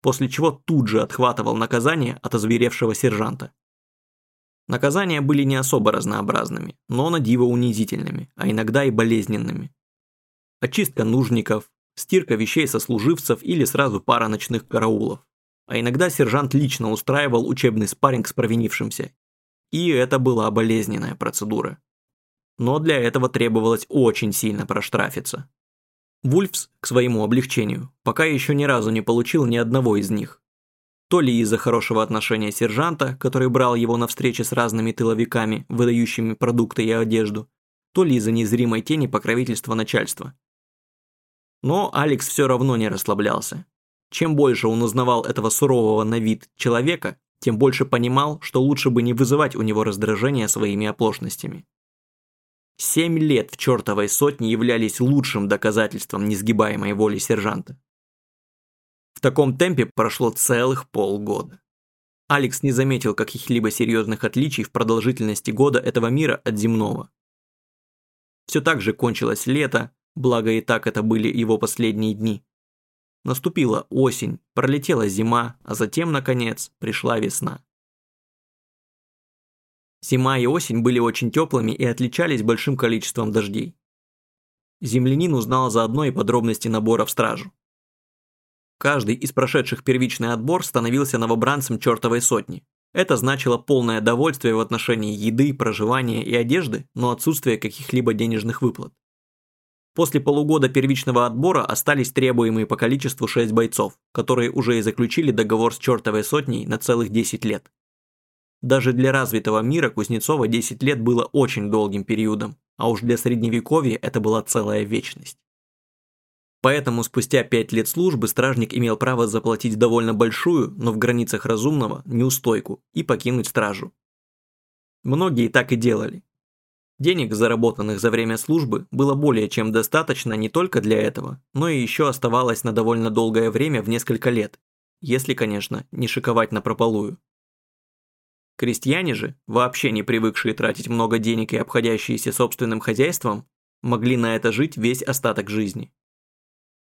После чего тут же отхватывал наказание от озверевшего сержанта. Наказания были не особо разнообразными, но на диво унизительными, а иногда и болезненными. Очистка нужников, стирка вещей сослуживцев или сразу пара ночных караулов а иногда сержант лично устраивал учебный спарринг с провинившимся. И это была болезненная процедура. Но для этого требовалось очень сильно проштрафиться. Вульфс, к своему облегчению, пока еще ни разу не получил ни одного из них. То ли из-за хорошего отношения сержанта, который брал его на встречи с разными тыловиками, выдающими продукты и одежду, то ли из-за незримой тени покровительства начальства. Но Алекс все равно не расслаблялся. Чем больше он узнавал этого сурового на вид человека, тем больше понимал, что лучше бы не вызывать у него раздражения своими оплошностями. Семь лет в чертовой сотне являлись лучшим доказательством несгибаемой воли сержанта. В таком темпе прошло целых полгода. Алекс не заметил каких-либо серьезных отличий в продолжительности года этого мира от земного. Все так же кончилось лето, благо и так это были его последние дни. Наступила осень, пролетела зима, а затем, наконец, пришла весна. Зима и осень были очень теплыми и отличались большим количеством дождей. Землянин узнал заодно и подробности набора в стражу. Каждый из прошедших первичный отбор становился новобранцем чертовой сотни. Это значило полное довольствие в отношении еды, проживания и одежды, но отсутствие каких-либо денежных выплат. После полугода первичного отбора остались требуемые по количеству 6 бойцов, которые уже и заключили договор с чертовой сотней на целых 10 лет. Даже для развитого мира Кузнецова 10 лет было очень долгим периодом, а уж для средневековья это была целая вечность. Поэтому спустя 5 лет службы стражник имел право заплатить довольно большую, но в границах разумного, неустойку и покинуть стражу. Многие так и делали, Денег, заработанных за время службы, было более чем достаточно не только для этого, но и еще оставалось на довольно долгое время в несколько лет, если, конечно, не шиковать на прополую. Крестьяне же, вообще не привыкшие тратить много денег и обходящиеся собственным хозяйством, могли на это жить весь остаток жизни.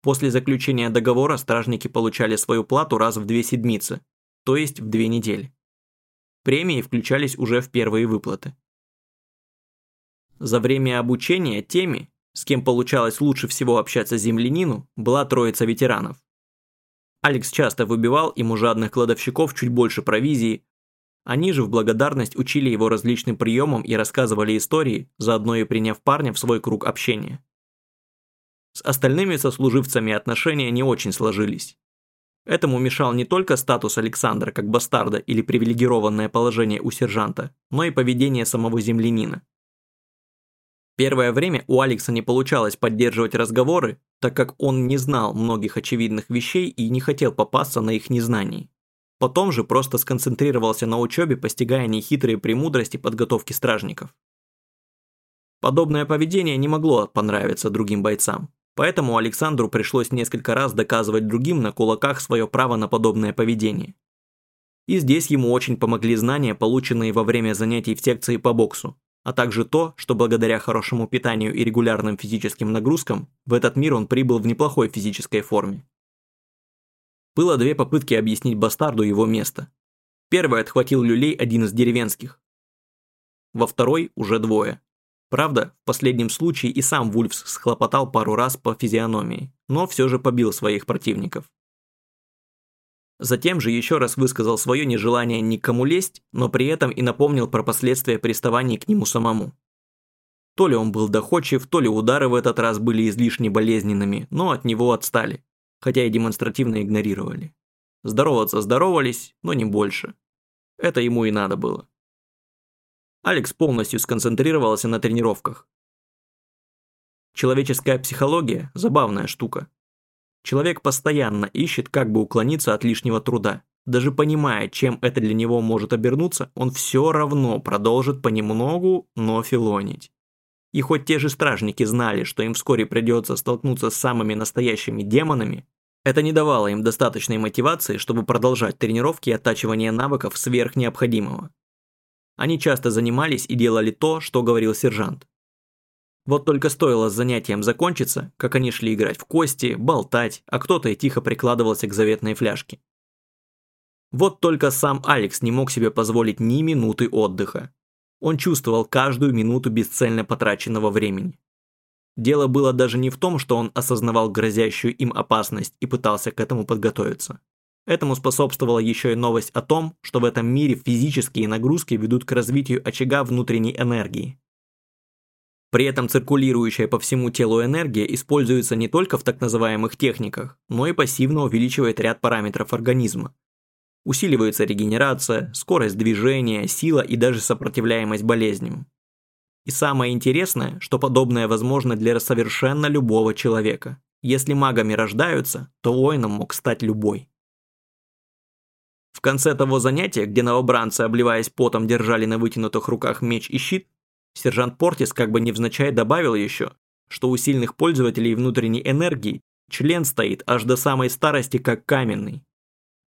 После заключения договора стражники получали свою плату раз в две седмицы, то есть в две недели. Премии включались уже в первые выплаты. За время обучения теми, с кем получалось лучше всего общаться землянину, была троица ветеранов. Алекс часто выбивал ему жадных кладовщиков чуть больше провизии, они же в благодарность учили его различным приемам и рассказывали истории, заодно и приняв парня в свой круг общения. С остальными сослуживцами отношения не очень сложились. Этому мешал не только статус Александра как бастарда или привилегированное положение у сержанта, но и поведение самого землянина. Первое время у Алекса не получалось поддерживать разговоры, так как он не знал многих очевидных вещей и не хотел попасться на их незнании. Потом же просто сконцентрировался на учебе, постигая нехитрые премудрости подготовки стражников. Подобное поведение не могло понравиться другим бойцам, поэтому Александру пришлось несколько раз доказывать другим на кулаках свое право на подобное поведение. И здесь ему очень помогли знания, полученные во время занятий в секции по боксу, а также то, что благодаря хорошему питанию и регулярным физическим нагрузкам в этот мир он прибыл в неплохой физической форме. Было две попытки объяснить бастарду его место. Первый отхватил люлей один из деревенских. Во второй уже двое. Правда, в последнем случае и сам Вульфс схлопотал пару раз по физиономии, но все же побил своих противников. Затем же еще раз высказал свое нежелание никому лезть, но при этом и напомнил про последствия приставаний к нему самому. То ли он был доходчив, то ли удары в этот раз были излишне болезненными, но от него отстали, хотя и демонстративно игнорировали. Здороваться здоровались, но не больше. Это ему и надо было. Алекс полностью сконцентрировался на тренировках. Человеческая психология – забавная штука. Человек постоянно ищет, как бы уклониться от лишнего труда. Даже понимая, чем это для него может обернуться, он все равно продолжит понемногу, но филонить. И хоть те же стражники знали, что им вскоре придется столкнуться с самыми настоящими демонами, Это не давало им достаточной мотивации, чтобы продолжать тренировки и оттачивание навыков сверх необходимого. Они часто занимались и делали то, что говорил сержант. Вот только стоило занятием закончиться, как они шли играть в кости, болтать, а кто-то и тихо прикладывался к заветной фляжке. Вот только сам Алекс не мог себе позволить ни минуты отдыха. Он чувствовал каждую минуту бесцельно потраченного времени. Дело было даже не в том, что он осознавал грозящую им опасность и пытался к этому подготовиться. Этому способствовала еще и новость о том, что в этом мире физические нагрузки ведут к развитию очага внутренней энергии. При этом циркулирующая по всему телу энергия используется не только в так называемых техниках, но и пассивно увеличивает ряд параметров организма. Усиливается регенерация, скорость движения, сила и даже сопротивляемость болезням. И самое интересное, что подобное возможно для совершенно любого человека. Если магами рождаются, то воином мог стать любой. В конце того занятия, где новобранцы, обливаясь потом, держали на вытянутых руках меч и щит, сержант Портис как бы невзначай добавил еще, что у сильных пользователей внутренней энергии член стоит аж до самой старости как каменный.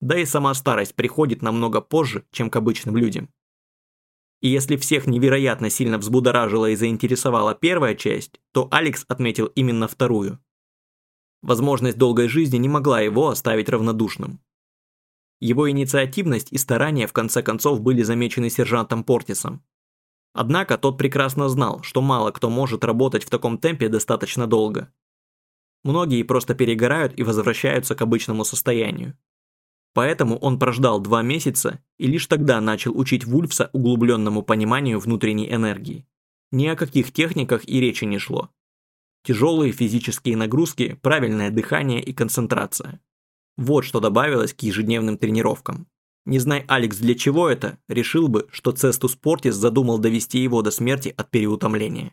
Да и сама старость приходит намного позже, чем к обычным людям. И если всех невероятно сильно взбудоражила и заинтересовала первая часть, то Алекс отметил именно вторую. Возможность долгой жизни не могла его оставить равнодушным. Его инициативность и старания в конце концов были замечены сержантом Портисом. Однако тот прекрасно знал, что мало кто может работать в таком темпе достаточно долго. Многие просто перегорают и возвращаются к обычному состоянию. Поэтому он прождал два месяца и лишь тогда начал учить Вульфса углубленному пониманию внутренней энергии. Ни о каких техниках и речи не шло. Тяжелые физические нагрузки, правильное дыхание и концентрация. Вот что добавилось к ежедневным тренировкам. Не знай Алекс для чего это, решил бы, что Цестус Портис задумал довести его до смерти от переутомления.